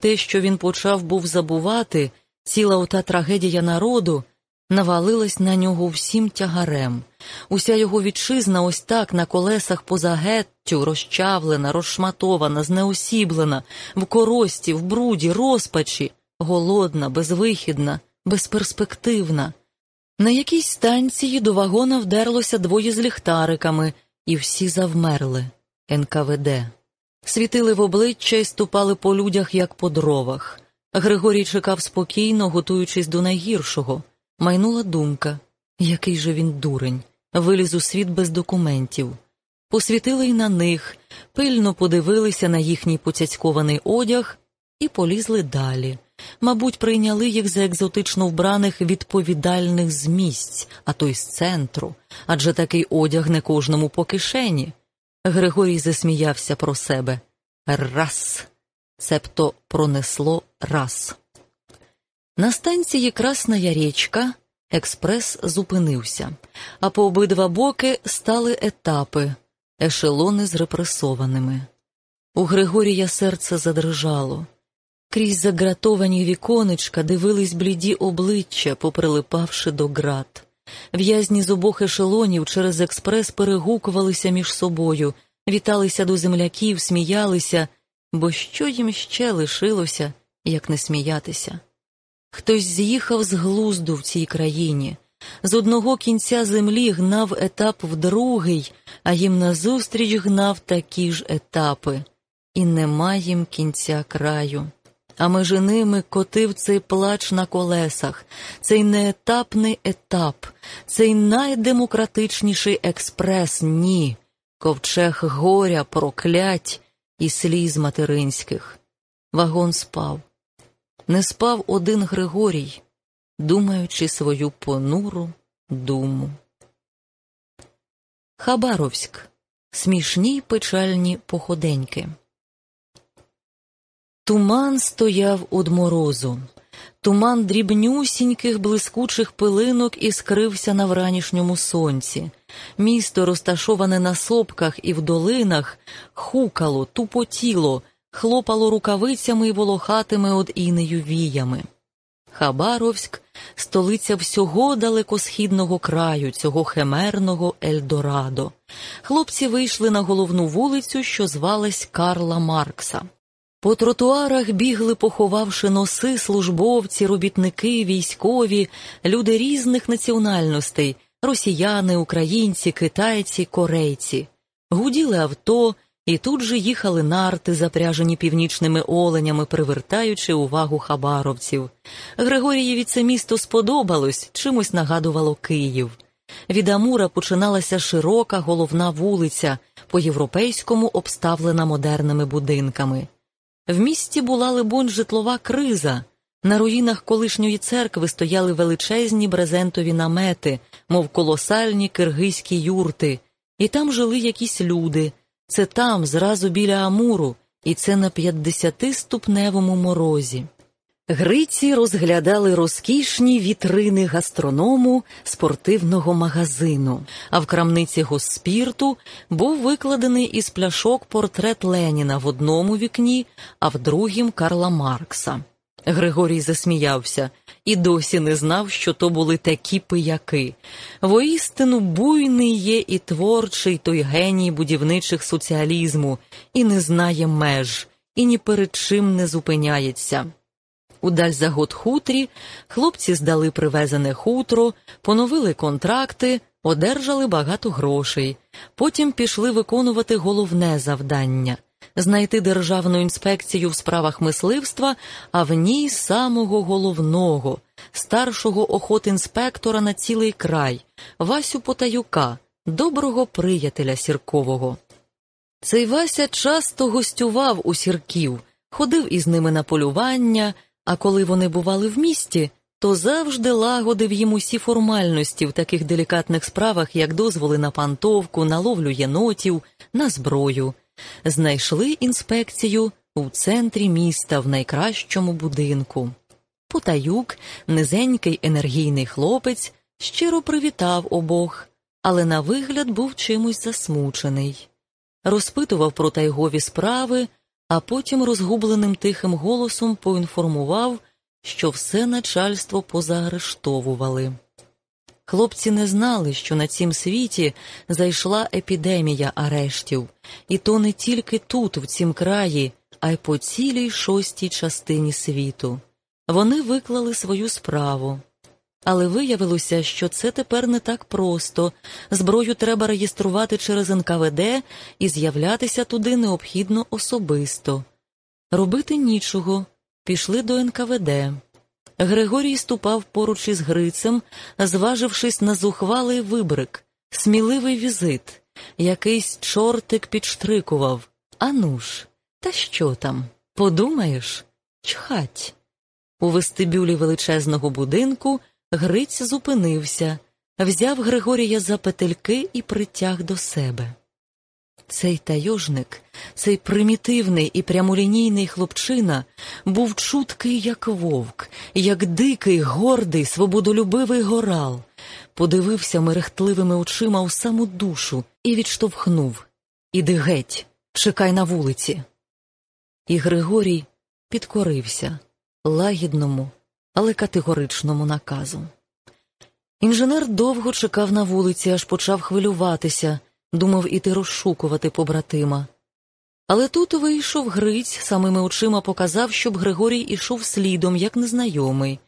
Те, що він почав був забувати. Ціла ота трагедія народу навалилась на нього всім тягарем. Уся його вітчизна ось так на колесах поза геттю, розчавлена, розшматована, знеосіблена, в корості, в бруді, розпачі, голодна, безвихідна, безперспективна. На якійсь станції до вагона вдерлося двоє з ліхтариками, і всі завмерли. НКВД. Світили в обличчя і ступали по людях, як по дровах. Григорій чекав спокійно, готуючись до найгіршого. Майнула думка який же він дурень, виліз у світ без документів. Посвітили й на них, пильно подивилися на їхній поцяцькований одяг і полізли далі. Мабуть, прийняли їх за екзотично вбраних відповідальних з місць, а то й з центру, адже такий одяг не кожному по кишені. Григорій засміявся про себе. Раз цебто пронесло раз. На станції Красна Яречка експрес зупинився, а по обидва боки стали етапи, ешелони з репресованими. У Григорія серце задрижало. Крізь загратовані віконечка дивились бліді обличчя, поприлипавши до град. В'язні з обох ешелонів через експрес перегукувалися між собою, віталися до земляків, сміялися бо що їм ще лишилося, як не сміятися? Хтось з'їхав з глузду в цій країні, з одного кінця землі гнав етап в другий, а їм назустріч гнав такі ж етапи, і нема їм кінця краю. А межи ними котив цей плач на колесах, цей неетапний етап, цей найдемократичніший експрес, ні, ковчег горя, проклять, і сліз материнських. Вагон спав. Не спав один Григорій, думаючи свою понуру думу. Хабаровськ. Смішні печальні походеньки. Туман стояв од морозу. Туман дрібнюсіньких блискучих пилинок іскрився на вранішньому сонці. Місто, розташоване на сопках і в долинах, хукало, тупотіло, хлопало рукавицями й волохатими од інею віями. Хабаровськ столиця всього далекосхідного краю, цього химерного Ельдорадо. Хлопці вийшли на головну вулицю, що звалась Карла Маркса. По тротуарах бігли, поховавши носи, службовці, робітники, військові, люди різних національностей росіяни, українці, китайці, корейці. Гуділи авто, і тут же їхали нарти, запряжені північними оленями, привертаючи увагу хабаровців. Григорієві це місто сподобалось, чимось нагадувало Київ. Від Амура починалася широка головна вулиця, по європейському обставлена модерними будинками. В місті була, либонь, житлова криза. На руїнах колишньої церкви стояли величезні брезентові намети, мов колосальні киргизькі юрти, і там жили якісь люди. Це там, зразу біля Амуру, і це на п'ятдесятиступневому морозі. Гриці розглядали розкішні вітрини гастроному спортивного магазину, а в крамниці госпірту був викладений із пляшок портрет Леніна в одному вікні, а в другім Карла Маркса. Григорій засміявся і досі не знав, що то були такі пияки. Воістину буйний є і творчий той геній будівничих соціалізму, і не знає меж, і ні перед чим не зупиняється. У Дальзагод хутрі хлопці здали привезене хутро, поновили контракти, одержали багато грошей, потім пішли виконувати головне завдання знайти державну інспекцію в справах мисливства, а в ній самого головного, старшого охотінспектора на цілий край, Васю Потаюка, доброго приятеля сіркового. Цей Вася часто гостював у сірків, ходив із ними на полювання, а коли вони бували в місті, то завжди лагодив їм усі формальності в таких делікатних справах, як дозволи на пантовку, на ловлю єнотів, на зброю. Знайшли інспекцію у центрі міста в найкращому будинку. Потаюк, низенький енергійний хлопець, щиро привітав обох, але на вигляд був чимось засмучений. Розпитував про тайгові справи, а потім розгубленим тихим голосом поінформував, що все начальство позаарештовували. Хлопці не знали, що на цім світі зайшла епідемія арештів, і то не тільки тут, в цім краї, а й по цілій шостій частині світу. Вони виклали свою справу. Але виявилося, що це тепер не так просто. Зброю треба реєструвати через НКВД і з'являтися туди необхідно особисто. Робити нічого, пішли до НКВД. Григорій ступав поруч із Грицем, зважившись на зухвалий вибрик, сміливий візит. Якийсь чортик підштрикував. Ану ж, та що там? Подумаєш? Чхать. У вестибюлі величезного будинку Гриць зупинився, взяв Григорія за петельки і притяг до себе. Цей тайожник, цей примітивний і прямолінійний хлопчина був чуткий, як вовк, як дикий, гордий, свободолюбивий горал, подивився мерехтливими очима у саму душу і відштовхнув Іди геть, чекай на вулиці. І Григорій підкорився лагідному, але категоричному наказу. Інженер довго чекав на вулиці, аж почав хвилюватися думав іти розшукувати побратима. Але тут вийшов Гриць, самими очима показав, щоб Григорій ішов слідом, як незнайомий.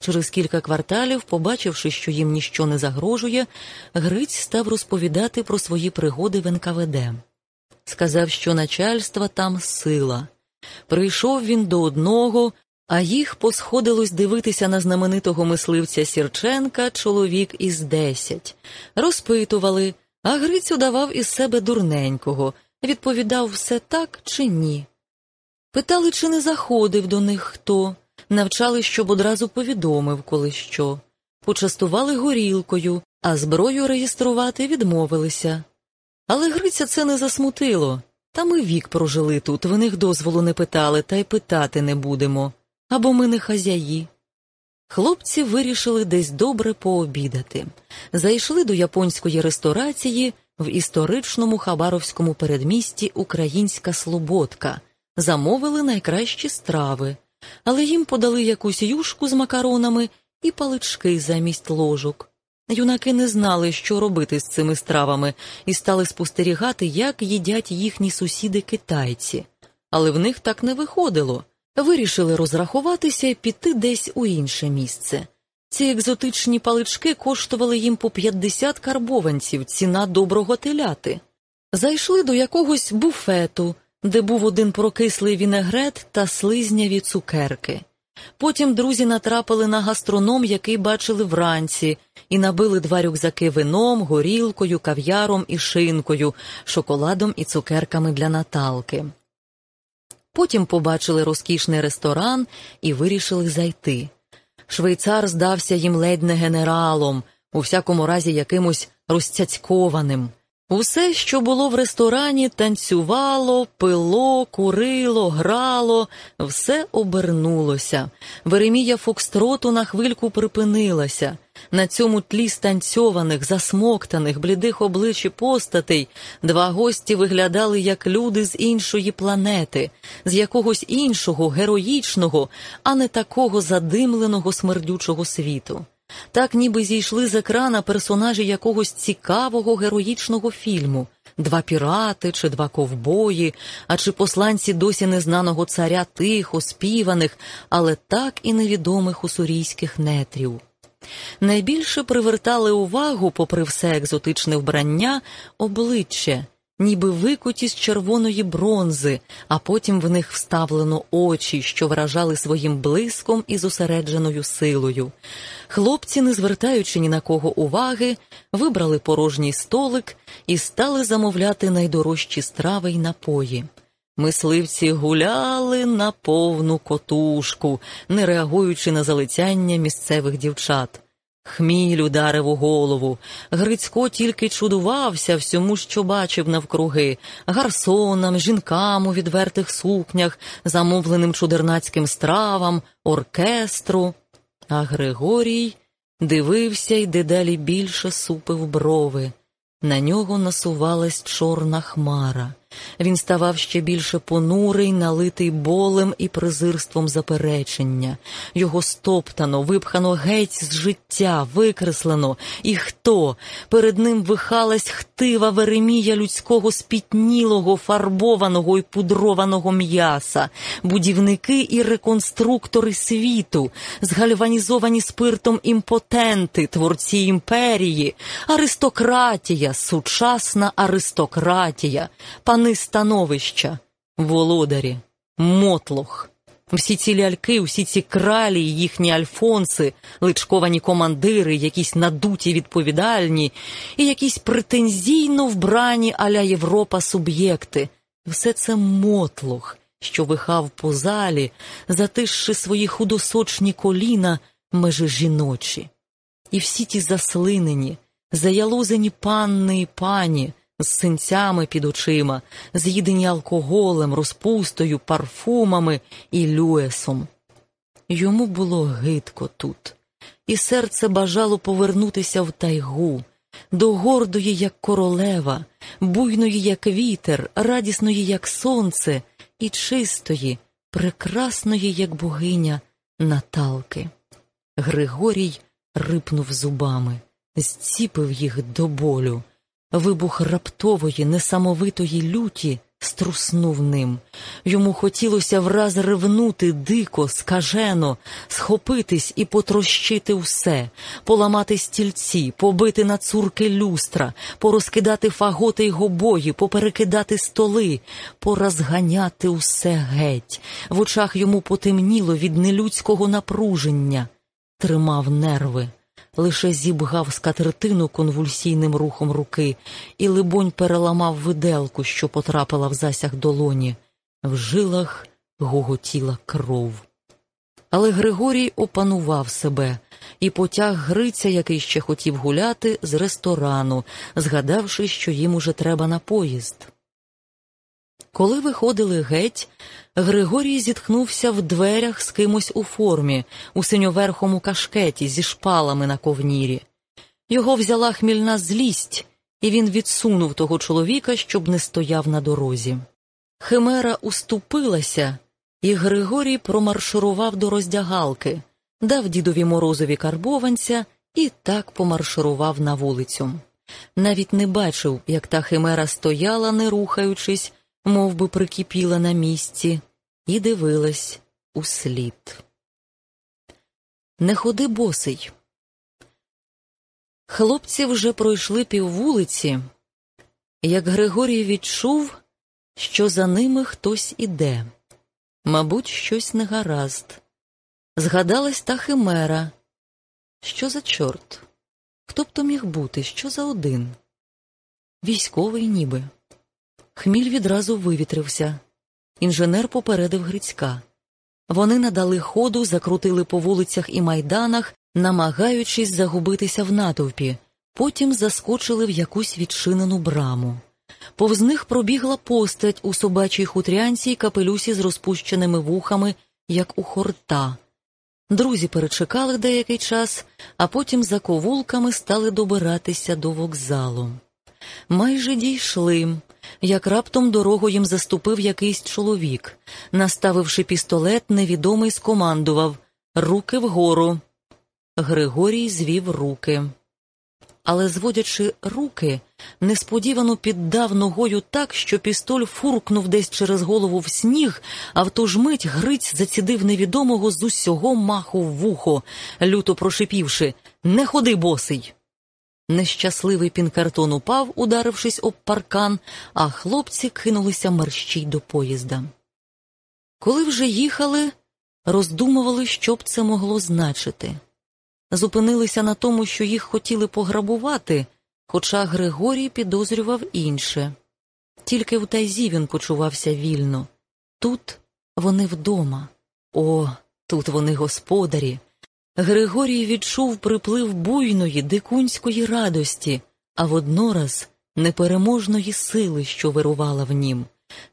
Через кілька кварталів, побачивши, що їм ніщо не загрожує, Гриць став розповідати про свої пригоди в НКВД. Сказав, що начальства там сила. Прийшов він до одного, а їх посходилось дивитися на знаменитого мисливця Сірченка чоловік із десять. Розпитували, а Грицю давав із себе дурненького, відповідав все так чи ні. Питали, чи не заходив до них хто, навчали, щоб одразу повідомив, коли що. Почастували горілкою, а зброю реєструвати відмовилися. Але Гриця це не засмутило. Та ми вік прожили тут, в них дозволу не питали, та й питати не будемо. Або ми не хазяї. Хлопці вирішили десь добре пообідати. Зайшли до японської ресторації в історичному хабаровському передмісті Українська Слободка, замовили найкращі страви, але їм подали якусь юшку з макаронами і палички замість ложок. Юнаки не знали, що робити з цими стравами, і стали спостерігати, як їдять їхні сусіди китайці. але в них так не виходило. Вирішили розрахуватися і піти десь у інше місце. Ці екзотичні палички коштували їм по 50 карбованців, ціна доброго теляти. Зайшли до якогось буфету, де був один прокислий вінегрет та слизняві цукерки. Потім друзі натрапили на гастроном, який бачили вранці, і набили два рюкзаки вином, горілкою, кав'яром і шинкою, шоколадом і цукерками для Наталки. Потім побачили розкішний ресторан і вирішили зайти. Швейцар здався їм ледь не генералом, у всякому разі якимось розцяцькованим. Усе, що було в ресторані, танцювало, пило, курило, грало, все обернулося. Веремія Фокстроту на хвильку припинилася. На цьому тлі станцьованих, засмоктаних, блідих облич і постатей два гості виглядали як люди з іншої планети, з якогось іншого, героїчного, а не такого задимленого смердючого світу. Так ніби зійшли з екрана персонажі якогось цікавого героїчного фільму два пірати чи два ковбої, а чи посланці досі незнаного царя тихо, співаних, але так і невідомих усурійських нетрів. Найбільше привертали увагу, попри все екзотичне вбрання, обличчя, ніби викуті з червоної бронзи, а потім в них вставлено очі, що вражали своїм блиском і зосередженою силою. Хлопці, не звертаючи ні на кого уваги, вибрали порожній столик і стали замовляти найдорожчі страви й напої. Мисливці гуляли на повну котушку, не реагуючи на залицяння місцевих дівчат. Хміль ударив у голову. Грицько тільки чудувався всьому, що бачив навкруги гарсонам, жінкам у відвертих сукнях, замовленим чудернацьким стравам, оркестру. А Григорій дивився й дедалі більше супив брови. На нього насувалась чорна хмара. Він ставав ще більше понурий, налитий болем і презирством заперечення. Його стоптано, випхано геть з життя, викреслено. І хто? Перед ним вихалась хтива веремія людського спітнілого, фарбованого і пудрованого м'яса, будівники і реконструктори світу, згальванізовані спиртом імпотенти, творці імперії, аристократія, сучасна аристократія. Пани становища, володарі, мотлох. Всі ці ляльки, всі ці кралі, їхні альфонси, личковані командири, якісь надуті відповідальні і якісь претензійно вбрані аля Європа суб'єкти. Все це мотлох, що вихав по залі, затишши свої худосочні коліна межи жіночі. І всі ті заслинені, заялузені панни і пані з синцями під очима, з'їдені алкоголем, розпустою, парфумами і люесом. Йому було гидко тут, і серце бажало повернутися в тайгу, до гордої, як королева, буйної, як вітер, радісної, як сонце, і чистої, прекрасної, як богиня Наталки. Григорій рипнув зубами, зціпив їх до болю. Вибух раптової, несамовитої люті струснув ним. Йому хотілося враз ревнути дико, скажено, схопитись і потрощити все, поламати стільці, побити на цурки люстра, порозкидати фаготи й гобої, поперекидати столи, порозганяти усе геть. В очах йому потемніло від нелюдського напруження, тримав нерви лише зібгав скатертину конвульсійним рухом руки і, либонь, переламав виделку, що потрапила в засяг долоні. В жилах гоготіла кров. Але Григорій опанував себе і потяг Гриця, який ще хотів гуляти, з ресторану, згадавши, що їм уже треба на поїзд. Коли виходили геть, Григорій зітхнувся в дверях з кимось у формі, у синьоверхому кашкеті зі шпалами на ковнірі. Його взяла хмільна злість, і він відсунув того чоловіка, щоб не стояв на дорозі. Химера уступилася, і Григорій промарширував до роздягалки, дав дідові морозові карбованця і так помарширував на вулицю. Навіть не бачив, як та химера стояла, не рухаючись, мов би прикипіла на місці, і дивилась услід. Не ходи босий. Хлопці вже пройшли піввулиці, як Григорій відчув, що за ними хтось іде. Мабуть, щось негаразд. Згадалась та химера. Що за чорт? Хто б то міг бути? Що за один? Військовий ніби. Хміль відразу вивітрився. Інженер попередив Грицька. Вони надали ходу, закрутили по вулицях і майданах, намагаючись загубитися в натовпі, потім заскочили в якусь відчинену браму. Повз них пробігла постать у собачій хутрянці й капелюсі з розпущеними вухами, як у хорта. Друзі перечекали деякий час, а потім за ковулками стали добиратися до вокзалу. Майже дійшли, як раптом дорогу їм заступив якийсь чоловік. Наставивши пістолет, невідомий скомандував Руки вгору. Григорій звів руки. Але, зводячи руки, несподівано піддав ногою так, що пістоль фуркнув десь через голову в сніг, а в ту ж мить Гриць зацідив невідомого з усього маху в вухо, люто прошипівши Не ходи, босий. Нещасливий пінкартон упав, ударившись об паркан, а хлопці кинулися мерщій до поїзда. Коли вже їхали, роздумували, що б це могло значити. Зупинилися на тому, що їх хотіли пограбувати, хоча Григорій підозрював інше. Тільки в тайзі він почувався вільно. Тут вони вдома. О, тут вони господарі. Григорій відчув приплив буйної, дикунської радості, а воднораз непереможної сили, що вирувала в нім.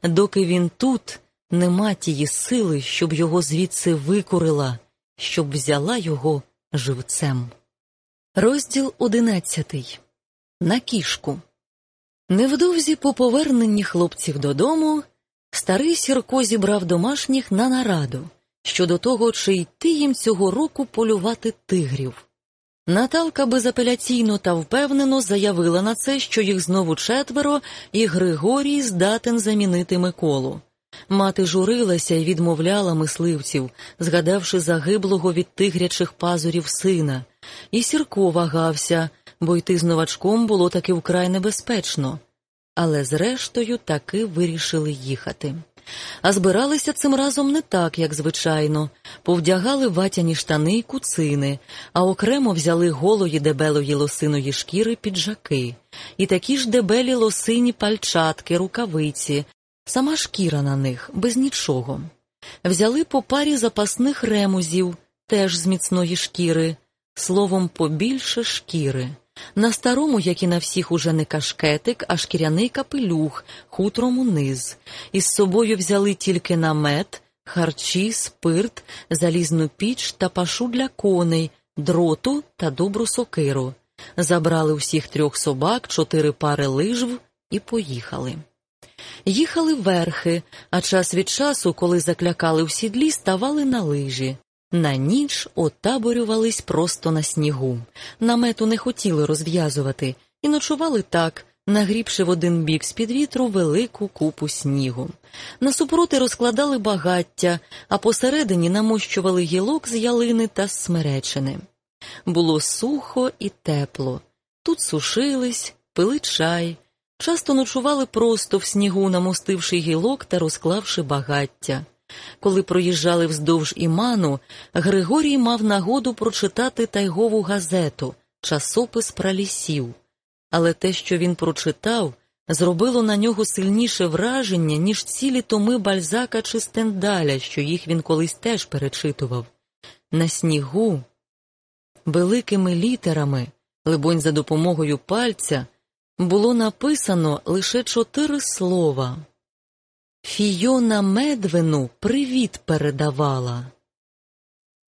Доки він тут, нема тієї сили, щоб його звідси викурила, щоб взяла його живцем. Розділ одинадцятий. На кішку. Невдовзі по поверненні хлопців додому старий Сірко зібрав домашніх на нараду щодо того, чи йти їм цього року полювати тигрів. Наталка безапеляційно та впевнено заявила на це, що їх знову четверо, і Григорій здатен замінити Миколу. Мати журилася і відмовляла мисливців, згадавши загиблого від тигрячих пазурів сина, і Сірко вагався, бо йти з новачком було таки вкрай небезпечно. Але зрештою таки вирішили їхати. А збиралися цим разом не так, як звичайно, повдягали ватяні штани й куцини, а окремо взяли голої дебелої лосиної шкіри піджаки, і такі ж дебелі лосині пальчатки, рукавиці, сама шкіра на них, без нічого. Взяли по парі запасних ремузів, теж з міцної шкіри, словом, побільше шкіри. На старому, як і на всіх, уже не кашкетик, а шкіряний капелюх, хутром униз. Із собою взяли тільки намет, харчі, спирт, залізну піч та пашу для коней, дроту та добру сокиру. Забрали усіх трьох собак, чотири пари лижв і поїхали. Їхали верхи, а час від часу, коли заклякали в сідлі, ставали на лижі. На ніч отаборювались просто на снігу. Намету не хотіли розв'язувати і ночували так, нагрібши в один бік з під вітру велику купу снігу. Насупроти розкладали багаття, а посередині намощували гілок з ялини та смеречини. Було сухо і тепло. Тут сушились, пили чай, часто ночували просто в снігу, намостивши гілок та розклавши багаття. Коли проїжджали вздовж іману, Григорій мав нагоду прочитати тайгову газету, часопис про лісів. Але те, що він прочитав, зробило на нього сильніше враження, ніж цілі томи бальзака чи стендаля, що їх він колись теж перечитував. На снігу, великими літерами, либонь, за допомогою пальця, було написано лише чотири слова. Фійона Медвину привіт передавала.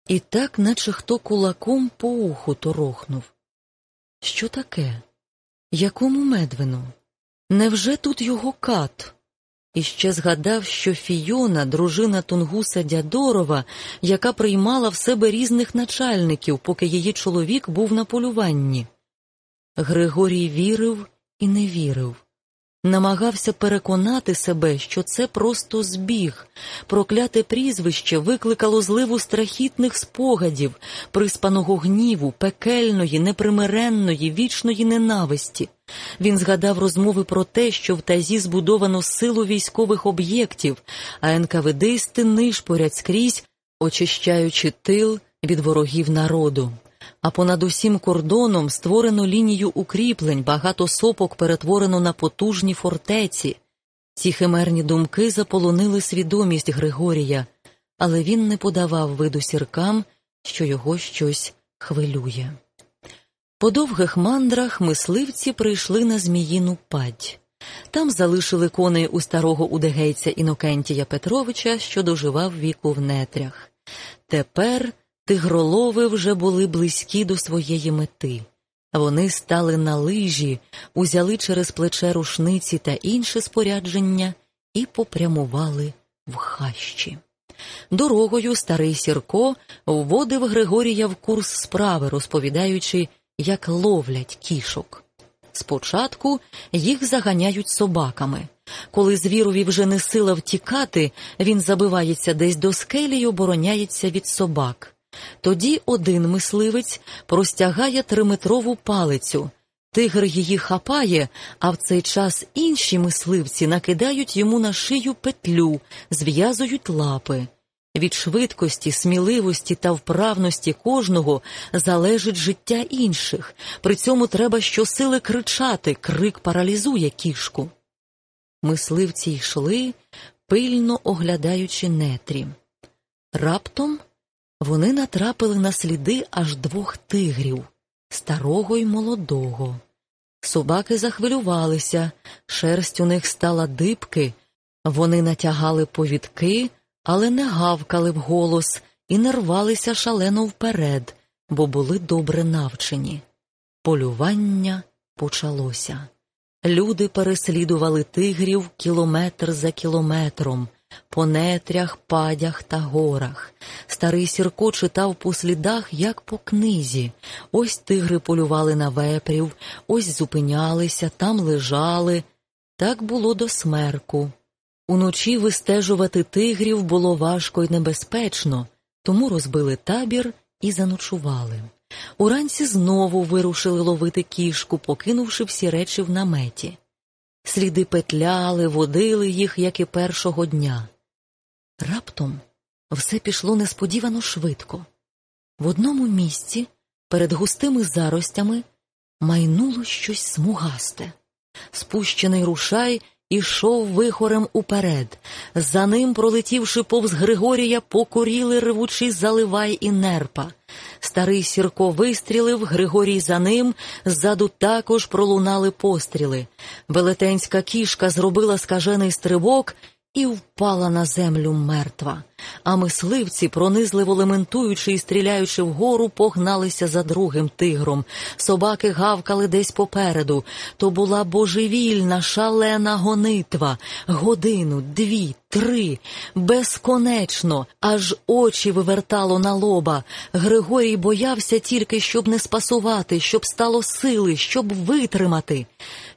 І так, наче хто кулаком по уху торохнув. Що таке? Якому медвину? Невже тут його кат? І ще згадав, що Фійона, дружина Тунгуса Дядорова, яка приймала в себе різних начальників, поки її чоловік був на полюванні. Григорій вірив і не вірив. Намагався переконати себе, що це просто збіг. Прокляте прізвище викликало зливу страхітних спогадів, приспаного гніву, пекельної, непримиренної, вічної ненависті. Він згадав розмови про те, що в тазі збудовано силу військових об'єктів, а НКВДисти нишпорять скрізь, очищаючи тил від ворогів народу а понад усім кордоном створено лінію укріплень, багато сопок перетворено на потужні фортеці. Ці химерні думки заполонили свідомість Григорія, але він не подавав виду сіркам, що його щось хвилює. По довгих мандрах мисливці прийшли на Зміїну падь. Там залишили коней у старого удегейця Інокентія Петровича, що доживав віку в нетрях. Тепер Тигролови вже були близькі до своєї мети. Вони стали на лижі, узяли через плече рушниці та інше спорядження і попрямували в хащі. Дорогою старий Сірко вводив Григорія в курс справи, розповідаючи, як ловлять кішок. Спочатку їх заганяють собаками. Коли звірові вже не сила втікати, він забивається десь до скелі й обороняється від собак. Тоді один мисливець простягає триметрову палицю. Тигр її хапає, а в цей час інші мисливці накидають йому на шию петлю, зв'язують лапи. Від швидкості, сміливості та вправності кожного залежить життя інших. При цьому треба щосили кричати, крик паралізує кішку. Мисливці йшли, пильно оглядаючи нетрі. Раптом вони натрапили на сліди аж двох тигрів старого й молодого. Собаки захвилювалися, шерсть у них стала дибки, вони натягали повідки, але не гавкали вголос і не рвалися шалено вперед, бо були добре навчені. Полювання почалося. Люди переслідували тигрів кілометр за кілометром по нетрях, падях та горах. Старий Сірко читав по слідах, як по книзі. Ось тигри полювали на вепрів, ось зупинялися, там лежали. Так було до смерку. Уночі вистежувати тигрів було важко й небезпечно, тому розбили табір і заночували. Уранці знову вирушили ловити кішку, покинувши всі речі в наметі. Сліди петляли, водили їх, як і першого дня. Раптом все пішло несподівано швидко. В одному місці, перед густими заростями, майнуло щось смугасте. Спущений рушай ішов вихорем уперед. За ним, пролетівши повз Григорія, покоріли ревучі заливай і нерпа. Старий Сірко вистрілив, Григорій за ним, ззаду також пролунали постріли. Велетенська кішка зробила скажений стрибок і впала на землю мертва. А мисливці, пронизливо лементуючи і стріляючи вгору, погналися за другим тигром. Собаки гавкали десь попереду. То була божевільна, шалена гонитва. Годину, дві, три, безконечно, аж очі вивертало на лоба. Григорій боявся тільки, щоб не спасувати, щоб стало сили, щоб витримати.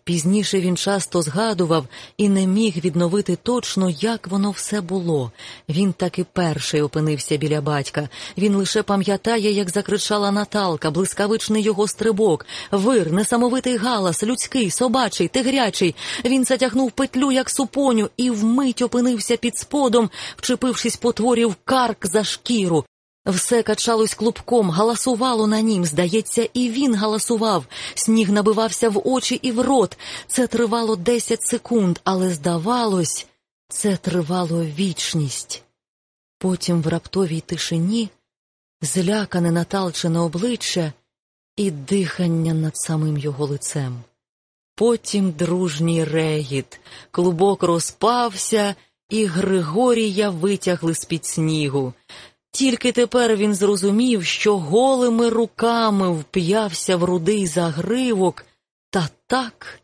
Пізніше він часто згадував і не міг відновити точно, як воно все було. Він таки перший опинився біля батька. Він лише пам'ятає, як закричала Наталка, блискавичний його стрибок, вир, несамовитий галас, людський, собачий, тигрячий. Він затягнув петлю, як супоню, і вмить опинився під сподом, вчепившись потворів карк за шкіру. Все качалось клубком, галасувало на нім. Здається, і він галасував. Сніг набивався в очі і в рот. Це тривало десять секунд, але здавалось, це тривало вічність. Потім в раптовій тишині злякане наталчене обличчя і дихання над самим його лицем. Потім дружній регіт, клубок розпався, і Григорія витягли з під снігу. Тільки тепер він зрозумів, що голими руками вп'явся в рудий загривок та так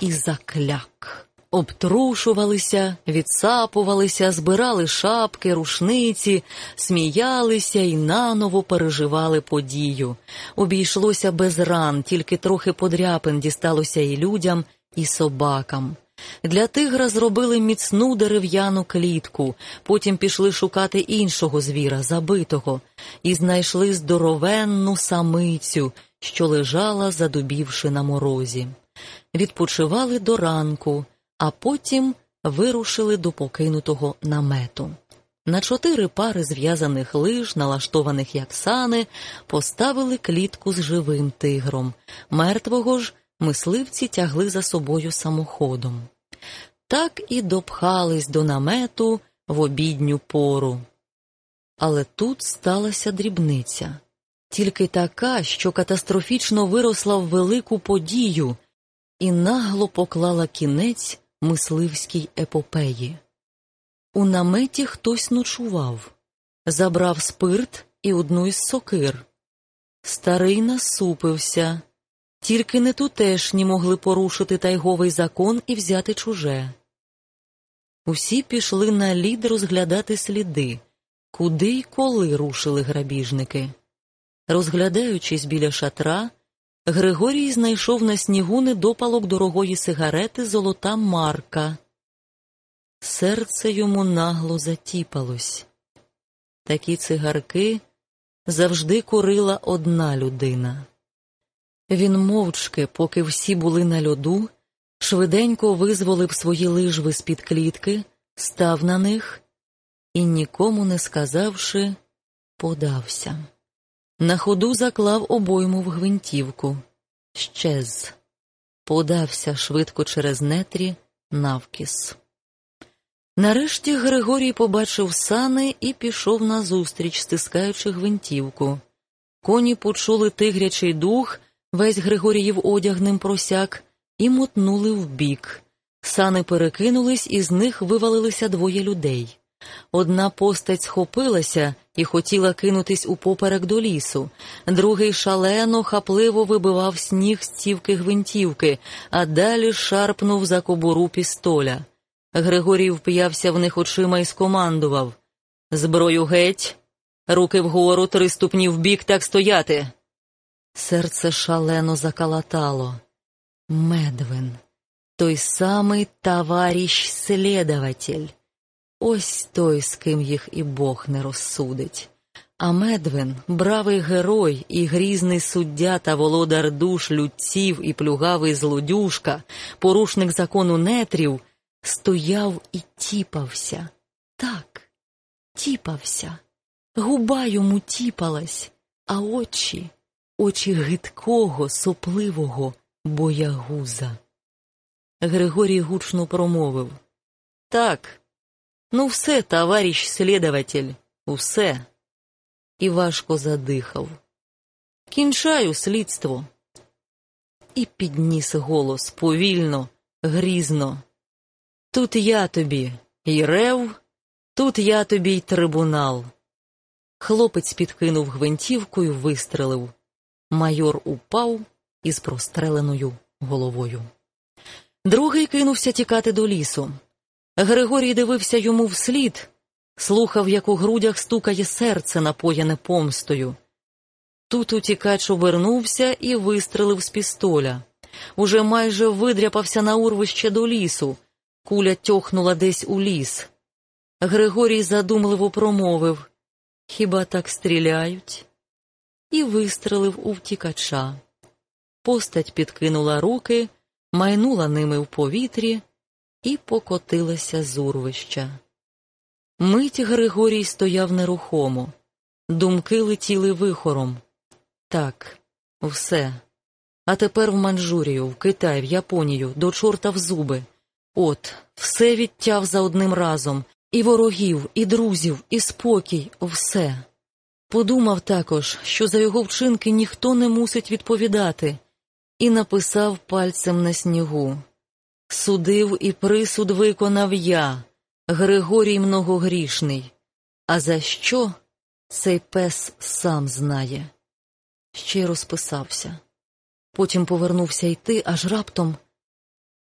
і закляк. Обтрушувалися, відсапувалися, збирали шапки, рушниці, сміялися і наново переживали подію. Обійшлося без ран, тільки трохи подряпин дісталося і людям, і собакам. Для тигра зробили міцну дерев'яну клітку, потім пішли шукати іншого звіра, забитого, і знайшли здоровенну самицю, що лежала, задубівши на морозі. Відпочивали до ранку, а потім вирушили до покинутого намету. На чотири пари зв'язаних лиж, налаштованих як сани, поставили клітку з живим тигром. Мертвого ж мисливці тягли за собою самоходом. Так і допхались до намету в обідню пору. Але тут сталася дрібниця, тільки така, що катастрофічно виросла в велику подію і нагло поклала кінець мисливській епопеї. У наметі хтось ночував, забрав спирт і одну із сокир. Старий насупився, тільки не тутешні могли порушити тайговий закон і взяти чуже. Усі пішли на лід розглядати сліди, куди й коли рушили грабіжники. Розглядаючись біля шатра, Григорій знайшов на снігу недопалок дорогої сигарети золота марка. Серце йому нагло затіпалось. Такі цигарки завжди курила одна людина. Він мовчки, поки всі були на льоду, швиденько визволив свої лижви з під клітки, став на них і, нікому не сказавши, подався. На ходу заклав обойму в гвинтівку, щез, подався швидко через нетрі навкіс. Нарешті Григорій побачив сани і пішов назустріч, стискаючи гвинтівку. Коні почули тигрячий дух, весь Григоріїв одяг ним просяк, і мотнули вбік. Сани перекинулись, і з них вивалилися двоє людей. Одна постать схопилася і хотіла кинутись упоперек до лісу, другий шалено, хапливо вибивав сніг з цівки гвинтівки, а далі шарпнув за кобуру пістоля. Григорій вп'явся в них очима і скомандував Зброю геть, руки вгору, три ступні вбік так стояти. Серце шалено закалатало. Медвин, той самий товарищ слідователь. Ось той, з ким їх і Бог не розсудить. А Медвин, бравий герой і грізний суддя та володар душ людців і плюгавий злодюшка, порушник закону нетрів, стояв і тіпався. Так, тіпався. Губа йому тіпалась, а очі, очі гидкого, сопливого боягуза. Григорій гучно промовив Так, ну все, товарищ слідователь, усе. І важко задихав. Кінчаю слідство. І підніс голос повільно, грізно. Тут я тобі й рев, тут я тобі й трибунал. Хлопець підкинув гвинтівку і вистрелив. Майор упав із простреленою головою. Другий кинувся тікати до лісу. Григорій дивився йому вслід, слухав, як у грудях стукає серце, напоєне помстою. Тут утікач обернувся і вистрелив з пістоля. Уже майже видряпався на урвище до лісу. Куля тьохнула десь у ліс. Григорій задумливо промовив Хіба так стріляють? І вистрелив у втікача. Постать підкинула руки, майнула ними в повітрі і покотилася з урвища. Мить Григорій стояв нерухомо, думки летіли вихором. Так, все. А тепер в Манчжурію, в Китай, в Японію, до чорта в зуби. От, все відтяв за одним разом і ворогів, і друзів, і спокій, все. Подумав також, що за його вчинки ніхто не мусить відповідати, і написав пальцем на снігу Судив і присуд виконав я, Григорій многогрішний. А за що цей пес сам знає? Ще й розписався. Потім повернувся йти, аж раптом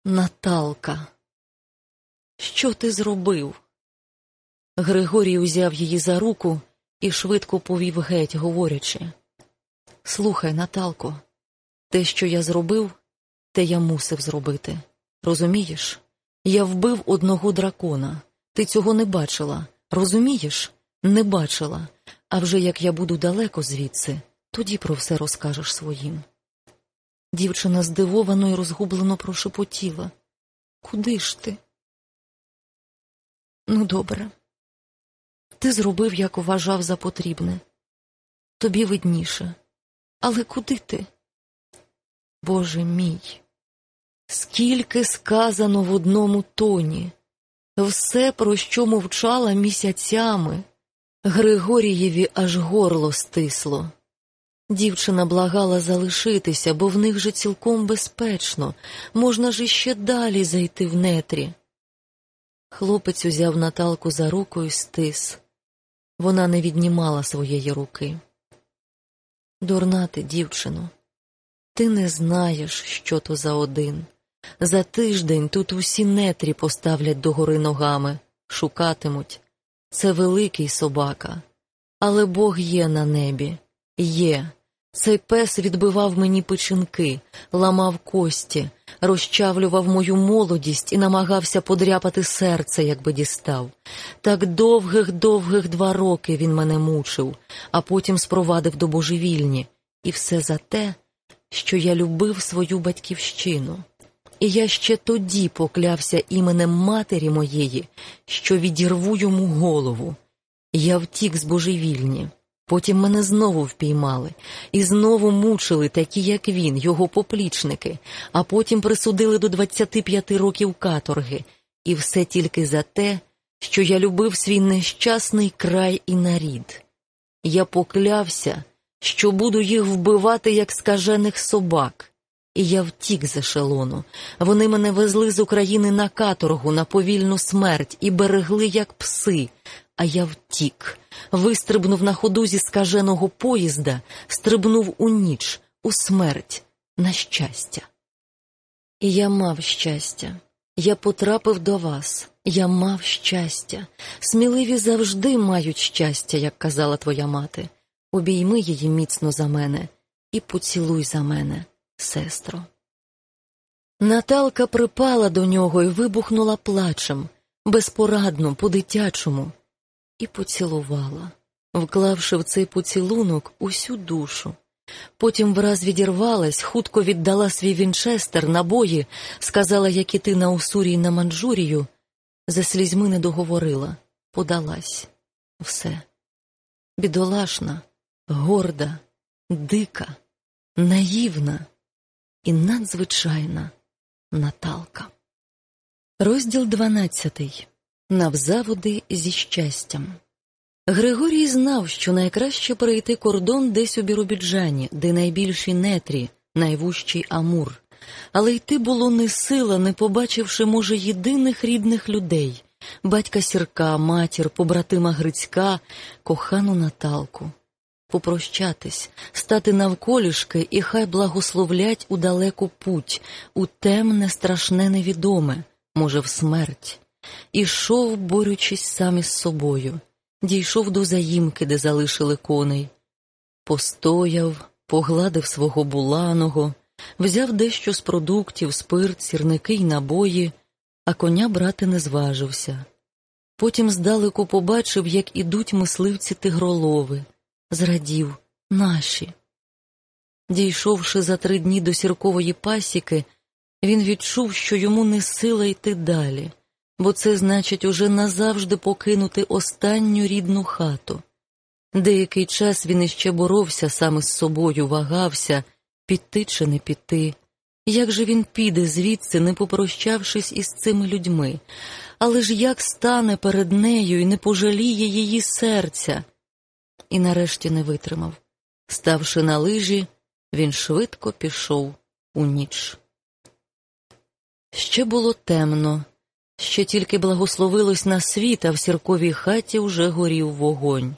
Наталка. Що ти зробив? Григорій узяв її за руку і швидко повів геть, говорячи Слухай, Наталко, те, що я зробив, те я мусив зробити. Розумієш? Я вбив одного дракона. Ти цього не бачила. Розумієш? Не бачила. А вже як я буду далеко звідси, тоді про все розкажеш своїм. Дівчина здивовано і розгублено прошепотіла. Куди ж ти? Ну, добре. Ти зробив, як вважав за потрібне. Тобі видніше. Але куди ти? Боже мій, скільки сказано в одному тоні, все, про що мовчала місяцями, Григорієві аж горло стисло. Дівчина благала залишитися, бо в них же цілком безпечно, можна ж іще далі зайти в нетрі. Хлопець узяв Наталку за руку і стис. Вона не віднімала своєї руки. Дурна ти, дівчино, ти не знаєш, що то за один. За тиждень тут усі нетрі поставлять догори ногами, шукатимуть. Це великий собака. Але Бог є на небі, є. Цей пес відбивав мені печінки, ламав кості, розчавлював мою молодість і намагався подряпати серце, якби дістав. Так довгих довгих два роки він мене мучив, а потім спровадив до божевільні, і все за те, що я любив свою батьківщину. І я ще тоді поклявся іменем матері моєї, що відірву йому голову. Я втік з божевільні. Потім мене знову впіймали і знову мучили, такі, як він, його поплічники, а потім присудили до 25 років каторги, і все тільки за те, що я любив свій нещасний край і нарід. Я поклявся, що буду їх вбивати, як скажених собак. І я втік з ешелону. Вони мене везли з України на каторгу, на повільну смерть і берегли, як пси, а я втік, вистрибнув на ходу зі скаженого поїзда, стрибнув у ніч, у смерть, на щастя. І я мав щастя. Я потрапив до вас, я мав щастя. Сміливі завжди мають щастя, як казала твоя мати. Обійми її міцно за мене і поцілуй за мене, сестро. Наталка припала до нього і вибухнула плачем, безпорадно, по-дитячому і поцілувала, вклавши в цей поцілунок усю душу. Потім враз відірвалась, хутко віддала свій вінчестер набої, сказала, як іти на Усурі й на Манджурію, за слізьми не договорила, подалась все. Бідолашна, горда, дика, наївна і надзвичайна Наталка. Розділ дванадцятий навзаводи зі щастям. Григорій знав, що найкраще перейти кордон десь у Біробіджані, де найбільші нетрі, найвужчий Амур, але йти було не сила, не побачивши, може, єдиних рідних людей батька сірка, матір, побратима Грицька, кохану Наталку. Попрощатись, стати навколішки, і хай благословлять у далеку путь, у темне, страшне невідоме, може, в смерть. Ішов, борючись сам із собою, дійшов до заїмки, де залишили коней. Постояв, погладив свого буланого, взяв дещо з продуктів, спирт, сірники й набої, а коня брати не зважився. Потім здалеку побачив, як ідуть мисливці тигролови, зрадів наші. Дійшовши за три дні до сіркової пасіки, він відчув, що йому не сила йти далі бо це значить уже назавжди покинути останню рідну хату. Деякий час він іще боровся саме з собою, вагався, піти чи не піти. Як же він піде звідси, не попрощавшись із цими людьми, але ж як стане перед нею і не пожаліє її серця? І нарешті не витримав. Ставши на лижі, він швидко пішов у ніч. Ще було темно, Ще тільки благословилось на світ, а в сірковій хаті вже горів вогонь.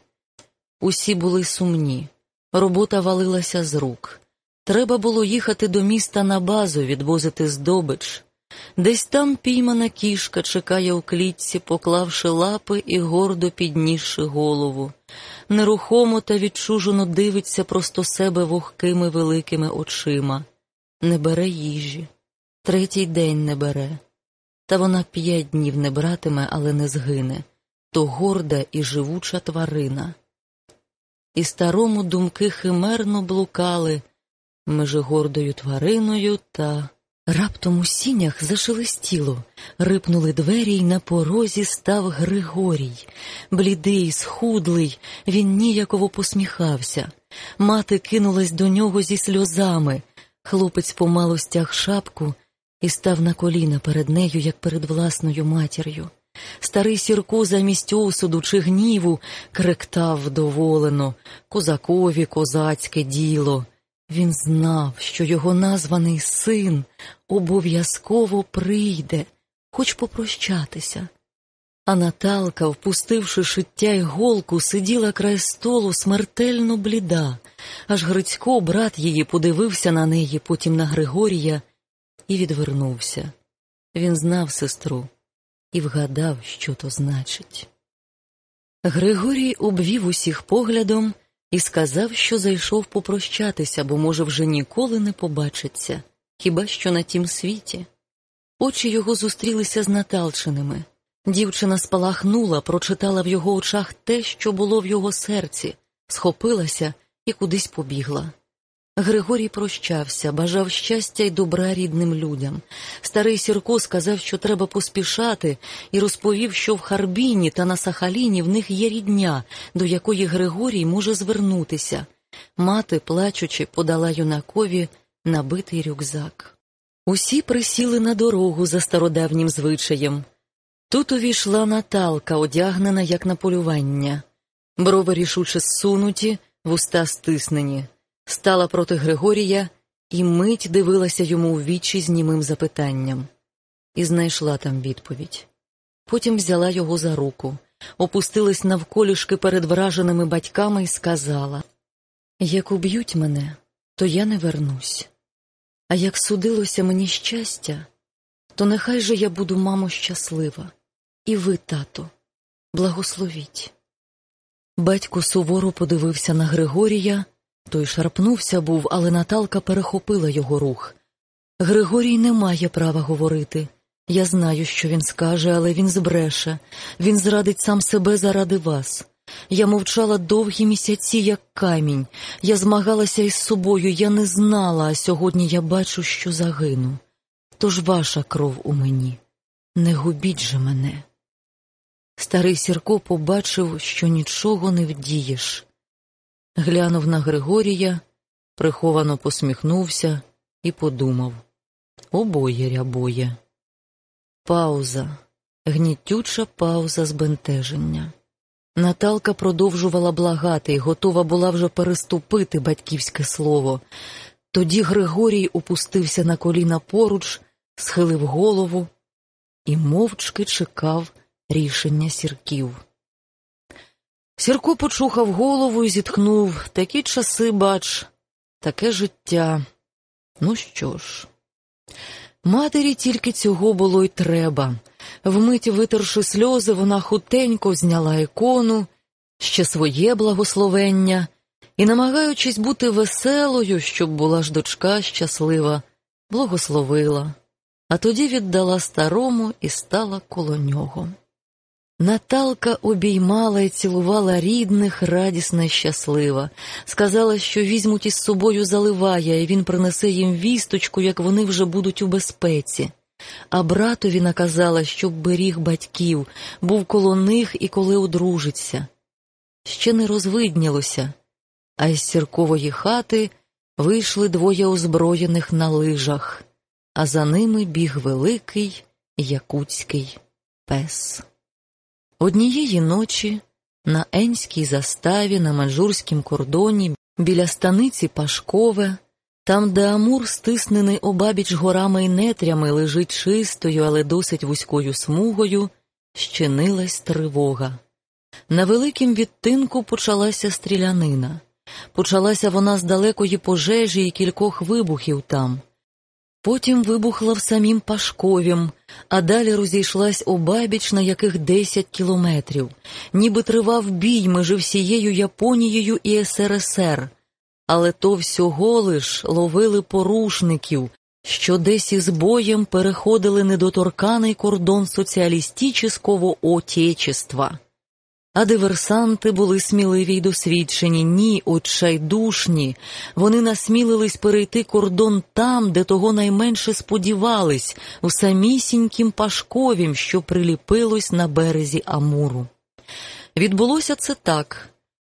Усі були сумні, робота валилася з рук. Треба було їхати до міста на базу, відвозити здобич. Десь там піймана кішка чекає у клітці, поклавши лапи і гордо піднісши голову. Нерухомо та відчужено дивиться просто себе вогкими великими очима. Не бере їжі, третій день не бере. Та вона п'ять днів не братиме, але не згине то горда і живуча тварина. І старому думки химерно блукали межи гордою твариною та. Раптом у сінях зашелестіло, рипнули двері, й на порозі став Григорій. Блідий, схудлий, він ніяково посміхався. Мати кинулась до нього зі сльозами. Хлопець помало стяг шапку і став на коліна перед нею, як перед власною матір'ю. Старий Сірко замість осуду чи гніву кректав вдоволено козакові козацьке діло. Він знав, що його названий син обов'язково прийде, хоч попрощатися. А Наталка, впустивши шиття й голку, сиділа край столу смертельно бліда, аж Грицько, брат її, подивився на неї, потім на Григорія, і відвернувся. Він знав сестру і вгадав, що то значить. Григорій обвів усіх поглядом і сказав, що зайшов попрощатися, бо, може, вже ніколи не побачиться, хіба що на тім світі. Очі його зустрілися з Наталчиними. Дівчина спалахнула, прочитала в його очах те, що було в його серці, схопилася і кудись побігла. Григорій прощався, бажав щастя й добра рідним людям. Старий Сірко сказав, що треба поспішати, і розповів, що в Харбіні та на Сахаліні в них є рідня, до якої Григорій може звернутися. Мати, плачучи, подала юнакові набитий рюкзак. Усі присіли на дорогу за стародавнім звичаєм. Тут увійшла Наталка, одягнена, як на полювання, брови рішуче зсунуті, вуста стиснені стала проти Григорія і мить дивилася йому в вічі з німим запитанням, і знайшла там відповідь. Потім взяла його за руку, опустилась навколішки перед враженими батьками і сказала Як уб'ють мене, то я не вернусь. А як судилося мені щастя, то нехай же я буду, мамо, щаслива, і ви, тато, благословіть. Батько суворо подивився на Григорія. Той шарпнувся був, але Наталка перехопила його рух. Григорій не має права говорити. Я знаю, що він скаже, але він збреше, він зрадить сам себе заради вас. Я мовчала довгі місяці, як камінь. Я змагалася із собою, я не знала, а сьогодні я бачу, що загину. Тож ваша кров у мені. Не губіть же мене. Старий Сірко побачив, що нічого не вдієш глянув на Григорія, приховано посміхнувся і подумав обоє рябоє. Пауза, гнітюча пауза збентеження. Наталка продовжувала благати і готова була вже переступити батьківське слово. Тоді Григорій опустився на коліна поруч, схилив голову і мовчки чекав рішення сірків. Сірко почухав голову і зітхнув такі часи, бач, таке життя. Ну що ж, матері тільки цього було й треба. Вмить витерши сльози, вона хутенько зняла ікону, ще своє благословення, і, намагаючись бути веселою, щоб була ж дочка щаслива, благословила, а тоді віддала старому і стала коло нього. Наталка обіймала і цілувала рідних, радісна і щаслива. Сказала, що візьмуть із собою заливає, і він принесе їм вісточку, як вони вже будуть у безпеці. А братові наказала, щоб беріг батьків, був коло них і коли одружиться. Ще не розвиднілося, а із сіркової хати вийшли двоє озброєних на лижах, а за ними біг великий якутський пес. Однієї ночі на Енській заставі на манжурськім кордоні біля станиці Пашкове, там, де Амур, стиснений обабіч горами й нетрями, лежить чистою, але досить вузькою смугою, щинилась тривога. На великім відтинку почалася стрілянина. Почалася вона з далекої пожежі і кількох вибухів там. Потім вибухла в самім Пашковім, а далі розійшлась обабіч на яких десять кілометрів, ніби тривав бій межи всією Японією і СРСР, але то всього лиш ловили порушників, що десь із боєм переходили недоторканий кордон соціалістичного отечества. А диверсанти були сміливі й досвідчені, ні, отчайдушні. Вони насмілились перейти кордон там, де того найменше сподівались, у самісінькім Пашковім, що приліпилось на березі Амуру. Відбулося це так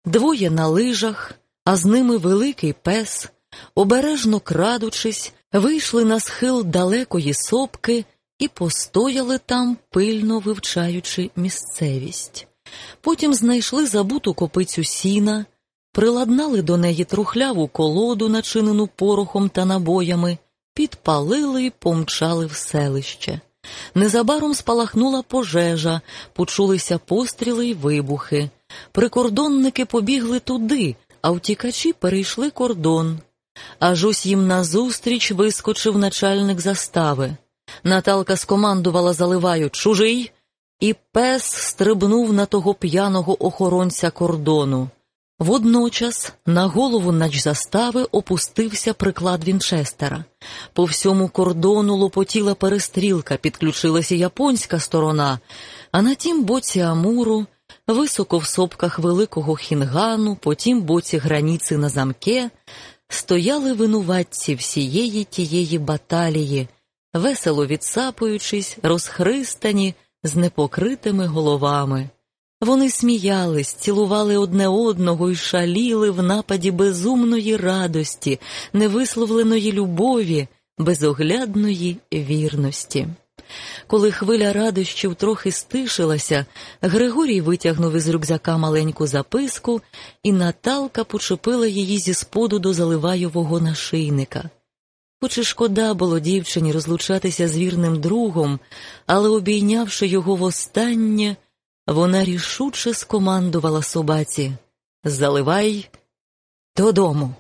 двоє на лижах, а з ними великий пес, обережно крадучись, вийшли на схил далекої сопки і постояли там, пильно вивчаючи місцевість. Потім знайшли забуту копицю сіна, приладнали до неї трухляву колоду, начинену порохом та набоями, підпалили й помчали в селище. Незабаром спалахнула пожежа, почулися постріли й вибухи. Прикордонники побігли туди, а втікачі перейшли кордон. Аж ось їм назустріч вискочив начальник застави. Наталка скомандувала, заливаю чужий, і пес стрибнув на того п'яного охоронця кордону. Водночас на голову начзастави опустився приклад Вінчестера. По всьому кордону лопотіла перестрілка, підключилася японська сторона, а на тім боці Амуру, високо в сопках великого хінгану, по тім боці граніці на замке, стояли винуватці всієї тієї баталії, весело відсапуючись, розхристані, з непокритими головами. Вони сміялись, цілували одне одного і шаліли в нападі безумної радості, невисловленої любові, безоглядної вірності. Коли хвиля радощів трохи стишилася, Григорій витягнув із рюкзака маленьку записку, і Наталка почепила її зі споду до заливайового нашийника. Хоч і шкода було дівчині розлучатися з вірним другом, але, обійнявши його востаннє, вона рішуче скомандувала собаці Заливай додому.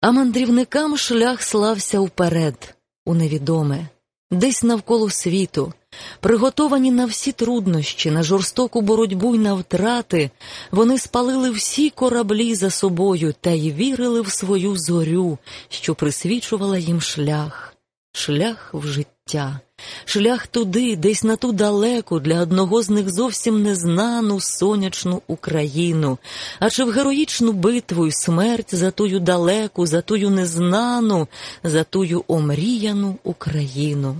А мандрівникам шлях слався вперед, у невідоме, десь навколо світу, приготовані на всі труднощі, на жорстоку боротьбу й на втрати, вони спалили всі кораблі за собою та й вірили в свою зорю, що присвічувала їм шлях, шлях в життя. Шлях туди, десь на ту далеку, для одного з них зовсім незнану сонячну Україну, а чи в героїчну битву й смерть за тую далеку, за тую незнану, за тую омріяну Україну.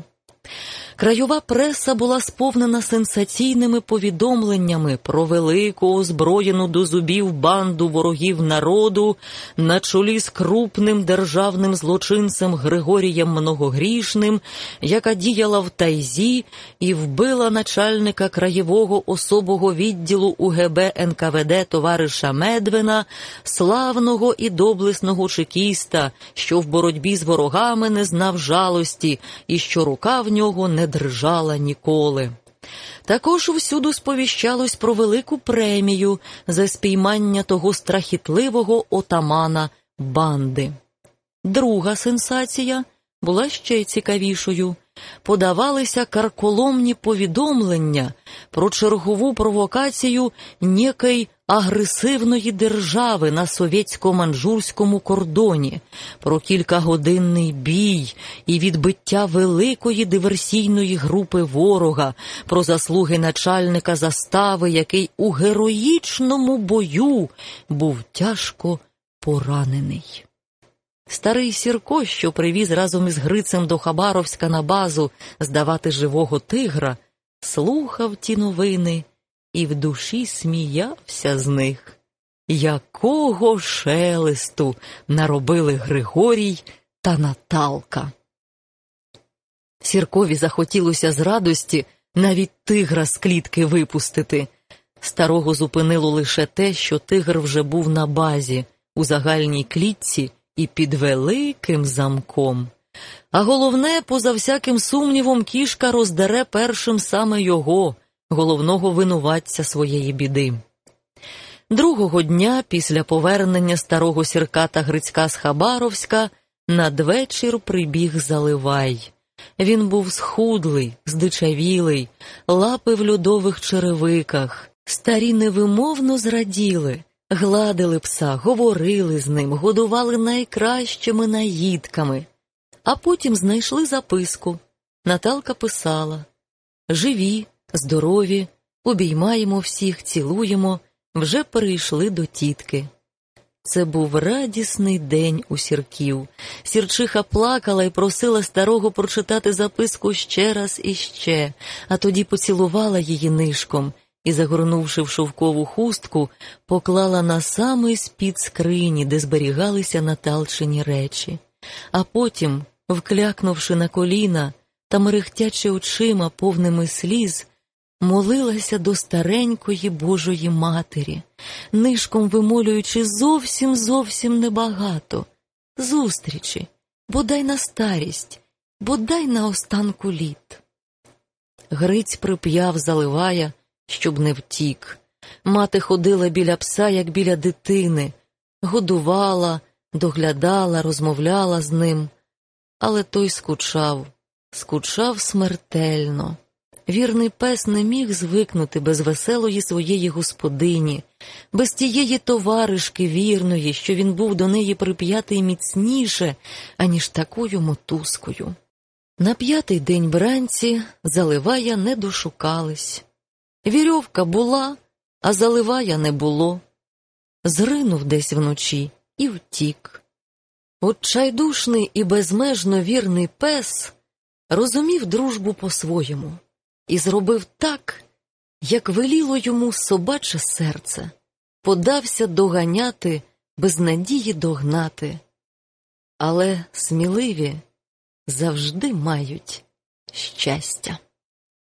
Краєва преса була сповнена сенсаційними повідомленнями про велику озброєну до зубів банду ворогів народу на чолі з крупним державним злочинцем Григорієм Многогрішним, яка діяла в тайзі і вбила начальника краєвого особого відділу УГБ НКВД товариша Медвина, славного і доблесного чекіста, що в боротьбі з ворогами не знав жалості і що рука в нього не дрижала ніколи. Також всюду сповіщалось про велику премію за спіймання того страхітливого отамана банди. Друга сенсація була ще цікавішою. Подавалися карколомні повідомлення про чергову провокацію некої агресивної держави на совєтсько-манжурському кордоні, про кількагодинний бій і відбиття великої диверсійної групи ворога, про заслуги начальника застави, який у героїчному бою був тяжко поранений. Старий Сірко, що привіз разом із Грицем до Хабаровська на базу здавати живого тигра, слухав ті новини і в душі сміявся з них. Якого шелесту наробили Григорій та Наталка. Сіркові захотілося з радості навіть тигра з клітки випустити. Старого зупинило лише те, що тигр вже був на базі, у загальній клітці і під великим замком. А головне, поза всяким сумнівом, кішка роздере першим саме його, головного винуватця своєї біди. Другого дня, після повернення старого сірка та Грицька з Хабаровська, надвечір прибіг Заливай. Він був схудлий, здичавілий, лапи в льодових черевиках. Старі невимовно зраділи, гладили пса, говорили з ним, годували найкращими наїдками. А потім знайшли записку. Наталка писала Живі, здорові, обіймаємо всіх, цілуємо, вже перейшли до тітки. Це був радісний день у сірків. Сірчиха плакала і просила старого прочитати записку ще раз і ще, а тоді поцілувала її нишком і, загорнувши в шовкову хустку, поклала на самий спід скрині, де зберігалися наталчені речі. А потім, вклякнувши на коліна та мерехтячи очима повними сліз, молилася до старенької Божої Матері, нишком вимолюючи зовсім зовсім небагато, зустрічі, бодай на старість, бодай на останку літ. Гриць прип'яв, заливая, щоб не втік. Мати ходила біля пса, як біля дитини, годувала, доглядала, розмовляла з ним, але той скучав, скучав смертельно. Вірний пес не міг звикнути без веселої своєї господині, без тієї товаришки вірної, що він був до неї прип'ятий міцніше, аніж такою мотузкою. На п'ятий день бранці заливая не дошукались. Вірьовка була, а заливая не було. Зринув десь вночі і втік. Отчайдушний і безмежно вірний пес розумів дружбу по-своєму і зробив так, як веліло йому собаче серце, подався доганяти, без надії догнати. Але сміливі завжди мають щастя.